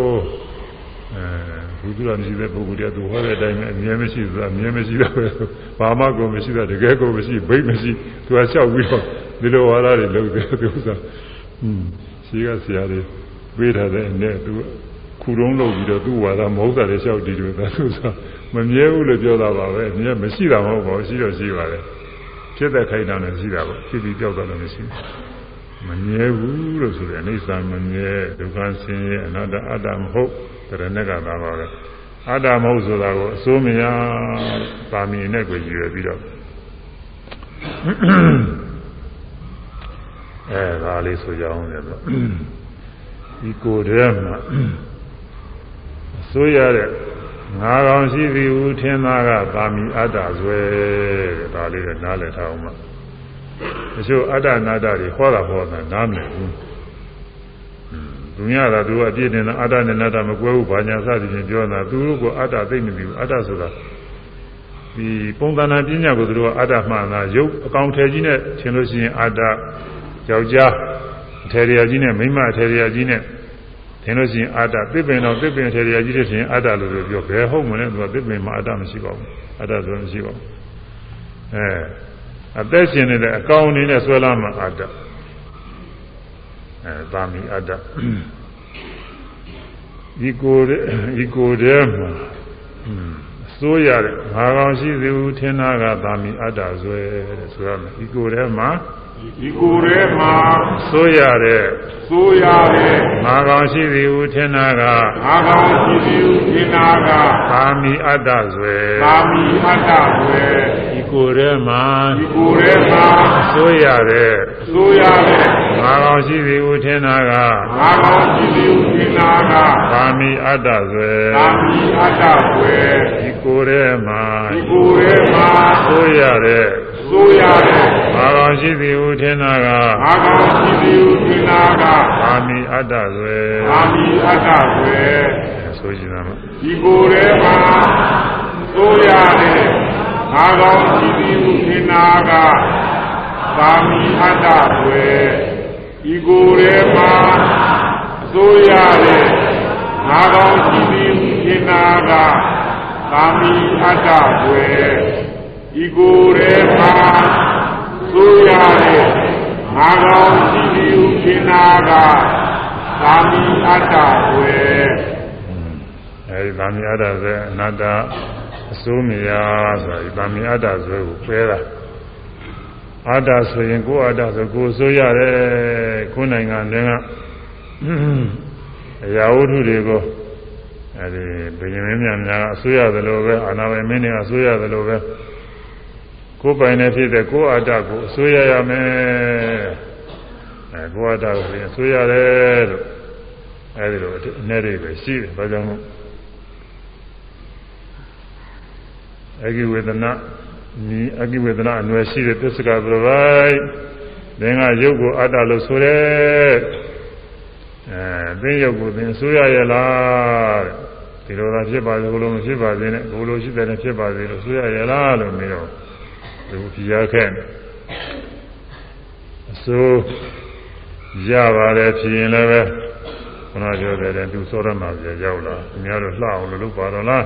အဲဘုရားမရှိတဲ့ပုဂ္ဂိုလ်တွေကသူဟောတဲ့အတိုင်းပဲအမြဲမရှိဆိုတာအမြဲမရှိတာပဲဘာမှကုန်မရှိတာတကယ်ကုန်မရှိဘိတ်မရှိသူကလျှောက်ပြီးတော့ဒီလိုဝါဒတွေလုပ်တယ်သူကဟွန်းရှိကဆရာတွေပေးထားတဲ့နဲ့သူခုတုံးလုပ်ပြီးတော့သူ့ဝါဒမဟုတ်တာတွေလျှောက်တည်တယ်သူကမမြဲဘူးလို့ပြောတာပါပဲအမြဲမရှိတာမဟုတ်ပါဘူးရှိတော့ရှိပါတယ်ဖြစ်တဲ့ခိုင်တာနဲ့ရှိတာပေါ့ဖြစ်ပြီးကြောက်တာလည်းမရှိဘူး မမြဲဘူးလို့ဆိုတယ်အိဋ္ဌာမမြဲဒုက္ခဆင်းရဲအနတ္တအတ္တမဟုတ်တရဏကသာပါပဲအတ္တမဟုတ်ဆိုတာကိုအစိုးမရပါမီနဲ့ကိုရွယ်ပြီးတော့အဲဒါလေးဆိုကြအောင်လေတော့ဒီကိုယ်တည်းမှာအစိုးရတဲ့ငါကောင်ရှိသည်ဟုထင်သားကသာမီအတ္တဇွဲဒါလေးကနားလည်ထားအောင်ပါ တချို့အတ္တနာတ္တတွေဟောတာဟောတာနားမလည်ဘူးသူများကသူကအပြည့်တင်တာအတ္တနဲ့နာတ္တမကွဲဘူးဘာညာစသည်ဖြင့်ပြောတာသူတို့ကအတ္တသိမ့်မသိဘူးအတ္တဆိုတာဒီပုံသဏ္ဍာန်ပညာကိုသူတို့ကအတ္တမှန်တာရုပ်အကောင်ထဲကြီးနဲ့ထင်လို့ရှိရင်အတ္တယောက်ျားအထေရကြီးနဲ့မိန်းမအထေရကြီးနဲ့ထင်လို့ရှိရင်အာတသစ်ပင်တော့သစ်ပင်ထေရကြီးတဲ့ထင်အာတလို့ပြောဘယ်ဟုတ်မလဲသူကသစ်ပင်မှာအာတမရှိပါဘူးအာတဆိုမရှိပါဘူးအဲ အသက်ရှင်နေတဲ့အကောင်အနေနဲ့ဆွဲလာမှအာတအဲသာမီအာတဒီကိုယ်ဒီကိုယ်ထဲမှာစိုးရတဲ့ငါကောင်ရှိသူထင်တာကသာမီအတ္တဆွဲတဲ့ဆိုရမယ်ဒီကိုယ်ထဲမှာ ဒီကိုယ်ထဲမှာစိုးရတဲ့စိုးရတဲ့ငါကောင်ရှိသည်ဟုထင်တာကငါကောင်ရှိသည်ဟုထင်တာကသာမီအတ္တဆွဲသာမီအတ္တဆွဲဒီကိုယ်ထဲမှာဒီကိုယ်ထဲမှာစိုးရတဲ့စိုးရတဲ့ငါကောင်ရှိသည်ဟုထင်တာကငါကောင်ရှိသည်ဟုထင်တာကသာမီအတ္တဆွဲသာမီအတ္တဆွဲဒီကိုယ်ထဲမှာဒီကိုယ်ထဲမှာစိုးရတဲ့ စိုးရတဲ့ငါကောင်ရှိသည်ဟုထင်တာကငါကောင်ရှိသည်ဟုထင်တာကသာမီအတ္တဆွဲသာမီအတ္တဆွဲဆိုကြတာဒီကိုယ်ထဲမှာစိုးရတဲ့ငါကောင်ရှိသည်ဟုထင်တာကသာမီအတ္တဆွဲဒီကိုယ်ထဲမှာစိုးရတဲ့ငါကောင်ရှိသည်ဟုထင်တာကသာမီအတ္တဆွဲ ဒီကိုယ်ထဲမှာဆိုရတဲ့ငါကောင်ရှိသည်ဟုထင်တာကသာမီအတ္တွယ်အဲဒီသာမီအတ္တဆိုအနတ္တအစိုးမရဆိုတာဒီသာမီအတ္တဆိုကိုပယ်တာအတ္တဆိုရင်ကိုယ်အတ္တဆိုကိုယ်ဆိုရတယ်ကိုယ်နိုင်ငံတွင်ကအရာဝတ္ထုတွေကိုအဲဒီဘယင်မင်းများများအစိုးရသလိုပဲအာနာဝေမင်းတွေအစိုးရသလိုပဲ ကိုယ်ပိုင်နဲ့ဖြစ်တဲ့ကိုယ်အတ္တကိုအစိုးရရမယ်အဲကိုယ်အတ္တကိုပြင်အစိုးရတယ်လို့အဲဒီလိုအနဲ့တွေပဲရှိတယ်ဘာကြောင့်လဲအဂိဝေဒနာနီအဂိဝေဒနာအနွယ်ရှိတဲ့သစ္စကပရပိုက်သင်္ကရုပ်ကိုအတ္တလို့ဆိုတယ်အဲသင်ရုပ်ကိုသင်ဆိုရရလားဒီလိုသာဖြစ်ပါစေဘလို့မဖြစ်ပါစေနဲ့ဘလို့ရှိတယ်နဲ့ဖြစ်ပါစေလို့ဆိုရရလားလို့မေးတော့ သူပြရခဲ့အစိုးရပါတယ်ဖြစ်ရင်လည်းပဲခဏပြောတယ်သူစောရမှာပြရောက်လာအများတို့လှအောင်လို့လုပ်ပါတော့လား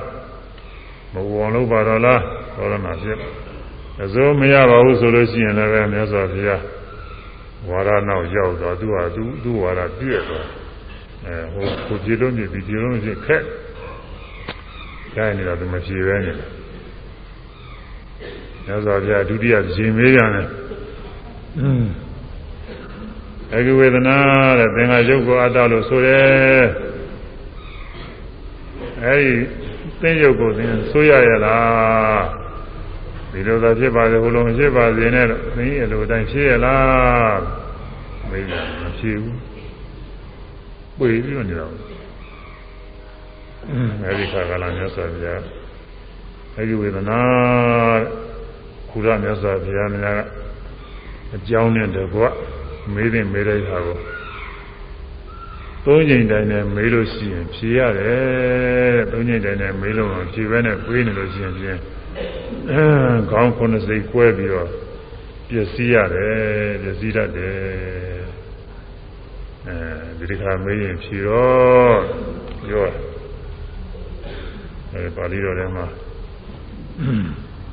မဝအောင်လုပ်ပါတော့လားစောရမှာဖြစ်အစိုးမရပါဘူးဆိုလို့ရှိရင်လည်းပဲမြတ်စွာဘုရားဝါရနောက်ရောက်တော့သူဟာသူသူ့ဝါရပြည့်သွားအဲဟိုကိုကြည်လုံးကြည့်ဒီကြည်လုံးကြည့်ခက်ခိုင်းနေတော့သူမဖြေပဲနေတယ် မြတ်စွာဘုရားဒုတိယရှင်မေးရတယ်အဂဝေဒနာတဲ့သင်္ဃရုပ်ကိုအတ္တလို့ဆိုတယ်အဲဒီသင်ရုပ်ကိုသင်ဆိုရရလားဒီလိုသာဖြစ်ပါစေဘုလုံးဖြစ်ပါစေနဲ့တော့သင်ရဲ့လိုတိုင်းဖြစ်ရလားမေးတယ်မဖြစ်ဘူးပြေးပြီးတော့နေတော့အဲဒီခါကလာမြတ်စွာဘုရားအဂဝေဒနာတဲ့ ဘုရားမြတ်စွာဘုရားများကအကြောင်းနဲ့တကွမေးတဲ့မေးတဲ့ဟာကိုသုံးချိန်တိုင်းနဲ့မေးလို့ရှိရင်ဖြေရတယ်သုံးချိန်တိုင်းနဲ့မေးလို့ဖြေပဲနဲ့ပြေးနေလို့ရှိရင်ဖြင့်အဲခေါင်းခုနှစ်စိတ်ကွဲပြီးတော့ပျက်စီးရတယ်ပျက်စီးတတ်တယ်အဲဒီခါမေးရင်ဖြေတော့ပြောအဲပါဠိတော်ထဲမှာ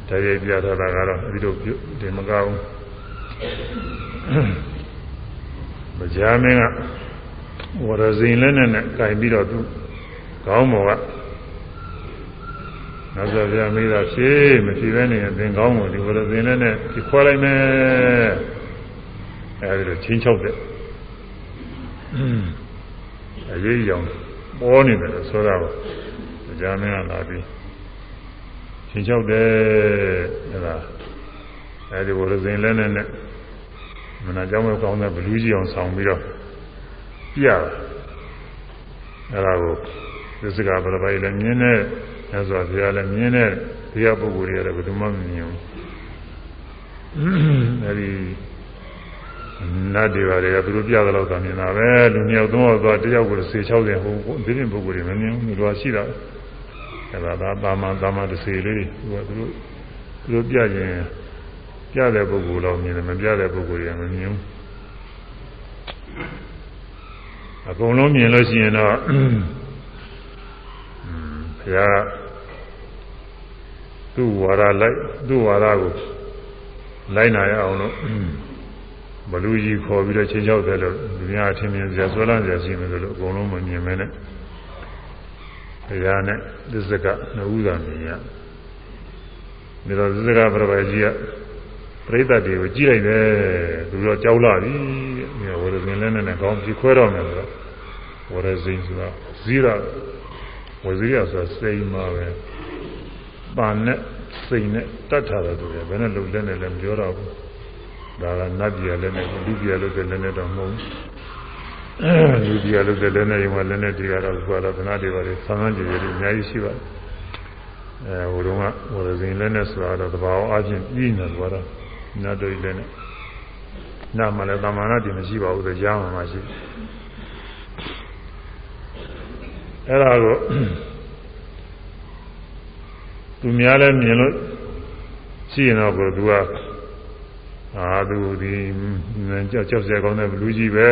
တရားပြထားတာကတော့အဲဒီလိုဒီမကောင်းမကြားမင်းကဝရဇင်လည်းနဲ့နဲ့ကင်ပြီးတော့သူခေါင်းပေါ်ကနောက်ဆိုပြမိတာဖြေးမဖြေဘဲနေရင်သင်ကောင်းကိုဒီဝရဇင်လည်းနဲ့ဒီခွဲလိုက်မယ်အဲဒီလိုချင်းချောက်တဲ့အရေးကြောင်ပေါ်နေတယ်လို့ဆိုတာပါကြားမင်းကလာပြီး ချင်းချောက်တယ်အဲ့ဒါအဲဒီဘုရဇင်လဲနဲ့နဲ့မနာကြောင်းမဲ့ကောင်းတဲ့ဘလူးကြီးအောင်ဆောင်ပြီးတော့ပြရအဲ့ဒါကိုသစ္စကဘရပိုင်လည်းမြင်နေမြတ်စွာဘုရားလည်းမြင်တဲ့ဘုရားပုဂ္ဂိုလ်တွေလည်းဘယ်သူမှမမြင်ဘူးအဲဒီနတ်တွေပါတွေကသူတို့ပြသလောက်သာမြင်တာပဲလူနှစ်ယောက်သုံးယောက်သွားတယောက်ကို30 60ဟိုဒီပြင်ပုဂ္ဂိုလ်တွေမမြင်ဘူးလူတော်ရှိတာ အဲဒါသာတာမန်တာမန်30လေးတွေသူကသူတို့သူတို့ပြရင်ပြတဲ့ပုဂ္ဂိုလ်တော့မြင်တယ်မပြတဲ့ပုဂ္ဂိုလ်တွေကမမြင်ဘူးအကုန်လုံးမြင်လို့ရှိရင်တော့ဘုရားသူ့ဝါဒလိုက်သူ့ဝါဒကိုလိုက်နာရအောင်လို့ဘလူကြီးခေါ်ပြီးတော့ချင်းချောက်တယ်လို့လူများအထင်မြင်စရာဆွဲလန်းစရာရှိနေတယ်လို့အကုန်လုံးမမြင်မဲနဲ့ ဘုရားနဲ့သစ္စကနှစ်ဦးသာမြင်ရဒါတော့သစ္စကပြပကြီးကပြိဿတွေကိုကြည့်လိုက်တယ်သူတော့ကြောက်လာပြီဝရဇင်လည်းနဲ့ကောင်းပြီးခွဲတော့မယ်ဆိုတော့ဝရဇင်ဆိုတာဇီရဝဇီရဆိုတာစိတ်မှာပဲပါနဲ့စိတ်နဲ့တတ်ထားတယ်ဆိုရင်ဘယ်နဲ့လုံလဲနဲ့လည်းမပြောတော့ဘူးဒါကနတ်ပြည်လည်းနဲ့လူပြည်လည်းလည်းနဲ့တော့မဟုတ်ဘူး လူပြည်လည်းလည်းနဲ့ရင်ကလည်းနဲ့ဒီကတော့ဆိုတော့ခဏတည်းပါလေဆန်းဆန်းကြည်ကြည်အများကြီးရှိပါတယ်အဲဟိုတုန်းကဟိုဇင်လည်းနဲ့ဆိုတော့တဘာဝအချင်းပြီးနေတယ်ကတော့နတ်တို့လည်းနဲ့နာမလည်းတမန်တော်ဒီမရှိပါဘူးကြားမှာမရှိအဲ့ဒါကိုသူများလည်းမြင်လို့ရှိရင်တော့ကိုသူကအာသူဒီကြောက်ကြောက်စရာကောင်းတဲ့ဘလူးကြီးပဲ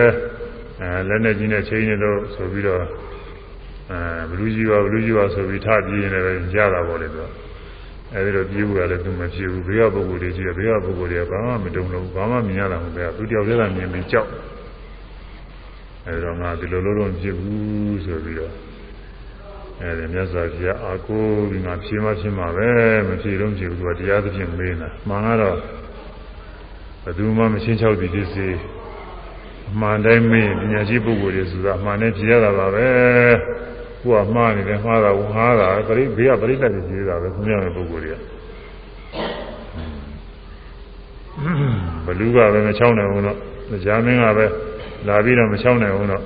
အဲလက်နဲ့ကြီးနဲ့ချိန်နေလို့ဆိုပြီးတော့အဲဘလူးကြီးပါဘလူးကြီးပါဆိုပြီးထပြေးနေတယ်ရတာပေါ့လေသူကအဲဒီတော့ပြေးဘူးကလည်းသူမပြေဘူးဘေးကပုဂ္ဂိုလ်တွေရှိတယ်ဘေးကပုဂ္ဂိုလ်တွေကဘာမှမတုံလို့ဘာမှမြင်ရတာမဟုတ်ပဲသူတယောက်တည်းကမြင်ပြီးကြောက်အဲဒီတော့ငါဒီလိုလိုတော့မဖြစ်ဘူးဆိုပြီးတော့အဲဒီမြတ်စွာဘုရားအာကိုပြီးငါဖြေမှဖြစ်မှာပဲမဖြေတော့ဖြေဘူးသူကတရားသဖြင့်မေးနေတာမှန်ကတော့ဘယ်သူမှမရှင်းချောက်သည်ဖြစ်စေအ မှန်တိုင်းမေးပညာရှိပုဂ္ဂိုလ်တွေဆိုတာအမှန်နဲ့ဖြေရတာပါပဲကိုကမှားနေတယ်မှားတာဝဟားတာပရိဘေးကပရိသတ်ကြီးကြီးတာပဲခွင့်ရတဲ့ပုဂ္ဂိုလ်တွေကဘလူးကပဲမချောင်းနိုင်ဘူးတော့ကြားမင်းကပဲလာပြီးတော့မချောင်းနိုင်ဘူးတော့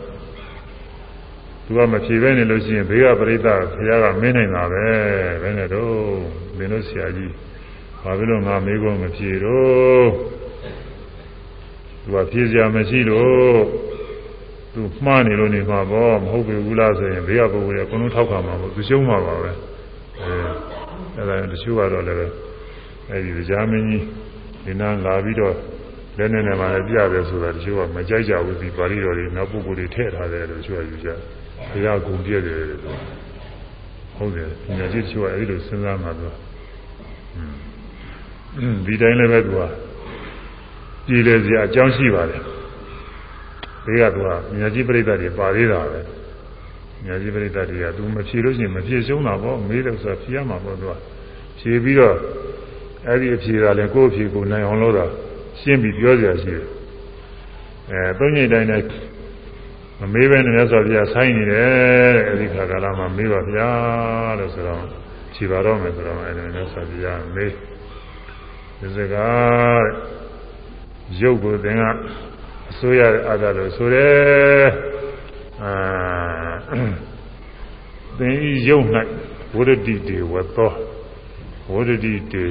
သူကမဖြေပဲနေလို့ရှိရင်ဘေးကပရိသတ်ဘုရားကမင်းနိုင်တာပဲဘယ်နဲ့တော့မင်းတို့ဆရာကြီးဘာဖြစ်လို့ငါမေးခွန်းမဖြေတော့ သူကဖြေစရာမရှိလို့သူမှားနေလို့နေမှာပေါ့မဟုတ်ဘူးလားဆိုရင်ဘေးကပုဂ္ဂိုလ်ကကိုယ်လုံးထောက်ခံမှာပေါ့သူရှုံးမှာပါပဲအဲအဲ့ဒါတချို့ကတော့လည်းအဲ့ဒီကြားမင်းကြီးဒီနာလာပြီးတော့လက်နဲ့နဲ့မှလည်းပြတယ်ဆိုတာတချို့ကမကြိုက်ကြဘူးဒီပါဠိတော်တွေနောက်ပုဂ္ဂိုလ်တွေထည့်ထားတယ်လို့တချို့ကယူကြဘုရားဂုံပြည့်တယ်လို့ဟုတ်တယ်ဒီနေ့တချို့ကအဲ့လိုစဉ်းစားမှတော့ဒီတိုင်းလည်းပဲသူက ပြည်လေစရာအကြောင်းရှိပါတယ်ဘေးကသူကမြတ်ကြီးပြိဿတွေပါသေးတာပဲမြတ်ကြီးပြိဿတွေကသူမဖြေလို့ရှိရင်မဖြေရှုံးတာပေါ့မေးလို့ဆိုဖြေရမှာပေါ့သူကဖြေပြီးတော့အဲ့ဒီအဖြေကလည်းကိုယ့်အဖြေကိုနိုင်အောင်လို့တော့ရှင်းပြီးပြောကြရရှိတယ်အဲသုံးညိတိုင်းတိုင်းမမေးပဲနဲ့မြတ်စွာဘုရားဆိုင်းနေတယ်အဲ့ဒီခါကာလမှာမေးပါဗျာလို့ဆိုတော့ဖြေပါတော့မယ်ဆိုတော့အဲ့ဒီမြတ်စွာဘုရားမေးဒီစကား ရုပ်ကိုသင်ကအစိုးရအာသာလို့ဆိုတယ်အာသင်ဤရုပ်၌ဝရတိတေဝသောဝရတိတေ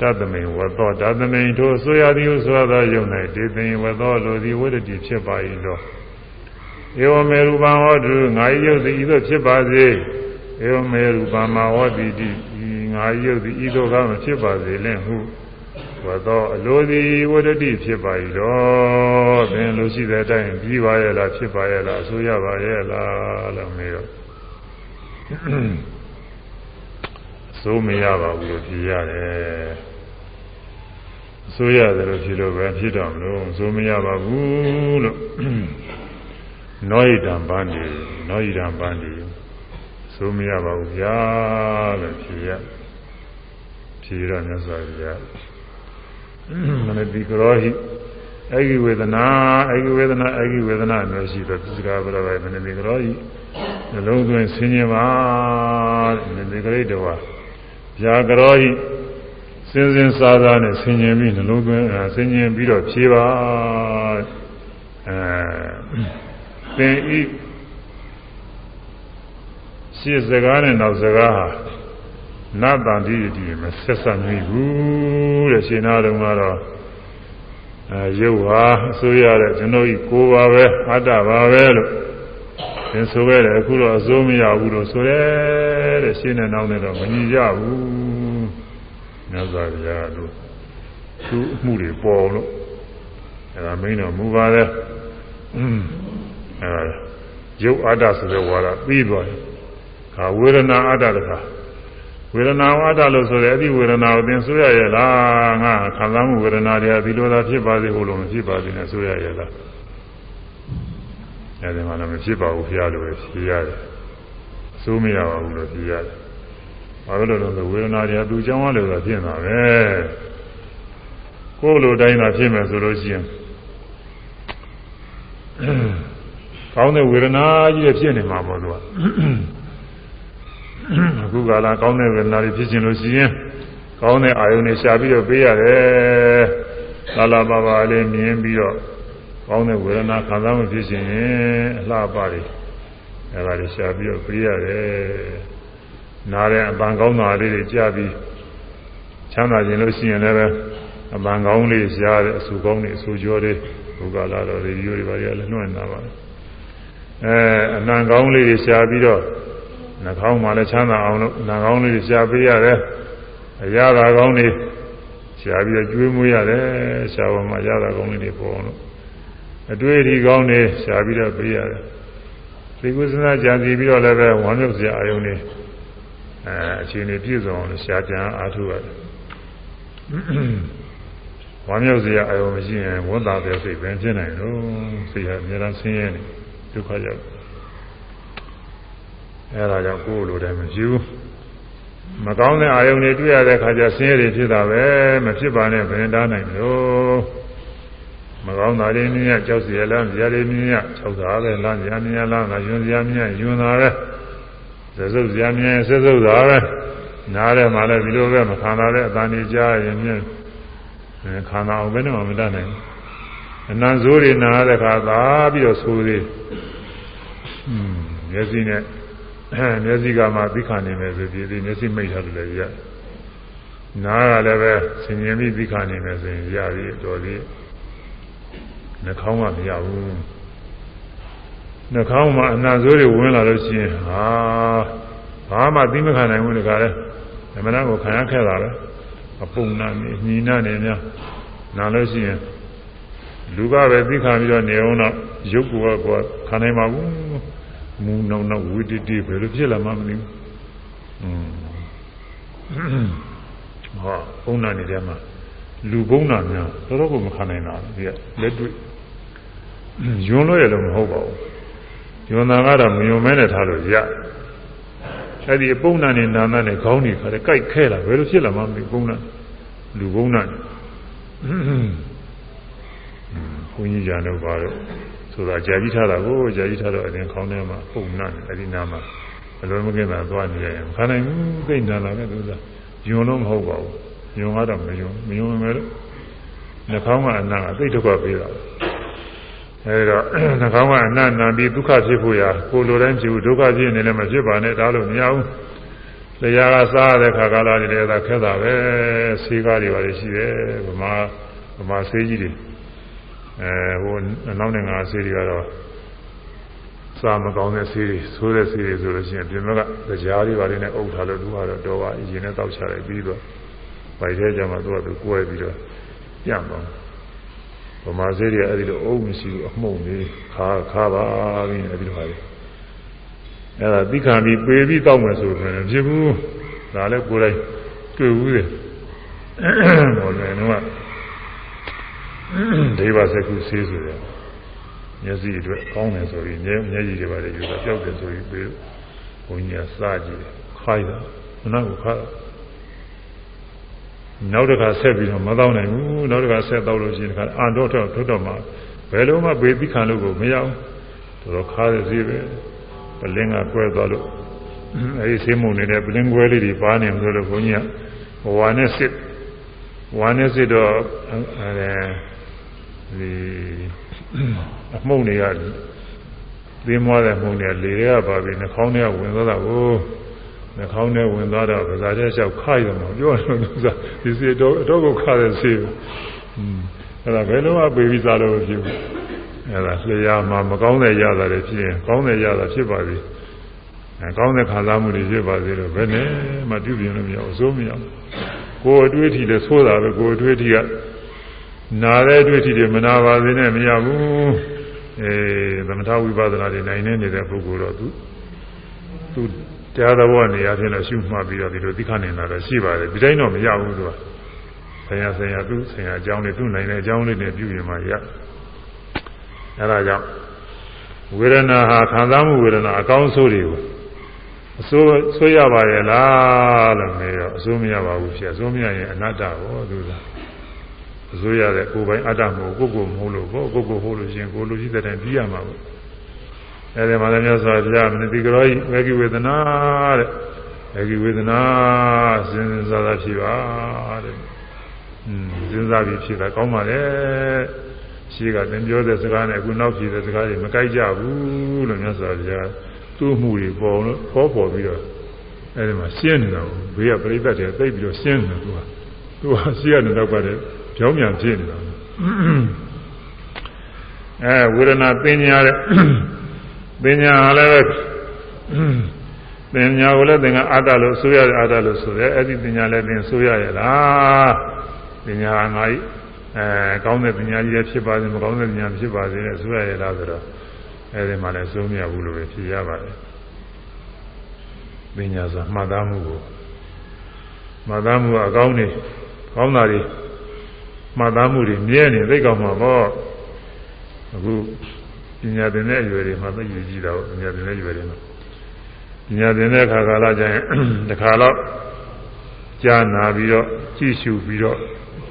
တသမိန်ဝသောတသမိန်ထိုအစိုးရသည်ဟုဆိုသောရုပ်၌တေသင်ဝသောလိုသည်ဝရတိဖြစ်ပါ၏လောဧဝမေရူပံဟောတုငါယုတ်သည်ဤသို့ဖြစ်ပါစေဧဝမေရူပံမဟောတိတိငါယုတ်သည်ဤသို့ကမဖြစ်ပါစေလင့်ဟု ဝသောအလိုသည်ဝရတိဖြစ်ပါ၏တော့သင်လိုရှိတဲ့အတိုင်းပြီးပါရဲ့လားဖြစ်ပါရဲ့လားအဆိုရပါရဲ့လားလို့မေးတော့ဆိုမရပါဘူးလို့ဖြေရတယ်ဆိုရတယ်လို့ဖြေလို့ပဲဖြစ်တော့မလို့ဆိုမရပါဘူးလို့နောဣဒံပန်းဒီနောဣဒံပန်းဒီဆိုမရပါဘူးဗျာလို့ဖြေရဖြေရမြတ်စွာဘုရား မနတိကရောဟိအေဂိဝေဒနာအေဂိဝေဒနာအေဂိဝေဒနာမျိုးရှိတော့သစ္စာဘရဝေမနတိကရောဟိနှလုံးသွင်းဆင်းရဲပါမနတိကရိတဝါဗျာကရောဟိစင်စင်စားစားနဲ့ဆင်ញင်ပြီးနှလုံးသွင်းဆင်ញင်ပြီးတော့ဖြေပါအဲသင်ဤရှရှင်းစကားနဲ့နောက်စကားဟာ နတ်တန်တိတိမဆက်ဆက်မိဘူးတဲ့ရှင်နာတော်ကတော့အဲရုပ်ဟာအစိုးရတဲ့ကျွန်တော်ဤကိုယ်ပါပဲအတ္တပါပဲလို့သင်ဆိုခဲ့တယ်အခုတော့အစိုးမရဘူးလို့ဆိုရဲတဲ့ရှင်းနဲ့နောက်နဲ့တော့မညီကြဘူးမြတ်စွာဘုရားတို့သူ့အမှုတွေပေါ်လို့အဲဒါမင်းတော်မူပါတယ်အဲရုပ်အတ္တဆိုတဲ့ဝါဒပြီးသွားတယ်ခါဝေဒနာအတ္တတခါ ဝေဒနာအတ္တလို့ဆိုတယ်အဲ့ဒီဝေဒနာကိုသင်ဆိုရရဲ့လားငါခံစားမှုဝေဒနာတွေကဒီလိုသာဖြစ်ပါစေလို့မဖြစ်ပါစေနဲ့ဆိုရရဲ့လားအဲဒီမှာလည်းမဖြစ်ပါဘူးဖျားလို့ပဲဖြေရတယ်အစိုးမရပါဘူးလို့ဖြေရတယ်ဘာလို့လဲဆိုဝေဒနာတွေကသူကြောင်းရလို့သာဖြစ်နေတာပဲကိုယ်လိုတိုင်းသာဖြစ်မယ်ဆိုလို့ရှိရင်ကောင်းတဲ့ဝေဒနာကြီးတွေဖြစ်နေမှာပေါ့သူက အခုကလာကောင်းတဲ့ဝေဒနာတွေဖြစ်ခြင်းလို့ရှိရင်ကောင်းတဲ့အာယုန်တွေရှာပြီးတော့ပေးရတယ်လာလာပါပါလေးမြင်ပြီးတော့ကောင်းတဲ့ဝေဒနာခံစားမှုဖြစ်ခြင်းအလှပတွေအဲဒါတွေရှာပြီးတော့ပေးရတယ်နားတဲ့အပန်းကောင်းတာလေးတွေကြားပြီးချမ်းသာခြင်းလို့ရှိရင်လည်းအပန်းကောင်းလေးရှားတယ်အဆူကောင်းတွေအဆူကြောတွေဘုရားလာတော်ရေဒီယိုတွေပါရလည်းနှွှင့်တာပါအဲအနံကောင်းလေးတွေရှားပြီးတော့ နှာခေါင်းမှာလည်းချမ်းသာအောင်လို့နှာခေါင်းလေးတွေရှားပေးရတယ်အရာသာကောင်းတွေရှားပြီးတော့ကျွေးမွေးရတယ်ရှားပေါ်မှာရသာကောင်းလေးတွေပေါ်အောင်လို့အတွေ့အထိကောင်းတွေရှားပြီးတော့ပေးရတယ်သိကုသနာကြံစီပြီးတော့လည်းပဲဝမ်းမြောက်စရာအယုံတွေအဲအခြေအနေပြည့်စုံအောင်ရှားကြံအားထုတ်ရတယ်ဝမ်းမြောက်စရာအယုံမရှိရင်ဝန်တာတဲ့စိတ်ပဲဖြစ်နိုင်လို့စိတ်ဟာအများအားဆင်းရဲနေဒုက္ခရောက် အဲဒါကြောင့်ကိုယ်လိုတယ်မရှိဘူးမကောင်းတဲ့အာယုန်တွေတွေ့ရတဲ့ခါကျဆင်းရဲတွေဖြစ်တာပဲမဖြစ်ပါနဲ့ဘယ်တားနိုင်လို့မကောင်းတာတွေမြင်ရကြောက်စရာလားဇာတွေမြင်ရ၆တာပဲလားဇာမြင်ရလားငါယွန်းစရာမြင်ရယွန်းတာပဲသစုပ်စရာမြင်ရဆက်စုပ်တာပဲနားထဲမှာလည်းဒီလိုပဲမခံတာတဲ့အတန်ကြီးကြားရင်မြင်ခန္ဓာအောင်ဘယ်နဲ့မှမတတ်နိုင်ဘူးအနံဆိုးတွေနားတဲ့ခါသာပြီးတော့ဆိုးသေးอืมမျက်စိနဲ့ မျက်စိကမှသိခါနေမယ်ဆိုပြီးဒီမျက်စိမိတ်ထားလို့လည်းရနားကလည်းပဲဆင်ញင်ပြီးသိခါနေမယ်ဆိုရင်ရပြီတော်သေးနှာခေါင်းကမရဘူးနှာခေါင်းမှာအနံဆိုးတွေဝင်လာလို့ရှိရင်ဟာဘာမှသိမခံနိုင်ဘူးတခါလဲဓမ္မနာကိုခံရခဲ့တာပဲအပုံနာနေညီနာနေများနာလို့ရှိရင်လူကပဲသိခံပြီးတော့နေအောင်တော့ရုပ်ကကခံနိုင်မှာဘူး မူနောက်နောက်ဝိတ္တိဘယ်လိုဖြစ်လာမှမသိဘူးอืมဟာပုံနာနေတယ်မှာလူပုံနာများတော်တော်ကိုမခံနိုင်တာဒီကလက်တွေ့ယွန်းလို့ရလို့မဟုတ်ပါဘူးယွန်းတာကတော့မယွန်းမဲနဲ့ထားလို့ရအဲ့ဒီပုံနာနဲ့နာနာနဲ့ခေါင်းတွေခါတယ်ကြိုက်ခဲလာဘယ်လိုဖြစ်လာမှမသိပုံနာလူပုံနာဘုန်းကြီးညာတော့ပါတော့ ဆိုတာကြာကြီးထားတာကိုကြာကြီးထားတော့အရင်ခေါင်းထဲမှာပုံနာအဲ့ဒီနာမှာအလွန်မကင်းတာသွားနေရင်ခါနိုင်ဘူးသိနေတာလည်းသူကယွန်းလို့မဟုတ်ပါဘူးယွန်းကတော့မယွန်းမယွန်းမယ်လို့နှာခေါင်းကအနာအသိဒုက္ခပေးတာအဲဒီတော့နှာခေါင်းကအနတ်နာပြီးဒုက္ခဖြစ်ဖို့ရာကိုလိုတိုင်းဖြစ်ဘူးဒုက္ခဖြစ်နေလည်းမဖြစ်ပါနဲ့ဒါလို့မရဘူးတရားကစားရတဲ့ခါကာလတွေလည်းသာခက်တာပဲဆေးကားတွေပါလေရှိတယ်ဗမာဗမာဆေးကြီးတွေ အဲဟိုနောက်နေငါဆေးတွေကတော့စားမကောင်းတဲ့ဆေးတွေဆိုးတဲ့ဆေးတွေဆိုလို့ရှိရင်ပြင်မကကြားတွေပါလေနဲ့အုပ်ထားလို့သူကတော့တော့ပါအရင်နဲ့တောက်ချလိုက်ပြီးတော့ဗိုက်ထဲကျမှသူကသူကွဲပြီးတော့ပြန်သွားဗမာစေးတွေအဲ့ဒီလိုအုပ်မရှိဘူးအမှုန့်လေးခါခါပါပြီးအဲ့ဒီလိုပါလေအဲ့ဒါသိခံပြီးပေပြီးတောက်မယ်ဆိုရင်ဖြစ်ဘူးဒါလည်းကိုယ်တိုင်တွေ့ဘူးလေဟောတယ်နော် ဒေဝစကုဆေးဆိုတယ်မျက်စိအတွက်ကောင်းတယ်ဆိုပြီးမျက်မျက်ရည်တွေပါလေယူတာကြောက်တယ်ဆိုပြီးပြီးဘုန်းကြီးကစားကြည့်ခိုင်းတာခဏကိုခါနောက်တစ်ခါဆက်ပြီးတော့မတော့နိုင်ဘူးနောက်တစ်ခါဆက်တော့လို့ရှိရင်တစ်ခါအန်တော့တော့ထွတ်တော့မှဘယ်လုံးမှဘေးသိခံလို့ကိုမရအောင်တော်တော်ခါရစီပဲပလင်းကကွဲသွားလို့အဲဒီဆေးမုံနေတဲ့ပလင်းကွဲလေးတွေပါနေလို့လို့ဘုန်းကြီးကဝါနဲ့စစ်ဝါနဲ့စစ်တော့အဲ ဒီအမှုန့်တွေကသင်းမွားတဲ့မှုနဲ့လေရပါပြီနှာခေါင်းထဲကဝင်သွားတာကိုနှာခေါင်းထဲဝင်သွားတော့ဗဇာတဲ့လျှောက်ခါရတော့ပြောတယ်လို့ဆိုဒီစီတော့အတော့ကိုခါတဲ့စီอืมအဲ့ဒါဘယ်လုံးအပေပြီးစားလို့ဖြစ်ဘူးအဲ့ဒါလျှာမှာမကောင်းတဲ့ရတာတွေဖြစ်ရင်ကောင်းတဲ့ရတာဖြစ်ပါပြီအဲကောင်းတဲ့ခံစားမှုတွေဖြစ်ပါသေးလို့ဘယ်နဲ့မှပြုပြင်လို့မရဘူးအစိုးမရဘူးကိုယ်အတွေ့အထိလည်းသိုးတာပဲကိုယ်အတွေ့အထိက နာတဲ့အတွေ့အထိတွေမနာပါသေးနဲ့မရဘူးအဲသမထဝိပဿနာတွေနိုင်နေနေတဲ့ပုဂ္ဂိုလ်တော့သူသူတရားတော်နေရာချင်းတော့ရှုမှတ်ပြီးတော့ဒီလိုသိခနေတာတော့ရှိပါတယ်ဒီတိုင်းတော့မရဘူးသူကဆရာဆရာသူဆရာအကြောင်းလေးသူ့နိုင်တဲ့အကြောင်းလေးနဲ့ပြုရင်မှရအဲဒါကြောင့်ဝေဒနာဟာခံစားမှုဝေဒနာအကောင်းဆုံးတွေကိုအစိုးဆွရပါရဲ့လားလို့မေးတော့အစိုးမရပါဘူးဖြစ်အစိုးမရရင်အနတ္တဟောသူက အစိုးရတဲ့ကိုယ်ပိုင်အတ္တမဟုတ်ကိုယ်ကိုမဟုတ်လို့ကိုယ်ကိုယ်ကိုဟုတ်လို့ရှင်ကိုယ်လူရှိတဲ့တိုင်ပြီးရမှာပေါ့အဲဒီမှာလည်းမြတ်စွာဘုရားမနတိကရောဤဝေကိဝေဒနာတဲ့ဝေကိဝေဒနာစဉ်းစားတာဖြစ်ပါတဲ့อืมစဉ်းစားပြီးဖြစ်တာကောင်းပါလေရှိကသင်ပြောတဲ့စကားနဲ့အခုနောက်ဖြစ်တဲ့စကားတွေမကိုက်ကြဘူးလို့မြတ်စွာဘုရားသူ့မှုတွေပေါ်လို့ဟောပေါ်ပြီးတော့အဲဒီမှာရှင်းနေတာကိုဘေးကပြိဿတွေသိပြီးတော့ရှင်းနေတာသူကသူကရှိရတဲ့တော့ပါတယ် ကြောင်းမြန်ဖြစ်နေတာအဲဝေဒနာပညာတဲ့ပညာလည်းပညာကိုလည်းသင်ကအတ္တလို့ဆိုရတဲ့အတ္တလို့ဆိုရဲအဲ့ဒီပညာလည်းသင်ဆိုရရလားပညာငါ့အဲကောင်းတဲ့ပညာကြီးလည်းဖြစ်ပါစေမကောင်းတဲ့ပညာဖြစ်ပါစေနဲ့ဆိုရရလားဆိုတော့အဲဒီမှာလည်းစိုးမရဘူးလို့ပဲဖြေရပါတယ်ပညာဆိုမှတ်သားမှုကိုမှတ်သားမှုကအကောင်းနေကောင်းတာတွေ မှတ်သားမှုတွေမြဲနေသိကောင်းမှာပေါ့အခုပညာသင်တဲ့အရွယ်တွေမှာသိရကြည့်တာပေါ့ပညာသင်တဲ့အရွယ်တွေမှာပညာသင်တဲ့အခါကာလကျရင်တစ်ခါတော့ကြားနာပြီးတော့ကြည့်ရှုပြီးတော့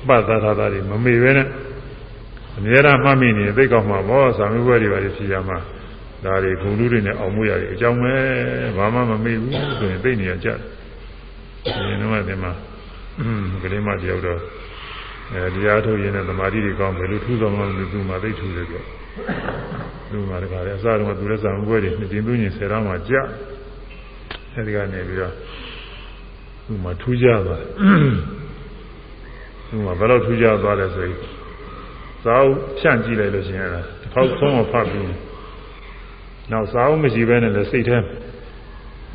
ပတ်သားထားတာတွေမမေ့ပဲနဲ့အများအားမှတ်မိနေသိကောင်းမှာပေါ့ဇာမေဘွဲတွေပါဖြစ်ရမှာဒါတွေဂုဏ်လူတွေနဲ့အောင်မှုရတယ်အကြောင်းပဲဘာမှမမေ့ဘူးဆိုရင်သိနေရကြတယ်ဒီနေ့မှဒီမှာကလေးမတယောက်တော့ အဲတရားထုတ်ရင်လည်းသမာဓိတွေကောင်းတယ်လို့ထူးဆောင်မှလို့သူမှသိထူတယ်ကြောသူမှတခါလေအစားတော့သူလည်းဇာမေဘွဲတွေနှစ်တင်သွင်းရင်ဆယ်တော့မှကြအဲဒီကနေပြီးတော့သူမှထူးကြသွားတယ်သူမှဘယ်တော့ထူးကြသွားလဲဆိုရင်စာအုပ်ဖြန့်ကြည့်လိုက်လို့ရှိရင်တစ်ခေါက်ဆုံးအောင်ဖတ်ပြီးနောက်စာအုပ်မရှိဘဲနဲ့လည်းစိတ်ထဲ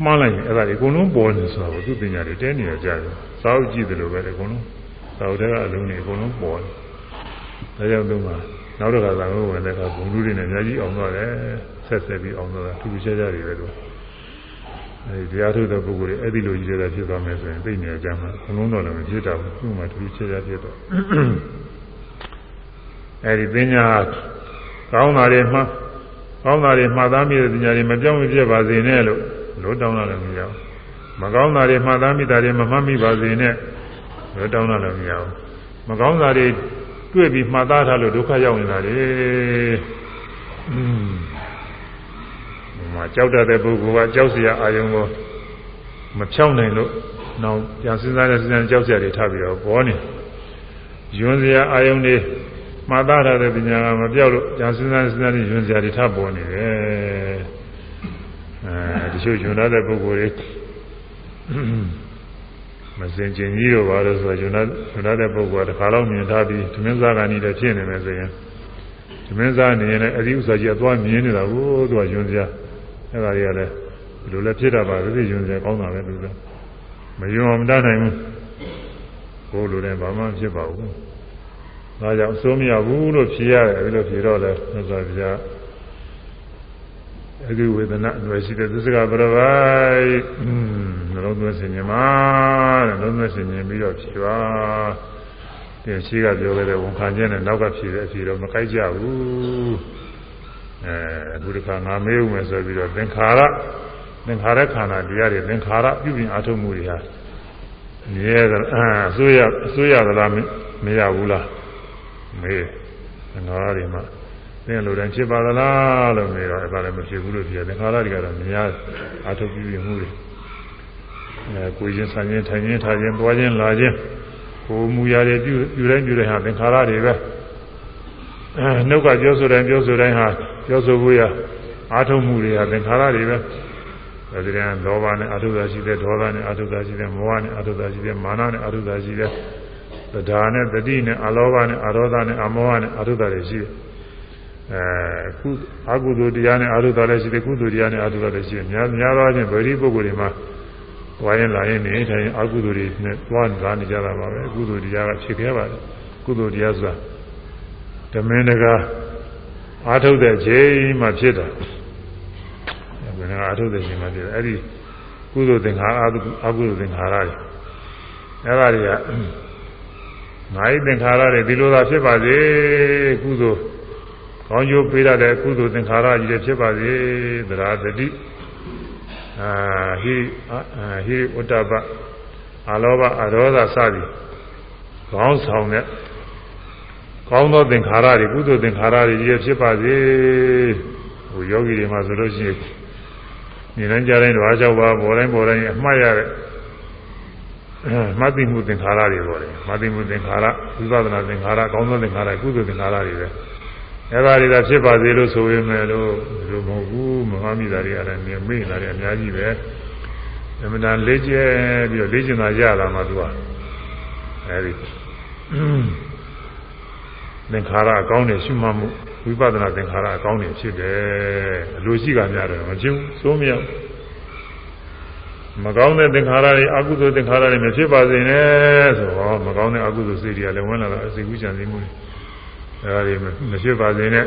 မှားလိုက်ရင်အဲ့ဒါဒီအကုန်လုံးပေါ်နေဆိုတာကိုသူပညာတွေတဲနေရကြတယ်စာအုပ်ကြည့်တယ်လို့ပဲအကုန်လုံး စာအုပ်ထဲကအလုံးတွေအကုန်လုံးပေါ်တယ်ဒါကြောင့်သူကနောက်တစ်ခါသာလို့ဝင်တဲ့အခါဘုံလူတွေနဲ့အများကြီးအောင်တော့တယ်ဆက်ဆက်ပြီးအောင်တော့တာသူပြချကြတွေပဲလို့အဲဒီတရားထုတ်တဲ့ပုဂ္ဂိုလ်တွေအဲ့ဒီလိုကြီးရတာဖြစ်သွားမယ်ဆိုရင်သိနေကြမှာအလုံးတော့လည်းမဖြစ်တော့ဘူးသူ့မှာသူပြချကြဖြစ်တော့အဲဒီပညာကောင်းတာတွေမှကောင်းတာတွေမှတ်သားမိတဲ့ပညာတွေမပြောင်းမပြတ်ပါစေနဲ့လို့လို့တောင်းတာလည်းမရဘူးမကောင်းတာတွေမှတ်သားမိတာတွေမမှတ်မိပါစေနဲ့ လွယ်တောင်းတာလည်းမရဘူးမကောင်းတာတွေတွေ့ပြီးမှတ်သားထားလို့ဒုက္ခရောက်နေတာလေအင်းမှာကြောက်တတ်တဲ့ပုဂ္ဂိုလ်ကကြောက်စရာအာယုံကိုမဖြောင်းနိုင်လို့နောက်ပြန်စဉ်းစားတဲ့စဉ်းစားကြောက်စရာတွေထပ်ပြီးတော့ပေါ်နေယွန်းစရာအာယုံတွေမှတ်သားထားတဲ့ပညာကမပြောက်လို့ပြန်စဉ်းစားစဉ်းစားတဲ့ယွန်းစရာတွေထပ်ပေါ်နေတယ်အဲဒီလိုယွန်းတဲ့ပုဂ္ဂိုလ်တွေ မစင်ကျင်ကြီးတော့ပါလို့ဆိုတော့ယူနာယူနာတဲ့ပုဂ္ဂိုလ်ကတခါတော့မြင်ထားပြီးသမင်းစားကဏီလည်းဖြစ်နေမယ်ဆိုရင်သမင်းစားနေရင်လည်းအဒီဥစ္စာကြီးအသွားမြင်နေတာကိုသူကယွန်စရာအဲ့ဒါတွေကလည်းဘယ်လိုလဲဖြစ်တာပါသိယွန်စရာကောင်းတာပဲလူကမယွန်အောင်တတ်နိုင်ဘူးကိုယ်လိုလည်းဘာမှဖြစ်ပါဘူးဒါကြောင့်စိုးမရဘူးလို့ဖြေရတယ်အဲ့လိုဖြေတော့လဲမြတ်စွာဘုရားအဂိဝေဒနာအွယ်ရှိတဲ့သစ္စကပရပိုက် နှလုံးသွင်းဆင်ញမှာတဲ့နှလုံးသွင်းဆင်ញပြီးတော့ဖြေပါဒီရှိကပြောခဲ့တဲ့ဝန်ခံခြင်းနဲ့နောက်ကဖြေတဲ့အဖြေတော့မကိုက်ကြဘူးအဲအခုတစ်ခါငါမေးဦးမယ်ဆိုပြီးတော့သင်္ခါရသင်္ခါရခန္ဓာတရားတွေသင်္ခါရပြုပြင်အားထုတ်မှုတွေဟာမြဲတယ်အစိုးရအစိုးရသလားမရဘူးလားမေးသင်္ခါရတွေမှာသင်လိုတိုင်းဖြစ်ပါသလားလို့မေးတော့အဲ့ဒါလည်းမဖြစ်ဘူးလို့ပြောသင်္ခါရတွေကတော့များအားထုတ်ပြုပြင်မှုတွေ အဲကိုယ်ချင်းဆံချင်းထိုင်ချင်းထားချင်းသွားချင်းလာချင်းကိုမူရာတွေပြုပြုတိုင်းပြုတိုင်းဟာသင်္ခါရတွေပဲအဲနှုတ်ကပြောဆိုတိုင်းပြောဆိုတိုင်းဟာပြောဆိုဖို့ရအာထုံမှုတွေကသင်္ခါရတွေပဲဒါကြတဲ့လောဘနဲ့အာထုတာရှိတဲ့ဒေါသနဲ့အာထုတာရှိတဲ့မောဟနဲ့အာထုတာရှိတဲ့မာနနဲ့အာထုတာရှိတဲ့သဒ္ဓါနဲ့တတိနဲ့အလောဘနဲ့အာရောဓနဲ့အမောဟနဲ့အာထုတာတွေရှိတယ်အဲကုအကုသိုလ်တရားနဲ့အာထုတာလည်းရှိတယ်ကုသိုလ်တရားနဲ့အာထုတာလည်းရှိတယ်များများသောအားဖြင့်ဗေဒီပုဂ္ဂိုလ်တွေမှာ ဝိုင်းရင်လာရင်နေထိုင်အကုသိုလ်တွေနဲ့သွားလာနေကြတာပါပဲအကုသိုလ်တရားကဖြစ်ခဲ့ပါတယ်ကုသိုလ်တရားဆိုတာဓမင်းတကားအာထုတ်တဲ့ချိန်မှဖြစ်တာဘယ်နဲ့အာထုတ်တဲ့ချိန်မှဖြစ်တယ်အဲ့ဒီကုသိုလ်သင်္ခါရအကုသိုလ်သင်္ခါရတွေအဲ့ဒါတွေကငါးဤသင်္ခါရတွေဒီလိုသာဖြစ်ပါစေကုသိုလ်ကောင်းကျိုးပေးရတဲ့ကုသိုလ်သင်္ခါရကြီးတွေဖြစ်ပါစေသရာတတိ အာဟိဟိဥတ္တပအလောဘအရောဓစသည်ကောင်းဆောင်တဲ့ကောင်းသောသင်္ခါရတွေကုသိုလ်သင်္ခါရတွေကြီးဖြစ်ပါစေဟိုယောဂီတွေမှာဆိုလို့ရှိရင်နေတိုင်းကြားတိုင်းဓဝါကြောက်ပါပေါ်တိုင်းပေါ်တိုင်းအမှားရတဲ့မသိမှုသင်္ခါရတွေပေါ်တယ်မသိမှုသင်္ခါရဝိပဿနာသင်္ခါရကောင်းသောသင်္ခါရကုသိုလ်သင်္ခါရတွေပဲ အဲ့ဒါတွေကဖြစ်ပါစေလို့ဆိုရမယ်လို့ဒီလိုမဟုတ်ဘူးမဟာမိသားတွေရတယ်မြင်မိလာတယ်အများကြီးပဲအမှန်တန်လေးကျဲပြီးတော့လေးကျင်တာရလာမှသူကအဲ့ဒီသင်္ခါရအကောင်းတွေရှုမှတ်မှုဝိပဿနာသင်္ခါရအကောင်းတွေဖြစ်တယ်အလိုရှိကများတယ်မကျုံစိုးမရမကောင်းတဲ့သင်္ခါရတွေအကုသိုလ်သင်္ခါရတွေမဖြစ်ပါစေနဲ့ဆိုတော့မကောင်းတဲ့အကုသိုလ်စိတ်တွေကလည်းဝင်လာတာအစိကူးချန်သိမှုတွေ အဲဒါတွေမဖြစ်ပါစေနဲ့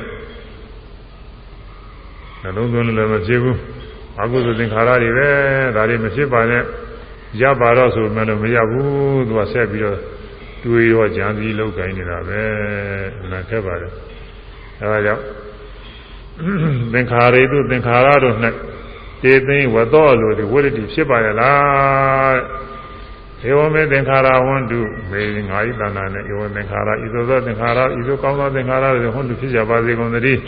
နှလုံးသွင်းလည်းမဖြစ်ဘူးအကုသိုလ်သင်္ခါရတွေပဲဒါတွေမဖြစ်ပါနဲ့ရပါတော့ဆိုမှလည်းမရဘူးသူကဆက်ပြီးတော့တွေးရောကြံစည်လောက်ကိုင်းနေတာပဲနာခက်ပါတယ်အဲဒါကြောင့်သင်္ခါရတုသင်္ခါရတို့၌တေသိဝသောလို့ဒီဝိရတိဖြစ်ပါရဲ့လား ဧဝမေသင်္ခါရဝန္တုမေငါဤတဏ္ဍာနဲ့ဧဝသင်္ခါရဤသို့သောသင်္ခါရဤသို့ကောင်းသောသင်္ခါရတွေဟွန်းတုဖြစ်ကြပါစေကုန်သတည်း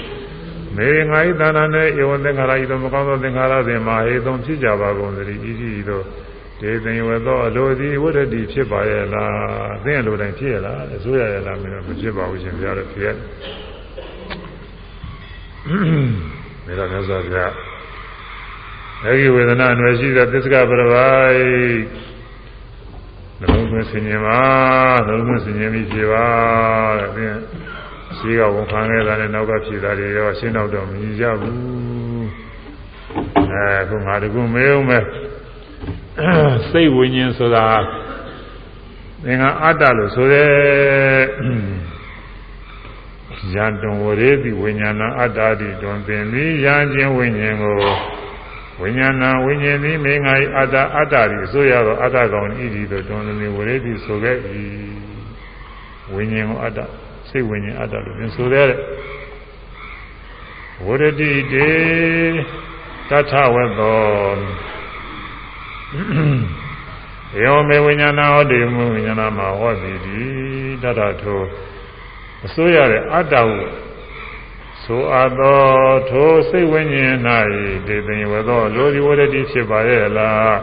မေငါဤတဏ္ဍာနဲ့ဧဝသင်္ခါရဤသို့မကောင်းသောသင်္ခါရတွေမှာဟေသုံဖြစ်ကြပါကုန်သတည်းဤဤသို့ဒေသင်ဝသောအလိုသည်ဝိရတိဖြစ်ပါရဲ့လားသင်အလိုတိုင်းဖြစ်ရလားအစိုးရရလားမင်းမဖြစ်ပါဘူးရှင်ပြရတော့ဖြစ်ရမေရမြတ်စွာဘုရားအဲဒီဝေဒနာအနွယ်ရှိတဲ့သစ္စကပရပိုက် နှလုံးသွင်းဆင်ញင်ပါနှလုံးသွင်းဆင်ញင်ပြီးဖြေပါတဲ့သင်ရှိကဝန်ခံခဲ့တာနဲ့နောက်ကဖြေတာတွေရောရှင်းတော့တော့မမြင်ကြဘူးအဲခုငါတကူမေးအောင်မဲ့စိတ်ဝိညာဉ်ဆိုတာသင်္ကအတ္တလို့ဆိုရဲယံတွန်ဝရေတိဝိညာဏအတ္တတိတွန်သင်သည်ယံချင်းဝိညာဉ်ကို ဝိညာဏဝိညာဉ်သည်မေငါ၏အတ္တအတ္တတိဆိုရသောအတ္တကောင်ဤသည်သို့တွန်သည်ဝရေတိဆိုခဲ့၏ဝိညာဉ်ကိုအတ္တစိတ်ဝိညာဉ်အတ္တလို့ပြန်ဆိုတဲ့ဝရတိတေတထဝသောယောမေဝိညာဏဟောတိမူဝိညာဏမှာဟောသည်ဒီတတထိုအစိုးရတဲ့အတ္တဟု ဆိုအပ်သောထိုစိတ်ဝိညာဉ်၌ဒေသိဝသောလောဒီဝရတိဖြစ်ပါရဲ့လား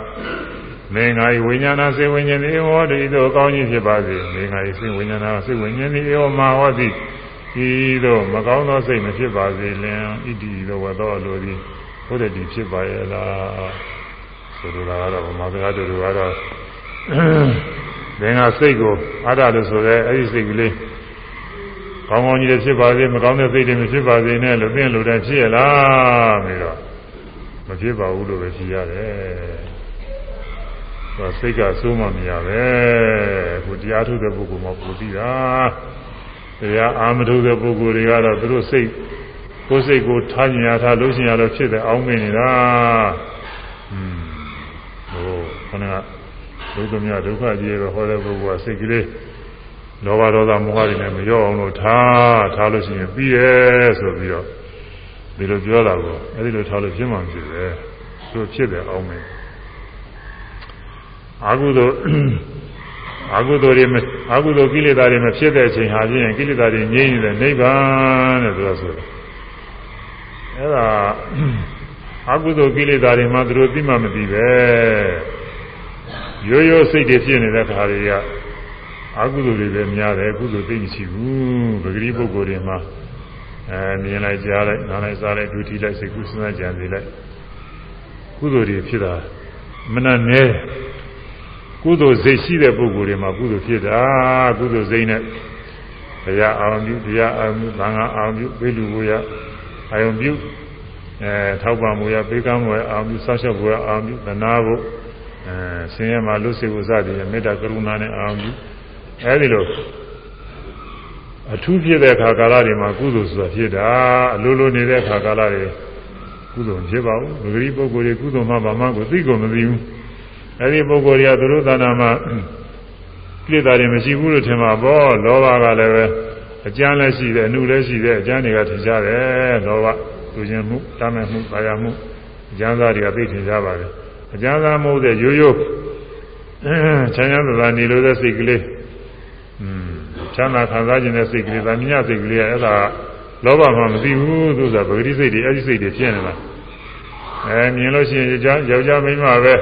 မင်းငါ၏ဝိညာဏစိတ်ဝိညာဉ်သည်ဟောတိသို့ကောင်းကြီးဖြစ်ပါစေမင်းငါ၏စိတ်ဝိညာဏစိတ်ဝိညာဉ်သည်ဟောမှာဟောသည်ဤသို့မကောင်းသောစိတ်မဖြစ်ပါစေလင်ဣတိသောဝသောလောဒီဝရတိဖြစ်ပါရဲ့လားဆိုလိုတာကတော့ဗမာစကားတို့ကတော့သင်္ဃစိတ်ကိုအာရလို့ဆိုရဲအဲ့ဒီစိတ်ကလေး ကောင်းကောင်းကြီးတွေဖြစ်ပါစေမကောင်းတဲ့စိတ်တွေမဖြစ်ပါစေနဲ့လို့သင်လိုတိုင်းဖြစ်ရလားပြီးတော့မဖြစ်ပါဘူးလို့ပဲရှိရတယ်ဆိုစိတ်ကအဆိုးမှမရပဲခုတရားထုတ်တဲ့ပုဂ္ဂိုလ်မှပူသိတာတရားအာမထုတ်တဲ့ပုဂ္ဂိုလ်တွေကတော့သူတို့စိတ်ကိုယ်စိတ်ကိုထားညင်ရထားလို့ရှိရင်တော့ဖြစ်တဲ့အောင်းမင်းနေတာอืมဟိုခဏကဒုက္ခမြဒုက္ခကြီးပဲဟောတဲ့ပုဂ္ဂိုလ်ကစိတ်ကလေး လောဘဒေါသမောဟတွေနဲ့မရောအောင်လို့ထားထားလို့ရှိရင်ပြီးရဲ့ဆိုပြီးတော့ဒီလိုပြောတာကိုအဲဒီလိုထားလို့ဖြစ်မှဖြစ်တယ်သူဖြစ်တယ်အောင်မယ်အာဟုသောအာဟုသောတွေအာဟုသောကိလေသာတွေမဖြစ်တဲ့အချိန်ဟာဖြင့်ကိလေသာတွေငြိမ့်နေတဲ့နိဗ္ဗာန်တဲ့သူကဆိုတယ်အဲဒါအကုသိုလ်ကိလေသာတွေမှသူတို့သိမှမသိပဲရိုးရိုးစိတ်တွေဖြစ်နေတဲ့ခါတွေက အကုသိုလ်တွေပဲများတယ်ကုသိုလ်သိမရှိဘူးပဂတိပုဂ္ဂိုလ်တွေမှာအဲမြင်လိုက်ကြားလိုက်နားလိုက်စားလိုက်ဒုတိလိုက်စိတ်ကူးစဉ်းစားကြံစီလိုက်ကုသိုလ်တွေဖြစ်တာမနှနဲကုသိုလ်စိတ်ရှိတဲ့ပုဂ္ဂိုလ်တွေမှာကုသိုလ်ဖြစ်တာကုသိုလ်စိတ်နဲ့တရားအာရုံပြုတရားအာရုံပြုသံဃာအာရုံပြုပိလူကိုရအာရုံပြုအဲထောက်ပံ့မှုရပေးကမ်းမှုရအာရုံပြုဆောက်ရှောက်မှုရအာရုံပြုသနာဖို့အဲဆင်းရဲမှာလွတ်စေဖို့စသည်ဖြင့်မေတ္တာကရုဏာနဲ့အာရုံပြု အဲဒီလိုအထူးဖြစ်တဲ့အခါကာလတွေမှာကုသိုလ်ဆိုတာဖြစ်တာအလိုလိုနေတဲ့အခါကာလတွေကုသိုလ်ဖြစ်ပါဘူးငရီပုဂ္ဂိုလ်တွေကုသိုလ်မှဘာမှကိုသိကုန်မသိဘူးအဲဒီပုဂ္ဂိုလ်တွေကသူတို့သာနာမှာကိလေသာတွေမရှိဘူးလို့ထင်မှာပေါ့လောဘကလည်းပဲအကျမ်းလည်းရှိတယ်အနုလည်းရှိတယ်အကျမ်းတွေကထင်ရှားတယ်လောဘသူခြင်းမှုတားမဲ့မှုပါရမှုအကျမ်းသားတွေကသိထင်ရှားပါတယ်အကျမ်းသားမဟုတ်တဲ့ရိုးရိုးချမ်းသာသာနေလို့တဲ့စိတ်ကလေးอืม ချမ်းသာခံစားခြင်းတဲ့စိတ်ကလေးသာမြတ်စိတ်ကလေးကအဲ့ဒါလောဘမှမသိဘူးသူဆိုပဂတိစိတ်တွေအဲ့ဒီစိတ်တွေဖြစ်နေတာအဲမြင်လို့ရှိရင်ယောက်ျားယောက်ျားမိန်းမပဲ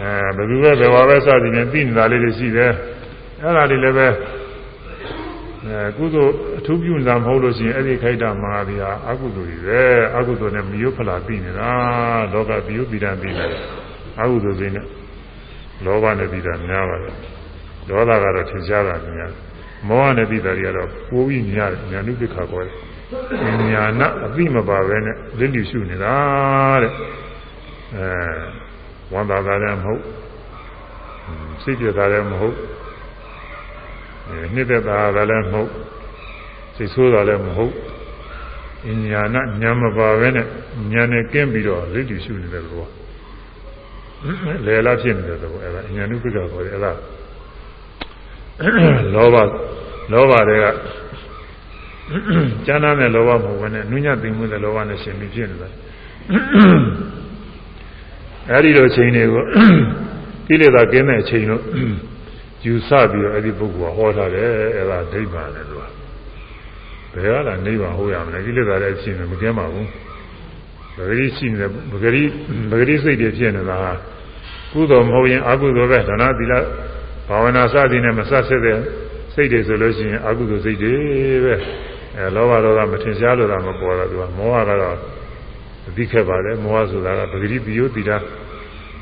အဲဘယ်သူပဲဘယ်ဝါပဲစသည်နဲ့သိနေတာလေးတွေရှိတယ်အဲ့ဒါတွေလည်းပဲအဲကုသိုလ်အထူးပြုနေတာမဟုတ်လို့ရှိရင်အဲ့ဒီခိုက်တာမှာဒီဟာအကုသိုလ်တွေပဲအကုသိုလ်နဲ့မယုတ်ဖလာသိနေတာလောကပြယုတ်ပိဒံသိနေတယ်အကုသိုလ်စိတ်နဲ့လောဘနဲ့ပြီးတာများပါတယ် ဒေါသကတော့ထင်ရှားတာများမောဟနဲ့ပြီးတာတွေကတော့ပိုးပြီးများတယ်ညာနုပိခါခေါ်တယ်ညာနာအသိမပါပဲနဲ့လင်းလျရှုနေတာတဲ့အဲဝန္တာတာလည်းမဟုတ်စိတ်ပြတာလည်းမဟုတ်နှစ်သက်တာလည်းမဟုတ်စိတ်ဆိုးတာလည်းမဟုတ်ညာနာညာမပါပဲနဲ့ညာနဲ့ကင်းပြီးတော့လင်းလျရှုနေတဲ့ကောလေလာဖြစ်နေတဲ့ကောအဲ့ဒါညာနုပိခါခေါ်တယ်အဲ့ဒါ လောဘလောဘတွေကကျမ်းသာတဲ့လောဘမဟုတ်ဘဲနဲ့နုညံ့သိမ်မှုတဲ့လောဘနဲ့ရှင်ပြီးဖြစ်နေတာအဲဒီလိုချိန်တွေကိုကိလေသာကင်းတဲ့အချိန်လို့ယူဆပြီးတော့အဲ့ဒီပုဂ္ဂိုလ်ကဟောထားတယ်အဲ့ဒါဒိဋ္ဌာနဲ့သူကဘယ်ကလာနိဗ္ဗာန်ဟောရမလဲကိလေသာလည်းအချင်းမကင်းပါဘူးပဂရိရှိနေတယ်ပဂရိပဂရိစိတ်တွေဖြစ်နေတာကုသိုလ်မဟုတ်ရင်အကုသိုလ်ပဲဒါနသီလ ဘာဝနာစသည်နဲ့မဆက်ဆက်တဲ့စိတ်တွေဆိုလို့ရှိရင်အကုသိုလ်စိတ်တွေပဲအဲလောဘဒေါသမထင်ရှားလို့သာမပေါ်တော့သူကမောဟကတော့အသိခဲ့ပါတယ်မောဟဆိုတာကပဂရိပိယတိတာ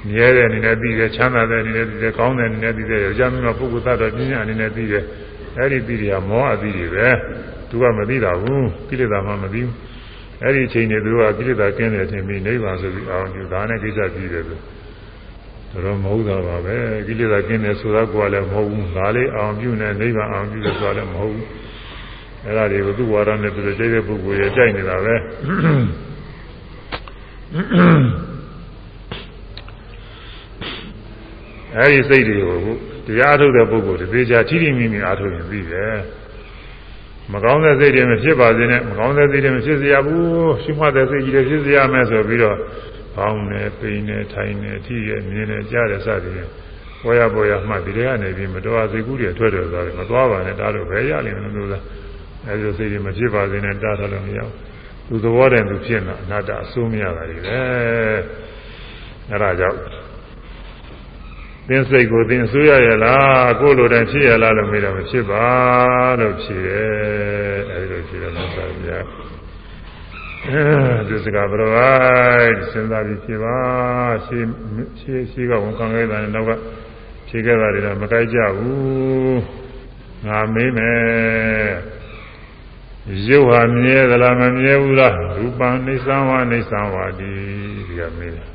မြဲတဲ့အနေနဲ့သိတယ်ချမ်းသာတဲ့အနေနဲ့သိတယ်ကောင်းတဲ့အနေနဲ့သိတယ်ယောက်ျားမင်းမပုဂ္ဂိုလ်သတ္တဝါပညာအနေနဲ့သိတယ်အဲ့ဒီသိတွေကမောဟအသိတွေပဲသူကမသိတာဘူးကိလေသာမှမသိဘူးအဲ့ဒီအချိန်တွေသူကကိလေသာကင်းတယ်ထင်ပြီးနိဗ္ဗာန်ဆိုပြီးအောင်ယူဒါနဲ့ကိစ္စပြီးတယ်သူ တော့မဟုတ်တာပါပဲကိလေသာကင်းတယ်ဆိုတာကလည်းမဟုတ်ဘူးဒါလေးအောင်ပြုနေနိဗ္ဗာန်အောင်ပြုတယ်ဆိုတာလည်းမဟုတ်ဘူးအဲ့ဒါတွေကိုသူ့ဝါဒနဲ့သူတို့ကြိုက်တဲ့ပုဂ္ဂိုလ်ရဲ့ကြိုက်နေတာပဲအဲဒီစိတ်တွေကိုတရားထုတ်တဲ့ပုဂ္ဂိုလ်တွေသေချာထိထိမိမိအားထုတ်ရင်ပြီးတယ်မကောင်းတဲ့စိတ်တွေမဖြစ်ပါစေနဲ့မကောင်းတဲ့စိတ်တွေမဖြစ်စေရဘူးရှိမှတ်တဲ့စိတ်ကြီးတွေဖြစ်စေရမယ်ဆိုပြီးတော့ ပေါင်းနေပိန်နေထိုင်နေထိရမြင်နေကြားတယ်စသည်ဖြင့်ပေါ်ရပေါ်ရမှတ်ဒီတွေကနေပြီးမတော်စိတ်ကူးတွေထွက်တယ်ဆိုတော့မသွားပါနဲ့ဒါတော့ဘယ်ရလိမ့်မလို့လားအဲဒီလိုစိတ်တွေမဖြစ်ပါစေနဲ့တားထားလို့မရဘူးသူသဘောတည်းသူဖြစ်နေအနာတ္တအဆိုးမရတာတွေပဲအဲဒါကြောင့်သင်စိတ်ကိုသင်ဆိုးရရလားကိုယ်လိုတိုင်းဖြစ်ရလားလို့မေးတော့မဖြစ်ပါလို့ဖြေတယ်အဲဒီလိုဖြေတယ်လို့ဆိုပြ အဲဒီစကားဘရောစဉ်းစားပြီးဖြေပါရှေးရှေးရှေးကဝန်ခံခဲ့တာနဲ့နောက်ကဖြေခဲ့တာတွေတော့မကြိုက်ကြဘူးငါမေးမယ်ရုပ်ဟာမြဲသလားမမြဲဘူးလားရူပံနေသံဝနေသံဝါဒီဒီကမေးတယ်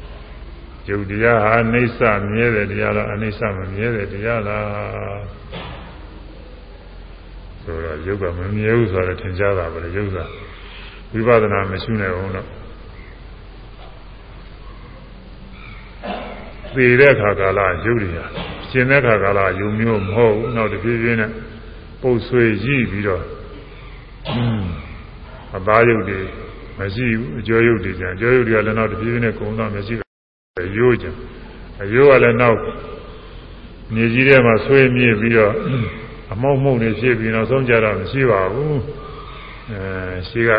ယုတ်တရားဟာအိဋ္ဌမြဲတဲ့တရားလားအိဋ္ဌမမြဲတဲ့တရားလားဆိုတော့ယုတ်ကမမြဲဘူးဆိုတော့ထင်ရှားတာပဲယုတ်က ဝိပဿနာမရှိနိုင်ဘူးတော့သေတဲ့ခါကာလယုတ်တွေဟာရှင်တဲ့ခါကာလယုံမျိုးမဟုတ်ဘူးနောက်တပြေးပြေးနဲ့ပုတ်ဆွေရည်ပြီးတော့အသားယုတ်တွေမရှိဘူးအကျော်ယုတ်တွေကြံအကျော်ယုတ်တွေကလည်းနောက်တပြေးပြေးနဲ့ကုံတော့မရှိရိုးကြအရိုးကလည်းနောက်မြေကြီးထဲမှာဆွေးမြေ့ပြီးတော့အမောက်မှုန့်နေဖြစ်ပြီးနောက်ဆုံးကြတော့မရှိပါဘူးအဲရှိက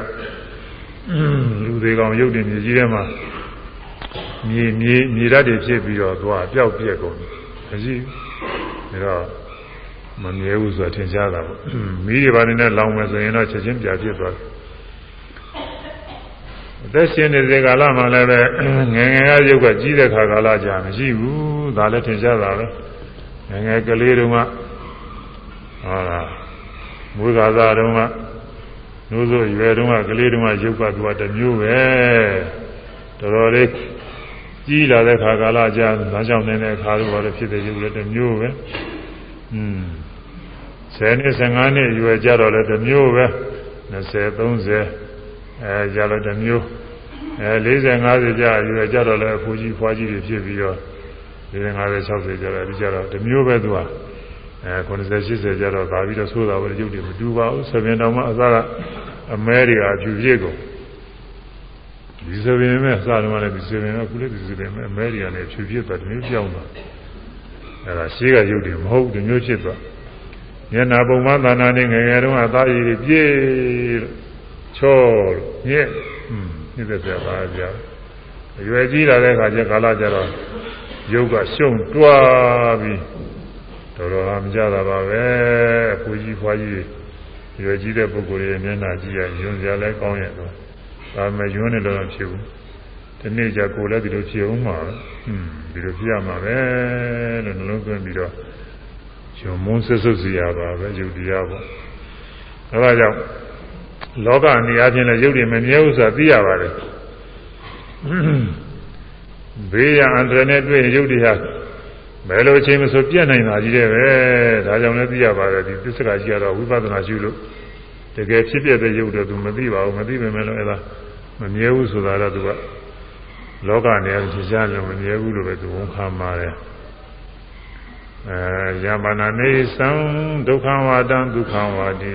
လူသေးကောင်ရုပ်တင်မြေကြီးထဲမှာမြေမြေမြေဓာတ်တွေဖြစ်ပြီးတော့သွားပျောက်ပြက်ကုန်မရှိဘူးဒါတော့မမြဲဘူးဆိုတာထင်ရှားတာပေါ့မီးတွေပါနေတဲ့လောင်မယ်ဆိုရင်တော့ချက်ချင်းပြဖြစ်သွားတယ်အသက်ရှင်နေတဲ့ကာလမှာလည်းပဲငယ်ငယ်ကရုပ်ကကြီးတဲ့ခါကာလကြာမရှိဘူးဒါလည်းထင်ရှားတာပဲငယ်ငယ်ကလေးတုန်းကဟုတ်လားမွေးကားသားတုန်းက နိုးစို့ရွယ်တုန်းကကလေးတုန်းကရုပ်ကသူကတစ်မျိုးပဲတော်တော်လေးကြီးလာတဲ့ခါကာလကြာလမ်းကြောင်းနေတဲ့ခါလိုပါလေဖြစ်တဲ့ရုပ်လည်းတစ်မျိုးပဲอืม10နှစ်15နှစ်ရွယ်ကြတော့လည်းတစ်မျိုးပဲ20 30အဲကြတော့တစ်မျိုးအဲ40 50ကြာရွယ်ကြတော့လည်းအဖိုးကြီးဖွားကြီးတွေဖြစ်ပြီးတော့40 50 60ကြာတော့ဒီကြတော့တစ်မျိုးပဲသူက အဲ90 80ကြာတော့ဗာပြီးတော့ဆိုးတာပဲရုပ်တွေမတူပါဘူးဆိုရင်တော့မှအစားကအမဲတွေအဖြူပြည့်ကုန်ဒီဆိုရင်မဲ့အစားတော့လည်းဒီဆိုရင်ကခုလည်းဒီဆိုရင်မဲ့အမဲတွေကလည်းဖြူပြည့်သွားတမျိုးပြောင်းသွားအဲဒါရှိကရုပ်တွေမဟုတ်ဒီမျိုးဖြစ်သွားမျက်နာပုံမှန်သာနာနဲ့ငယ်ငယ်တုန်းကသားရည်ပြည့်လို့ချောညက်อืมညက်တဲ့ဆရာပါကြအရွယ်ကြီးလာတဲ့အခါကျကာလကျတော့ယုတ်ကရှုံတွားပြီး တော်တော်ဟာမကြတာပါပဲအပူကြီးဖွားကြီးရွယ်ကြီးတဲ့ပုဂ္ဂိုလ်ရဲ့မျက်နှာကြည့်ရယွန်းစရာလည်းကောင်းရဲ့တော့ဒါမှယွန်းနေလို့ဖြစ်ဘူးဒီနေ့ကျကိုလည်းဒီလိုဖြစ်အောင်မှာอืมဒီလိုဖြစ်ရမှာပဲလို့နှလုံးသွင်းပြီးတော့ယွန်းမုန်းဆွဆွစီရပါပဲယုတ်တရားပေါ့ဒါကြောင့်လောကနေအချင်းလည်းရုပ်တွေမမြဲဘူးဆိုတာသိရပါတယ်ဘေးရအန္တရာယ်နဲ့တွေ့ရုပ်တွေဟာ ဘယ်လိုအချိန်မဆိုပြတ်နိုင်တာကြီးတဲ့ပဲဒါကြောင့်လည်းသိရပါတယ်ဒီသစ္စာကြီးကတော့ဝိပဿနာရှုလို့တကယ်ဖြစ်ပြတဲ့ရုပ်တွေသူမသိပါဘူးမသိပေမဲ့လည်းအဲ့ဒါမမြဲဘူးဆိုတာတော့သူကလောကနေအချင်းချင်းလည်းမမြဲဘူးလို့ပဲသူဝန်ခံပါတယ်အဲယမနာနေသံဒုက္ခဝါဒံဒုက္ခဝါဒီ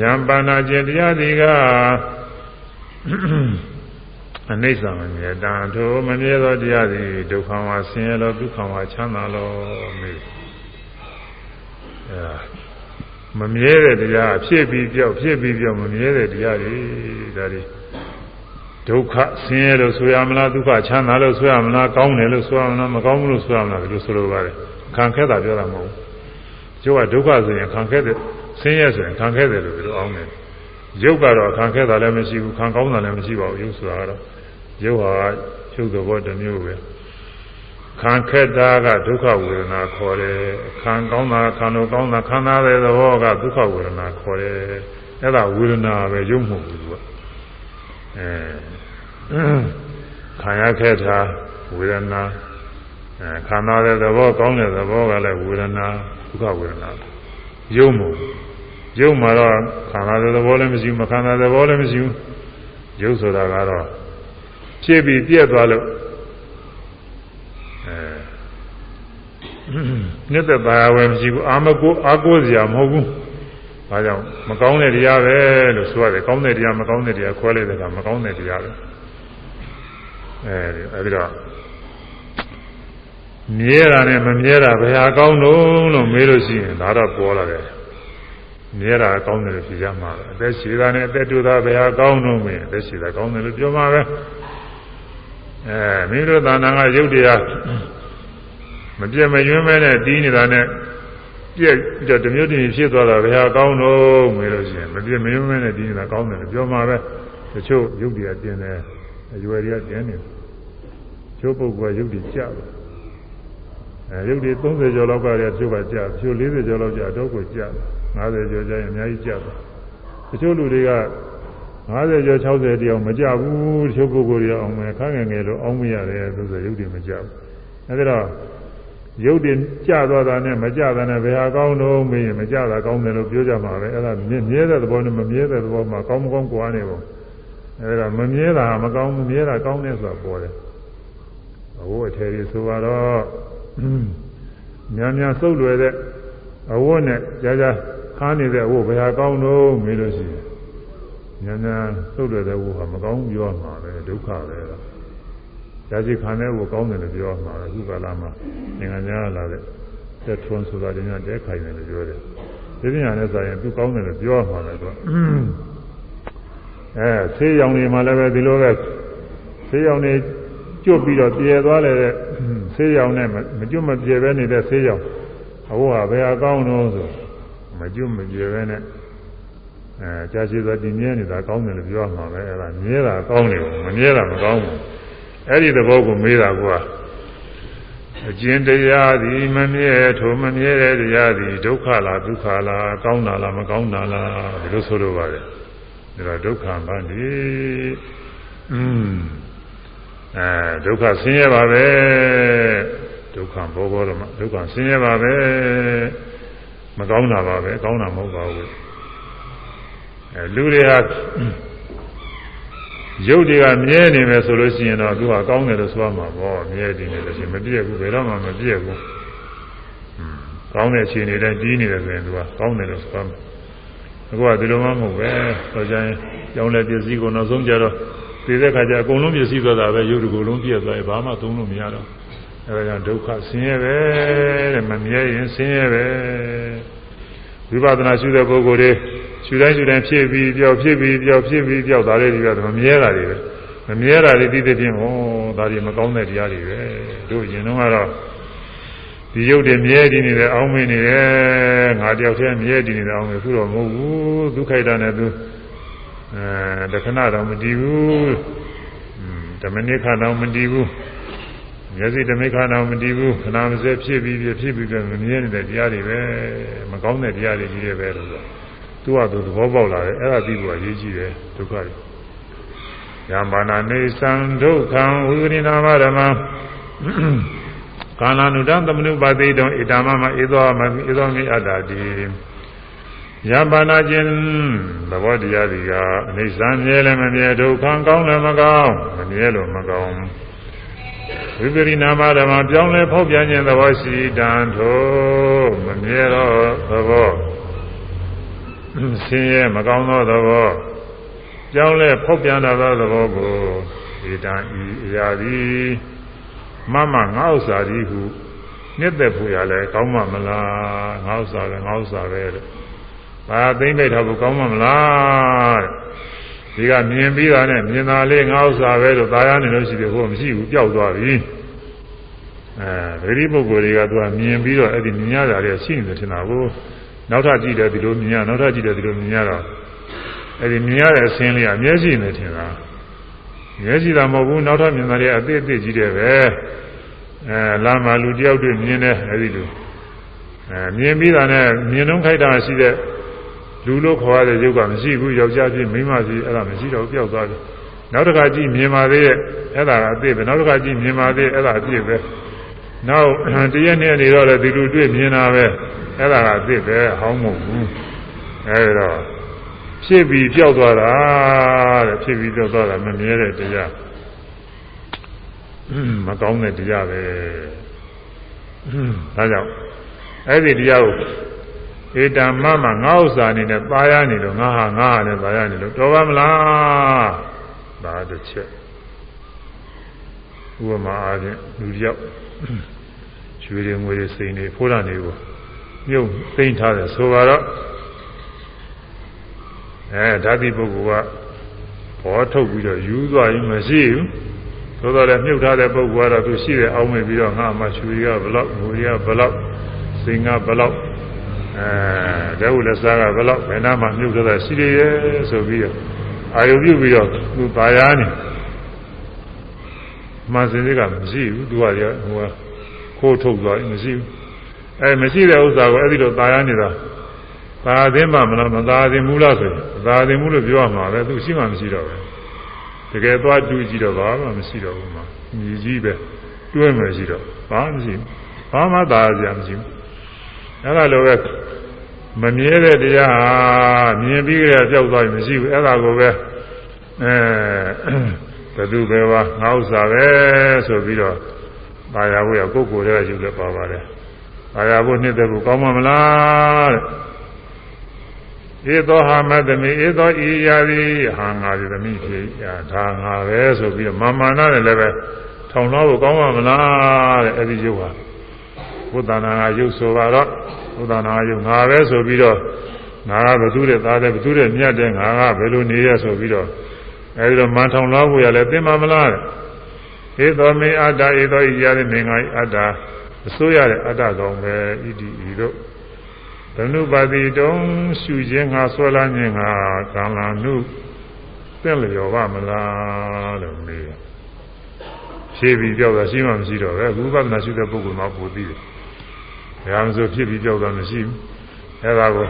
ယံပါဏခြင်းတရားဒီက အနိစ္စမမြဲတံထိုမမြဲသောတရားသည်ဒုက္ခဝါဆင်းရဲလောဒုက္ခဝါချမ်းသာလောမေအဲမမြဲတဲ့တရားဖြစ်ပြီးပြောက်ဖြစ်ပြီးပြောက်မမြဲတဲ့တရားတွေဒါတွေဒုက္ခဆင်းရဲလို့ဆိုရမလားဒုက္ခချမ်းသာလို့ဆိုရမလားကောင်းတယ်လို့ဆိုရမလားမကောင်းဘူးလို့ဆိုရမလားဒီလိုဆိုလိုပါတယ်ခံခဲ့တာပြောတာမဟုတ်ဘူးကျိုးကဒုက္ခဆိုရင်ခံခဲ့တဲ့ဆင်းရဲဆိုရင်ခံခဲ့တယ်လို့ပြောအောင်တယ်ရုပ်ကတော့ခံခဲ့တာလည်းမရှိဘူးခံကောင်းတာလည်းမရှိပါဘူးရုပ်ဆိုတာကတော့ ရုပ်ဟာရုပ်သဘောတစ်မျိုးပဲခံခဲ့တာကဒုက္ခဝေဒနာခေါ်တယ်ခံကောင်းတာခံလို့ကောင်းတာခံစားတဲ့သဘောကဒုက္ခဝေဒနာခေါ်တယ်အဲ့ဒါဝေဒနာပဲရုပ်မဟုတ်ဘူးကအဲခံရခဲ့တာဝေဒနာအဲခံစားတဲ့သဘောကောင်းတဲ့သဘောကလည်းဝေဒနာဒုက္ခဝေဒနာရုပ်မဟုတ်ရုပ်မှာတော့ခန္ဓာတဲ့သဘောလည်းမရှိဘူးမခန္ဓာတဲ့သဘောလည်းမရှိဘူးရုပ်ဆိုတာကတော့ ဖြစ်ပြီးပြက်သွားလို့အဲမြတ်တဲ့ဘာဝယ်မရှိဘူးအာမကိုအာကိုစရာမဟုတ်ဘူးဘာကြောင့်မကောင်းတဲ့တရားပဲလို့ဆိုရတယ်ကောင်းတဲ့တရားမကောင်းတဲ့တရားခွဲလိုက်တဲ့ကမကောင်းတဲ့တရားပဲအဲဒီအဲဒီတော့မြဲတာနဲ့မမြဲတာဘယ်ဟာကောင်းလို့လို့မေးလို့ရှိရင်ဒါတော့ပေါ်လာတယ်မြဲတာကောင်းတယ်လို့ဖြေရမှာပဲအသက်ရှည်တာနဲ့အသက်တူတာဘယ်ဟာကောင်းလို့မေးအသက်ရှည်တာကောင်းတယ်လို့ပြောမှာပဲ အဲမိမိတို့သာနာကရုပ်တရားမပြတ်မယွင်းမဲနဲ့တီးနေတာနဲ့ပြည့်တော့တမျိုးတည်းဖြစ်သွားတာဘယ်ဟာကောင်းလို့မေးလို့ရှိရင်မပြတ်မယွင်းမဲနဲ့တီးနေတာကောင်းတယ်လို့ပြောမှာပဲတချို့ရုပ်တရားကျင်တယ်အရွယ်တွေကကျင်နေတယ်ချို့ပုဂ္ဂိုလ်ကရုပ်တွေကြတယ်အဲရုပ်တွေ30ကျော်လောက်ကတည်းကကျုပ်ကကြာတချို့40ကျော်လောက်ကြာတော့ကိုကြာ50ကျော်ကြာရင်အများကြီးကြာတယ်တချို့လူတွေက 50ကျော်60တောင်မကြဘူးတချို့ပုဂ္ဂိုလ်တွေအောင်မယ်ခန်းငယ်ငယ်လို့အောင်းမရတယ်ဆိုဆိုရုပ်တွေမကြဘူးအဲဒါတော့ရုပ်တွေကြသွားတာနဲ့မကြတာနဲ့ဘယ်ဟာကောင်းတော့မေးရင်မကြတာကောင်းတယ်လို့ပြောကြမှာပဲအဲဒါမြဲတဲ့သဘောနဲ့မမြဲတဲ့သဘောမှာကောင်းမကောင်းကွာနေပုံအဲဒါမမြဲတာမကောင်းမမြဲတာကောင်းတယ်ဆိုတာပေါ်တယ်အဝတ်အထည်တွေဆိုတော့များများစုပ်လွယ်တဲ့အဝတ်နဲ့ကြာကြာခါနေတဲ့အဝတ်ဘယ်ဟာကောင်းတော့မေးလို့ရှိရင် များများစုပ်လွယ်တဲ့ဝတ်ဟာမကောင်းပြောမှာပဲဒုက္ခပဲလားကြာကြီးခံတဲ့ဝတ်ကောင်းတယ်လို့ပြောမှာအခုကာလမှာငင်္ဂညာလာတဲ့တက်ထွန်းဆိုတာတင်တဲ့ခိုင်တယ်လို့ပြောတယ်ဒီပညာနဲ့ဆိုရင်သူကောင်းတယ်လို့ပြောမှာလေတော့အဲဆေးရောင်တွေမှာလည်းပဲဒီလိုပဲဆေးရောင်တွေကျွတ်ပြီးတော့ပြဲသွားလေတဲ့ဆေးရောင်နဲ့မကျွတ်မပြဲပဲနေတဲ့ဆေးရောင်အဝတ်ဟာဘယ်အကောင်းတော့ဆိုမကျွတ်မပြဲပဲနဲ့ အဲကြာရှိသောတည်မြဲနေတာကောင်းတယ်လို့ပြောမှာပဲအဲ့ဒါမြဲတာကောင်းတယ်မမြဲတာမကောင်းဘူးအဲ့ဒီသဘောကိုမေးတာကအကျင့်တရားသည်မမြဲထိုမမြဲတဲ့တရားသည်ဒုက္ခလားဒုက္ခလားကောင်းတာလားမကောင်းတာလားဒီလိုဆိုလိုပါတယ်ဒါတော့ဒုက္ခဗန္ဒီอืมအဲဒုက္ခဆင်းရဲပါပဲဒုက္ခဘောဘောတော့ဒုက္ခဆင်းရဲပါပဲမကောင်းတာပါပဲကောင်းတာမဟုတ်ပါဘူးအဲ လူတွေဟာရုပ်တွေကမြဲနေမယ်ဆိုလို့ရှိရင်တော့သူကကောင်းတယ်လို့ဆိုရမှာပေါ့မြဲတည်နေလို့ရှိရင်မပြည့်ဘူးဘယ်တော့မှမပြည့်ဘူးကောင်းတဲ့အခြေအနေတိုင်းတီးနေတယ်ဆိုရင်သူကကောင်းတယ်လို့ဆိုရမှာအခုကဒီလိုမှမဟုတ်ပဲဆိုကြရင်ကြောင်းတဲ့ပစ္စည်းကိုနောက်ဆုံးကြတော့သိတဲ့ခါကျအကုန်လုံးပစ္စည်းသွားတာပဲရုပ်တကူလုံးပြည့်သွားရင်ဘာမှသုံးလို့မရတော့အဲဒါကြောင့်ဒုက္ခဆင်းရဲပဲတဲ့မမြဲရင်ဆင်းရဲပဲဝိပဿနာရှုတဲ့ပုဂ္ဂိုလ်တွေ ရှုတိုင်းရှုတိုင်းဖြစ်ပြီးပြောက်ဖြစ်ပြီးပြောက်ဖြစ်ပြီးပြောက်တာလေးတွေကတော့မမြဲတာတွေပဲမမြဲတာတွေသိတဲ့ပြင်ဟောဒါတွေမကောင်းတဲ့တရားတွေပဲတို့ရင်တော့ကတော့ဒီရုပ်တွေမြဲတည်နေတယ်အောင်းမင်းနေတယ်ငါတယောက်တည်းမြဲတည်နေတယ်အောင်းမင်းခုတော့မဟုတ်ဘူးဒုက္ခိတနဲ့သူအဲတခဏတော့မတည်ဘူးဓမ္မနိခါတော့မတည်ဘူးမျက်စိဓမိခါတော့မတည်ဘူးခဏမစဲဖြစ်ပြီးဖြစ်ပြီးမမြဲနေတဲ့တရားတွေပဲမကောင်းတဲ့တရားတွေကြီးတွေပဲလို့ဆို သူ့ဟာသူသဘောပေါက်လာတယ်အဲ့ဒါသိဖို့အရေးကြီးတယ်ဒုက္ခတွေယမဘာနာနေသံဒုက္ခံဝိပရိနာမဓမ္မကာလနုတံသမနုပါတိတောဣတမမဧသောမဧသောမိအတ္တတိယမဘာနာခြင်းသဘောတရားဒီကအိသံမြဲလည်းမမြဲဒုက္ခံကောင်းလည်းမကောင်းမမြဲလို့မကောင်းဝိပရိနာမဓမ္မပြောင်းလဲဖောက်ပြန်ခြင်းသဘောရှိတံထိုမမြဲတော့သဘော ဆင်းရဲမကောင်းသောသဘောကြောင်းလဲဖောက်ပြန်တာသောသဘောကိုဒီတန်ဤအရာသည်မမငါဥစ္စာသည်ဟုနှစ်သက်ဖို့ရလဲကောင်းမှမလားငါဥစ္စာပဲငါဥစ္စာပဲတဲ့ဘာသိမ့်လိုက်တာကိုကောင်းမှမလားတဲ့ဒီကမြင်ပြီးတာနဲ့မြင်တာလေးငါဥစ္စာပဲလို့သာယာနေလို့ရှိတယ်ဟိုမရှိဘူးပျောက်သွားပြီအဲဗေဒီပုဂ္ဂိုလ်တွေကသူကမြင်ပြီးတော့အဲ့ဒီမြင်ရတာတွေရှိနေတယ်ထင်တာကို နောက်ထပ်ကြည့်တယ်ဒီလိုမြင်ရနောက်ထပ်ကြည့်တယ်ဒီလိုမြင်ရတော့အဲဒီမြင်ရတဲ့အဆင်းလေးကမျက်စိနဲ့ထင်တာမျက်စိသာမဟုတ်ဘူးနောက်ထပ်မြင်တာတွေအသေးအသေးကြီးတယ်ပဲအဲလာမလူတယောက်တွေ့မြင်တယ်အဲဒီလိုအဲမြင်ပြီးတာနဲ့မြင်လုံးခိုက်တာရှိတဲ့လူလို့ခေါ်ရတဲ့ရုပ်ကမရှိဘူးယောက်ျားဖြစ်မိန်းမဖြစ်အဲ့ဒါမရှိတော့ပျောက်သွားပြီနောက်တစ်ခါကြည့်မြင်ပါသေးရဲ့အဲ့ဒါကအသေးပဲနောက်တစ်ခါကြည့်မြင်ပါသေးအဲ့ဒါအပြည့်ပဲ နောက်တရက်နဲ့နေတော့လည်းဒီလိုတွေ့မြင်တာပဲအဲ့ဒါကအစ်စ်ပဲဟောင်းမဟုတ်ဘူးအဲ့ဒါဖြစ်ပြီးပြောက်သွားတာတဲ့ဖြစ်ပြီးပြောက်သွားတာမမြဲတဲ့တရားမကောင်းတဲ့တရားပဲဒါကြောင့်အဲ့ဒီတရားကိုဧတမမငါဥစ္စာအနေနဲ့ပါရနေလို့ငါဟာငါဟာနဲ့ပါရနေလို့တော်ပါမလားဒါတစ်ချက်ဥပမာအားဖြင့်လူတယောက် ရွှေတွေငွေတွေစိန်တွေဖိုးတာတွေကိုမြုပ်သိမ့်ထားတယ်ဆိုတော့အဲဓာတိပုဂ္ဂိုလ်ကဘောထုတ်ပြီးတော့ယူသွားရင်မရှိဘူးသို့တော်လည်းမြုပ်ထားတဲ့ပုဂ္ဂိုလ်ကတော့သူရှိတယ်အောင်းမိပြီးတော့ငါမှရွှေရဘလောက်ငွေရဘလောက်စိန်ကဘလောက်အဲဒဲဝလက်စားကဘလောက်ဘယ်နာမှမြုပ်ထားတာရှိတယ်ရဲ့ဆိုပြီးတော့အာယုပြုပြီးတော့သူပါရနေ မှန်စင်တွေကမရှိဘူးသူကဟိုခိုးထုတ်သွားရင်မရှိဘူးအဲမရှိတဲ့ဥစ္စာကိုအဲ့ဒီလိုตายရနေတာသာသင်ပါမလားမသာသင်ဘူးလားဆိုရင်သာသင်ဘူးလို့ပြောရမှာပဲသူရှိမှမရှိတော့ပဲတကယ်သွားတူးကြည့်တော့ဘာမှမရှိတော့ဘူးမှာညီကြီးပဲတွဲမယ်ရှိတော့ဘာမှမရှိဘူးဘာမှသာစရာမရှိဘူးအဲ့ဒါလိုပဲမမြဲတဲ့တရားဟာမြင်ပြီးကြကြောက်သွားရင်မရှိဘူးအဲ့ဒါကိုပဲအဲဘယ် သူပဲပါငါဥစ္စာပဲဆိုပြီးတော့ပါရဖို့ရကိုယ်ကိုယ်တည်းကယူလဲပါပါတယ်အာရဖို့နှစ်သက်ဖို့ကောင်းမှာမလားတဲ့ဧသောဟာမသမီဧသောဤရာသည်ဟာငါသည်သမီးဖြစ်ရာဒါငါပဲဆိုပြီးတော့မာမာနနဲ့လည်းပဲထောင်လို့ဖို့ကောင်းမှာမလားတဲ့အဲ့ဒီရုပ်ဟာဘုဒ္ဓနာကရုပ်ဆိုပါတော့ဘုဒ္ဓနာကရုပ်ငါပဲဆိုပြီးတော့ငါကဘသူတဲ့သားတဲ့ဘသူတဲ့မြတ်တဲ့ငါကဘယ်လိုနေရဆိုပြီးတော့ အဲဒီတော့မန်ထောင်လို့ဖို့ရလဲသိမှာမလားတဲ့ဧသောမေအတ္တဧသောဤရာသည်မင်္ဂါဤအတ္တအစိုးရတဲ့အတ္တကောင်ပဲဣတိဤတို့သနုပါတိတုံရှုခြင်းငါဆွဲလာခြင်းငါကာလနုသင့်လျော်ပါမလားလို့မေးတယ်ဖြည့်ပြီးပြောတာရှိမှမရှိတော့ပဲအခုပဒနာရှုတဲ့ပုဂ္ဂိုလ်မှပိုသိတယ်။ဒါမှမဆိုဖြစ်ပြီးပြောတာမရှိဘူး။အဲဒါကို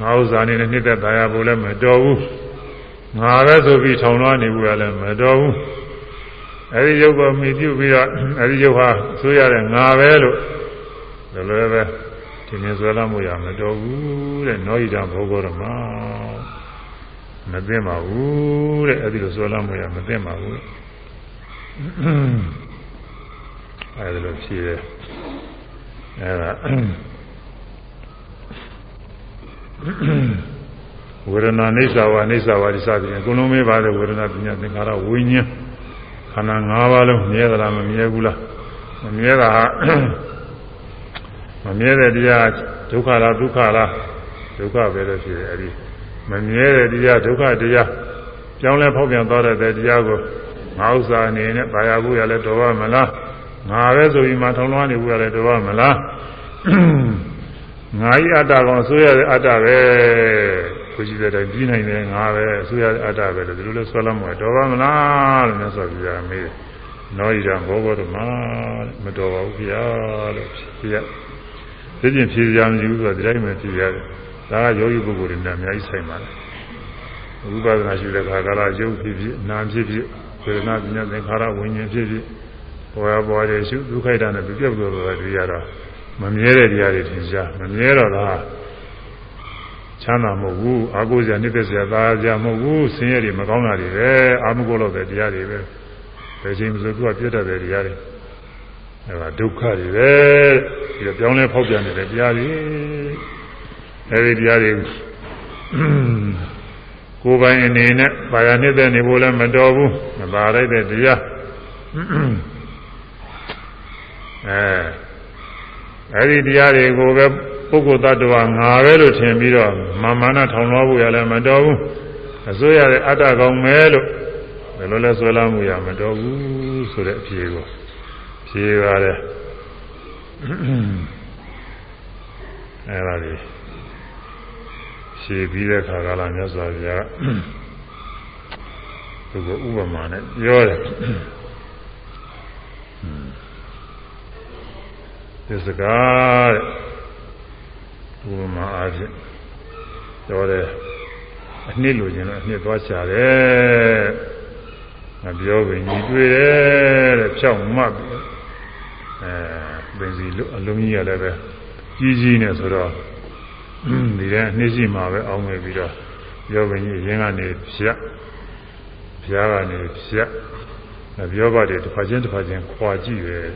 ငါဥစ္စာအနေနဲ့နှိမ့်သက်တရားဖို့လည်းမတော်ဘူး။ ငါပဲဆိုပြီးထောင်လွှားနေဘူးလည်းမတော်ဘူး။အဲဒီရုပ်ကိုမိပြုပြီးတော့အဲဒီရုပ်ဟာဆိုရတဲ့ငါပဲလို့လည်းလည်းပဲဒီနေ့ဆွဲလာမှုရမတော်ဘူးတဲ့နောဣဒံဘောဂောရမမသိပါဘူးတဲ့အဲဒီလိုဆွဲလာမှုရမသိပါဘူးအဲဒီလိုဖြေတယ်အဲဒါ ဝေဒနာအိဋ္ဌဝါအိဋ္ဌဝါဒီစသည်ဖြင့်အကုန်လုံးမေးပါတယ်ဝေဒနာပညာသင်္ခါရဝိညာဉ်ခန္ဓာ၅ပါးလုံးမြဲသလားမမြဲဘူးလားမမြဲတာဟာမမြဲတဲ့တရားဒုက္ခလားဒုက္ခလားဒုက္ခပဲလို့ရှိတယ်အဲဒီမမြဲတဲ့တရားဒုက္ခတရားကြောင်းလဲဖောက်ပြန်သွားတဲ့တရားကိုငါဥစ္စာအနေနဲ့ပါရဖို့ရလဲတော်ပါမလားငါပဲဆိုပြီးမှထောင်လွှားနေဖို့ရလဲတော်ပါမလားငါဤအတ္တကောင်ဆိုရတဲ့အတ္တပဲ ကိုရှိတဲ့တိုင်ပြီးနိုင်တယ်ငါပဲဆိုရတဲ့အတ္တပဲလို့ဒီလိုလဲဆွဲလာမှာတော်ပါမလားလို့မြတ်စွာဘုရားမေးတယ်နောဣဒံဘောဂောဓမ္မမတော်ပါဘူးခင်ဗျာလို့ဖြေရသိချင်းဖြေရမရှိဘူးဆိုတော့ဒီတိုင်းပဲဖြေရတယ်ဒါကယောဂီပုဂ္ဂိုလ်တွေနဲ့အများကြီးဆိုင်ပါတယ်ဝိပဿနာရှိတဲ့ခါကလာရုပ်ဖြစ်ဖြစ်နာမ်ဖြစ်ဖြစ်ဝေဒနာပညာသင်္ခါရဝิญဉ်ဖြစ်ဖြစ်ပေါ်ရပေါ်ရရှုဒုက္ခိတနဲ့ပြပြတ်လို့တော့ဒီရတော့မမြဲတဲ့တရားတွေထင်ရှားမမြဲတော့လား ချမ်းသာမဟုတ်ဘူးအာကိုစရာနှိမ့်သက်စရာသာစရာမဟုတ်ဘူးဆင်းရဲတွေမကောင်းတာတွေပဲအာမကိုလို့တဲ့တရားတွေပဲဘယ်ချိန်မှဆိုသူကပြတ်တတ်တဲ့တရားတွေအဲဒါဒုက္ခတွေပဲဒီတော့ပြောင်းလဲဖောက်ပြန်နေတဲ့တရားတွေအဲဒီတရားတွေကိုယ်ပိုင်အနေနဲ့ပါရနှစ်သက်နေဖို့လည်းမတော်ဘူးမပါလိုက်တဲ့တရားအဲအဲဒီတရားတွေကိုပဲ ပုဂ္ဂိုလ်တ attva ငါပဲလို့ထင်ပြီးတော့မာမနာထောင်လွှားဖို့ရလည်းမတော်ဘူးအစိုးရတဲ့အတ္တကောင်မဲလို့ဘယ်လိုလဲဆွဲလာမှုရမတော်ဘူးဆိုတဲ့အဖြေကိုဖြေပါတယ်အဲပါလေရှည်ပြီးတဲ့ခါကလာမြတ်စွာဘုရားသူကဥပမာနဲ့ပြောတယ်သစ္စကာတဲ့ ဥပမာအားဖြင့်ပြောတယ်အနှစ်လိုချင်တော့အနှစ်သွားချတယ်မပြောပင်ညီတွေ့တယ်တဲ့ဖြောက်မှတ်ပြီးအဲပင်စီအလုံးကြီးရလည်းပဲကြီးကြီးနဲ့ဆိုတော့ဒီတဲ့နှိရှိမှာပဲအောင်းနေပြီးတော့ပြောပင်ကြီးရင်းကနေဖြတ်ဖြားကနေဖြတ်ပြောပါတယ်တစ်ခါချင်းတစ်ခါချင်းခွာကြည့်တယ်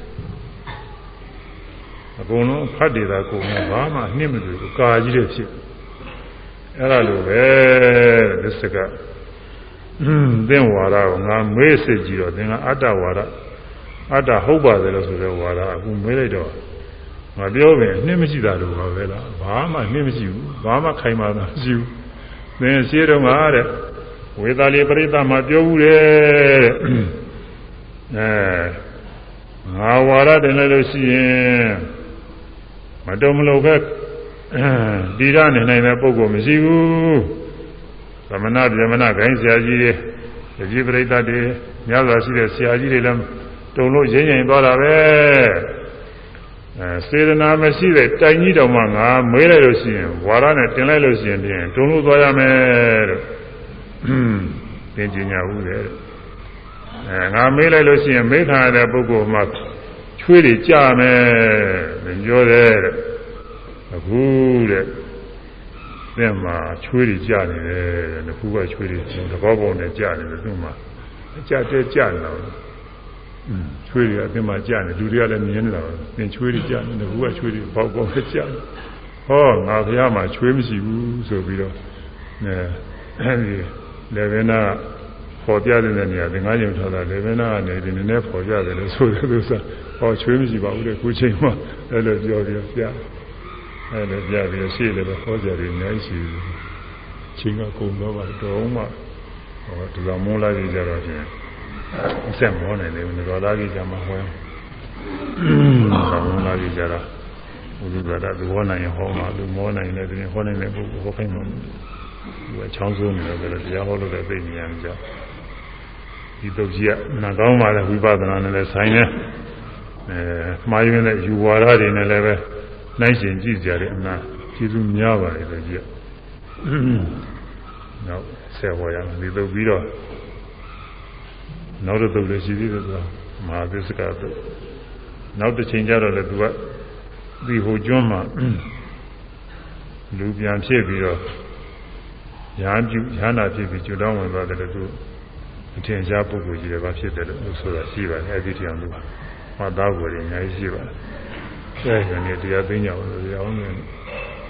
အကုန်လုံးဖတ်တယ်သာကိုယ်ကဘာမှနှိမ့်မတွေ့ဘူးကာကြီးတဲ့ဖြစ်အဲ့ဒါလိုပဲသစ္စကသင်ဝါဒကိုငါမေးစစ်ကြည့်တော့သင်ကအတ္တဝါဒအတ္တဟုတ်ပါတယ်လို့ဆိုတဲ့ဝါဒအခုမေးလိုက်တော့ငါပြောပင်နှင်းမရှိတာလို့ပါပဲလားဘာမှနှင်းမရှိဘူးဘာမှခိုင်မာတာမရှိဘူးသင်ရှင်းတော့ငါတဲ့ဝေသာလီပရိသတ်မှာပြောဘူးတဲ့အဲငါဝါဒတင်လိုက်လို့ရှိရင် မတုံမလို့ပဲဒီရနေနိုင်တဲ့ပုဂ္ဂိုလ်မရှိဘူးသမဏဗျမဏဂိုင်းဆရာကြီးတွေတကြီးပရိသတ်တွေများစွာရှိတဲ့ဆရာကြီးတွေလည်းတုံလို့ရင်းရင်သွားတာပဲအဲစေတနာမရှိတဲ့တိုင်ကြီးတော်မှငါမေးလိုက်လို့ရှိရင်ဝါရနဲ့တင်လိုက်လို့ရှိရင်ပြင်တုံလို့သွားရမယ်လို့သင်ကျင်ညာဘူးလေအဲငါမေးလိုက်လို့ရှိရင်မေးခံရတဲ့ပုဂ္ဂိုလ်မှချွေး တွေကြမယ်ပြောတယ်တဲ့အခုတဲ့သင်မှာချွေးတွေကြနေတယ်တဲ့ခုကချွေးတွေသဘောပေါက်နဲ့ကြနေတယ်သူ့မှာအကြတဲ့ကြနေတာอืมချွေးတွေအသင်မှာကြနေလူတွေကလည်းမြင်နေတာသင်ချွေးတွေကြနေတယ်ခုကချွေးတွေပေါက်ပေါက်နဲ့ကြနေဟောငါဘုရားမှာချွေးမရှိဘူးဆိုပြီးတော့အဲအဲဒီလေဗေနာပေါ် ပြတဲ့နေရာသင်္ကားယုံထားတာလေဗေနာကနေဒီနည်းနည်းပေါ်ပြတယ်လို့ဆိုတယ်သူစားဟောချွေးမရှိပါဘူးတဲ့ခုချိန်မှအဲ့လိုပြောပြီးပြအဲ့လိုပြပြီးရှေ့လည်းပဲဟောကြတယ်အများကြီးရှိတယ်ချိန်ကကုန်တော့ပါတော့မှဟောဒီလိုမိုးလာကြီးကြတော့ဖြင့်အဆက်မောနေတယ်ဘယ်လိုလာကြီးကြမှာဟောဒီလိုမိုးလာကြီးကြတော့ဘုရားကသူဟောနိုင်ဟောမှာသူမောနိုင်တယ်သူဟောနိုင်တဲ့ပုဂ္ဂိုလ်ဟောခိုင်းမှာသူကချောင်းစိုးနေတော့လည်းတရားဟောလို့လည်းသိနေရမှာကြောင့် ဒီတုတ်ကြီးကနာကောင်းပါလေဝိပဿနာနဲ့လည်းဆိုင်တယ်အဲမှားရင်းတဲ့ယူဝါဒတွေနဲ့လည်းပဲနိုင်ရှင်ကြည့်ကြတယ်အမှန်ကျေးဇူးများပါတယ်လို့ကြည့်နောက်ဆက်ဟောရမယ်ဒီတုတ်ပြီးတော့နောက်တစ်တုတ်လည်းရှိသေးတယ်သူကမဟာသစ္စကတုတ်နောက်တစ်ချိန်ကျတော့လည်းသူကဒီဟိုကျွန်းမှာလူပြန်ဖြစ်ပြီးတော့ညာပြုညာနာဖြစ်ပြီးကျွတောင်းဝင်သွားတယ်လို့သူ အထင်ရှားပုဂ္ဂိုလ်ကြီးတွေပါဖြစ်တယ်လို့ဆိုတာရှိပါတယ်အဲဒီတရားသူမှတ်သားဖို့ရအများကြီးရှိပါတယ်အဲယနေ့တရားသိညာလို့တရားအောင်နေ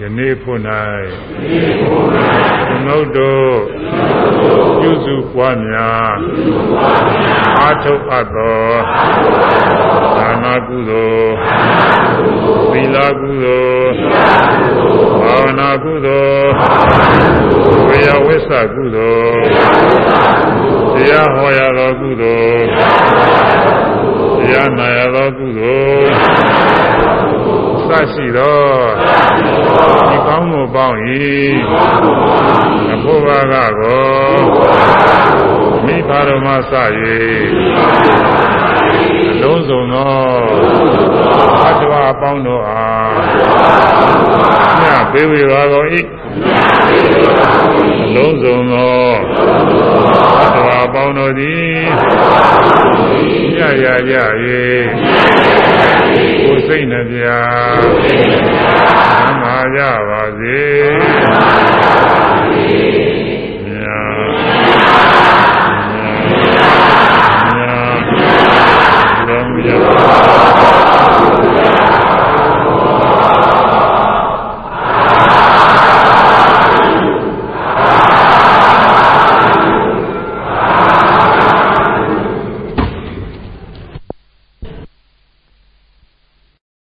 ယနေ့ဖို့၌ငုတ်တို့ပြုစုပွားများအာထုတ်အပ်သောဒါနာကုသိုလ်သီလကုသိုလ်ဘာဝနာကုသိုလ်ဝေယဝိသကုသိုလ် တရားဟောရသောကုသိုလ်တရားနာရသောကုသိုလ်သရှိသော ဒီကောင်းမှုပေါင်း၏အဖို့ဘာကကိုမိဖတော်မှစ၍လုံးစုံသောအတ္တဝအပေါင်းတို့အားညပေးဝေပါကုန်၏လုံးစုံသောအတ္တဝအပေါင်းတို့သည်ညရရ၍ကိုယ်စိတ်နှပြသမ္မာကြပါစေမြတ်မြတ်မြတ်မြတ်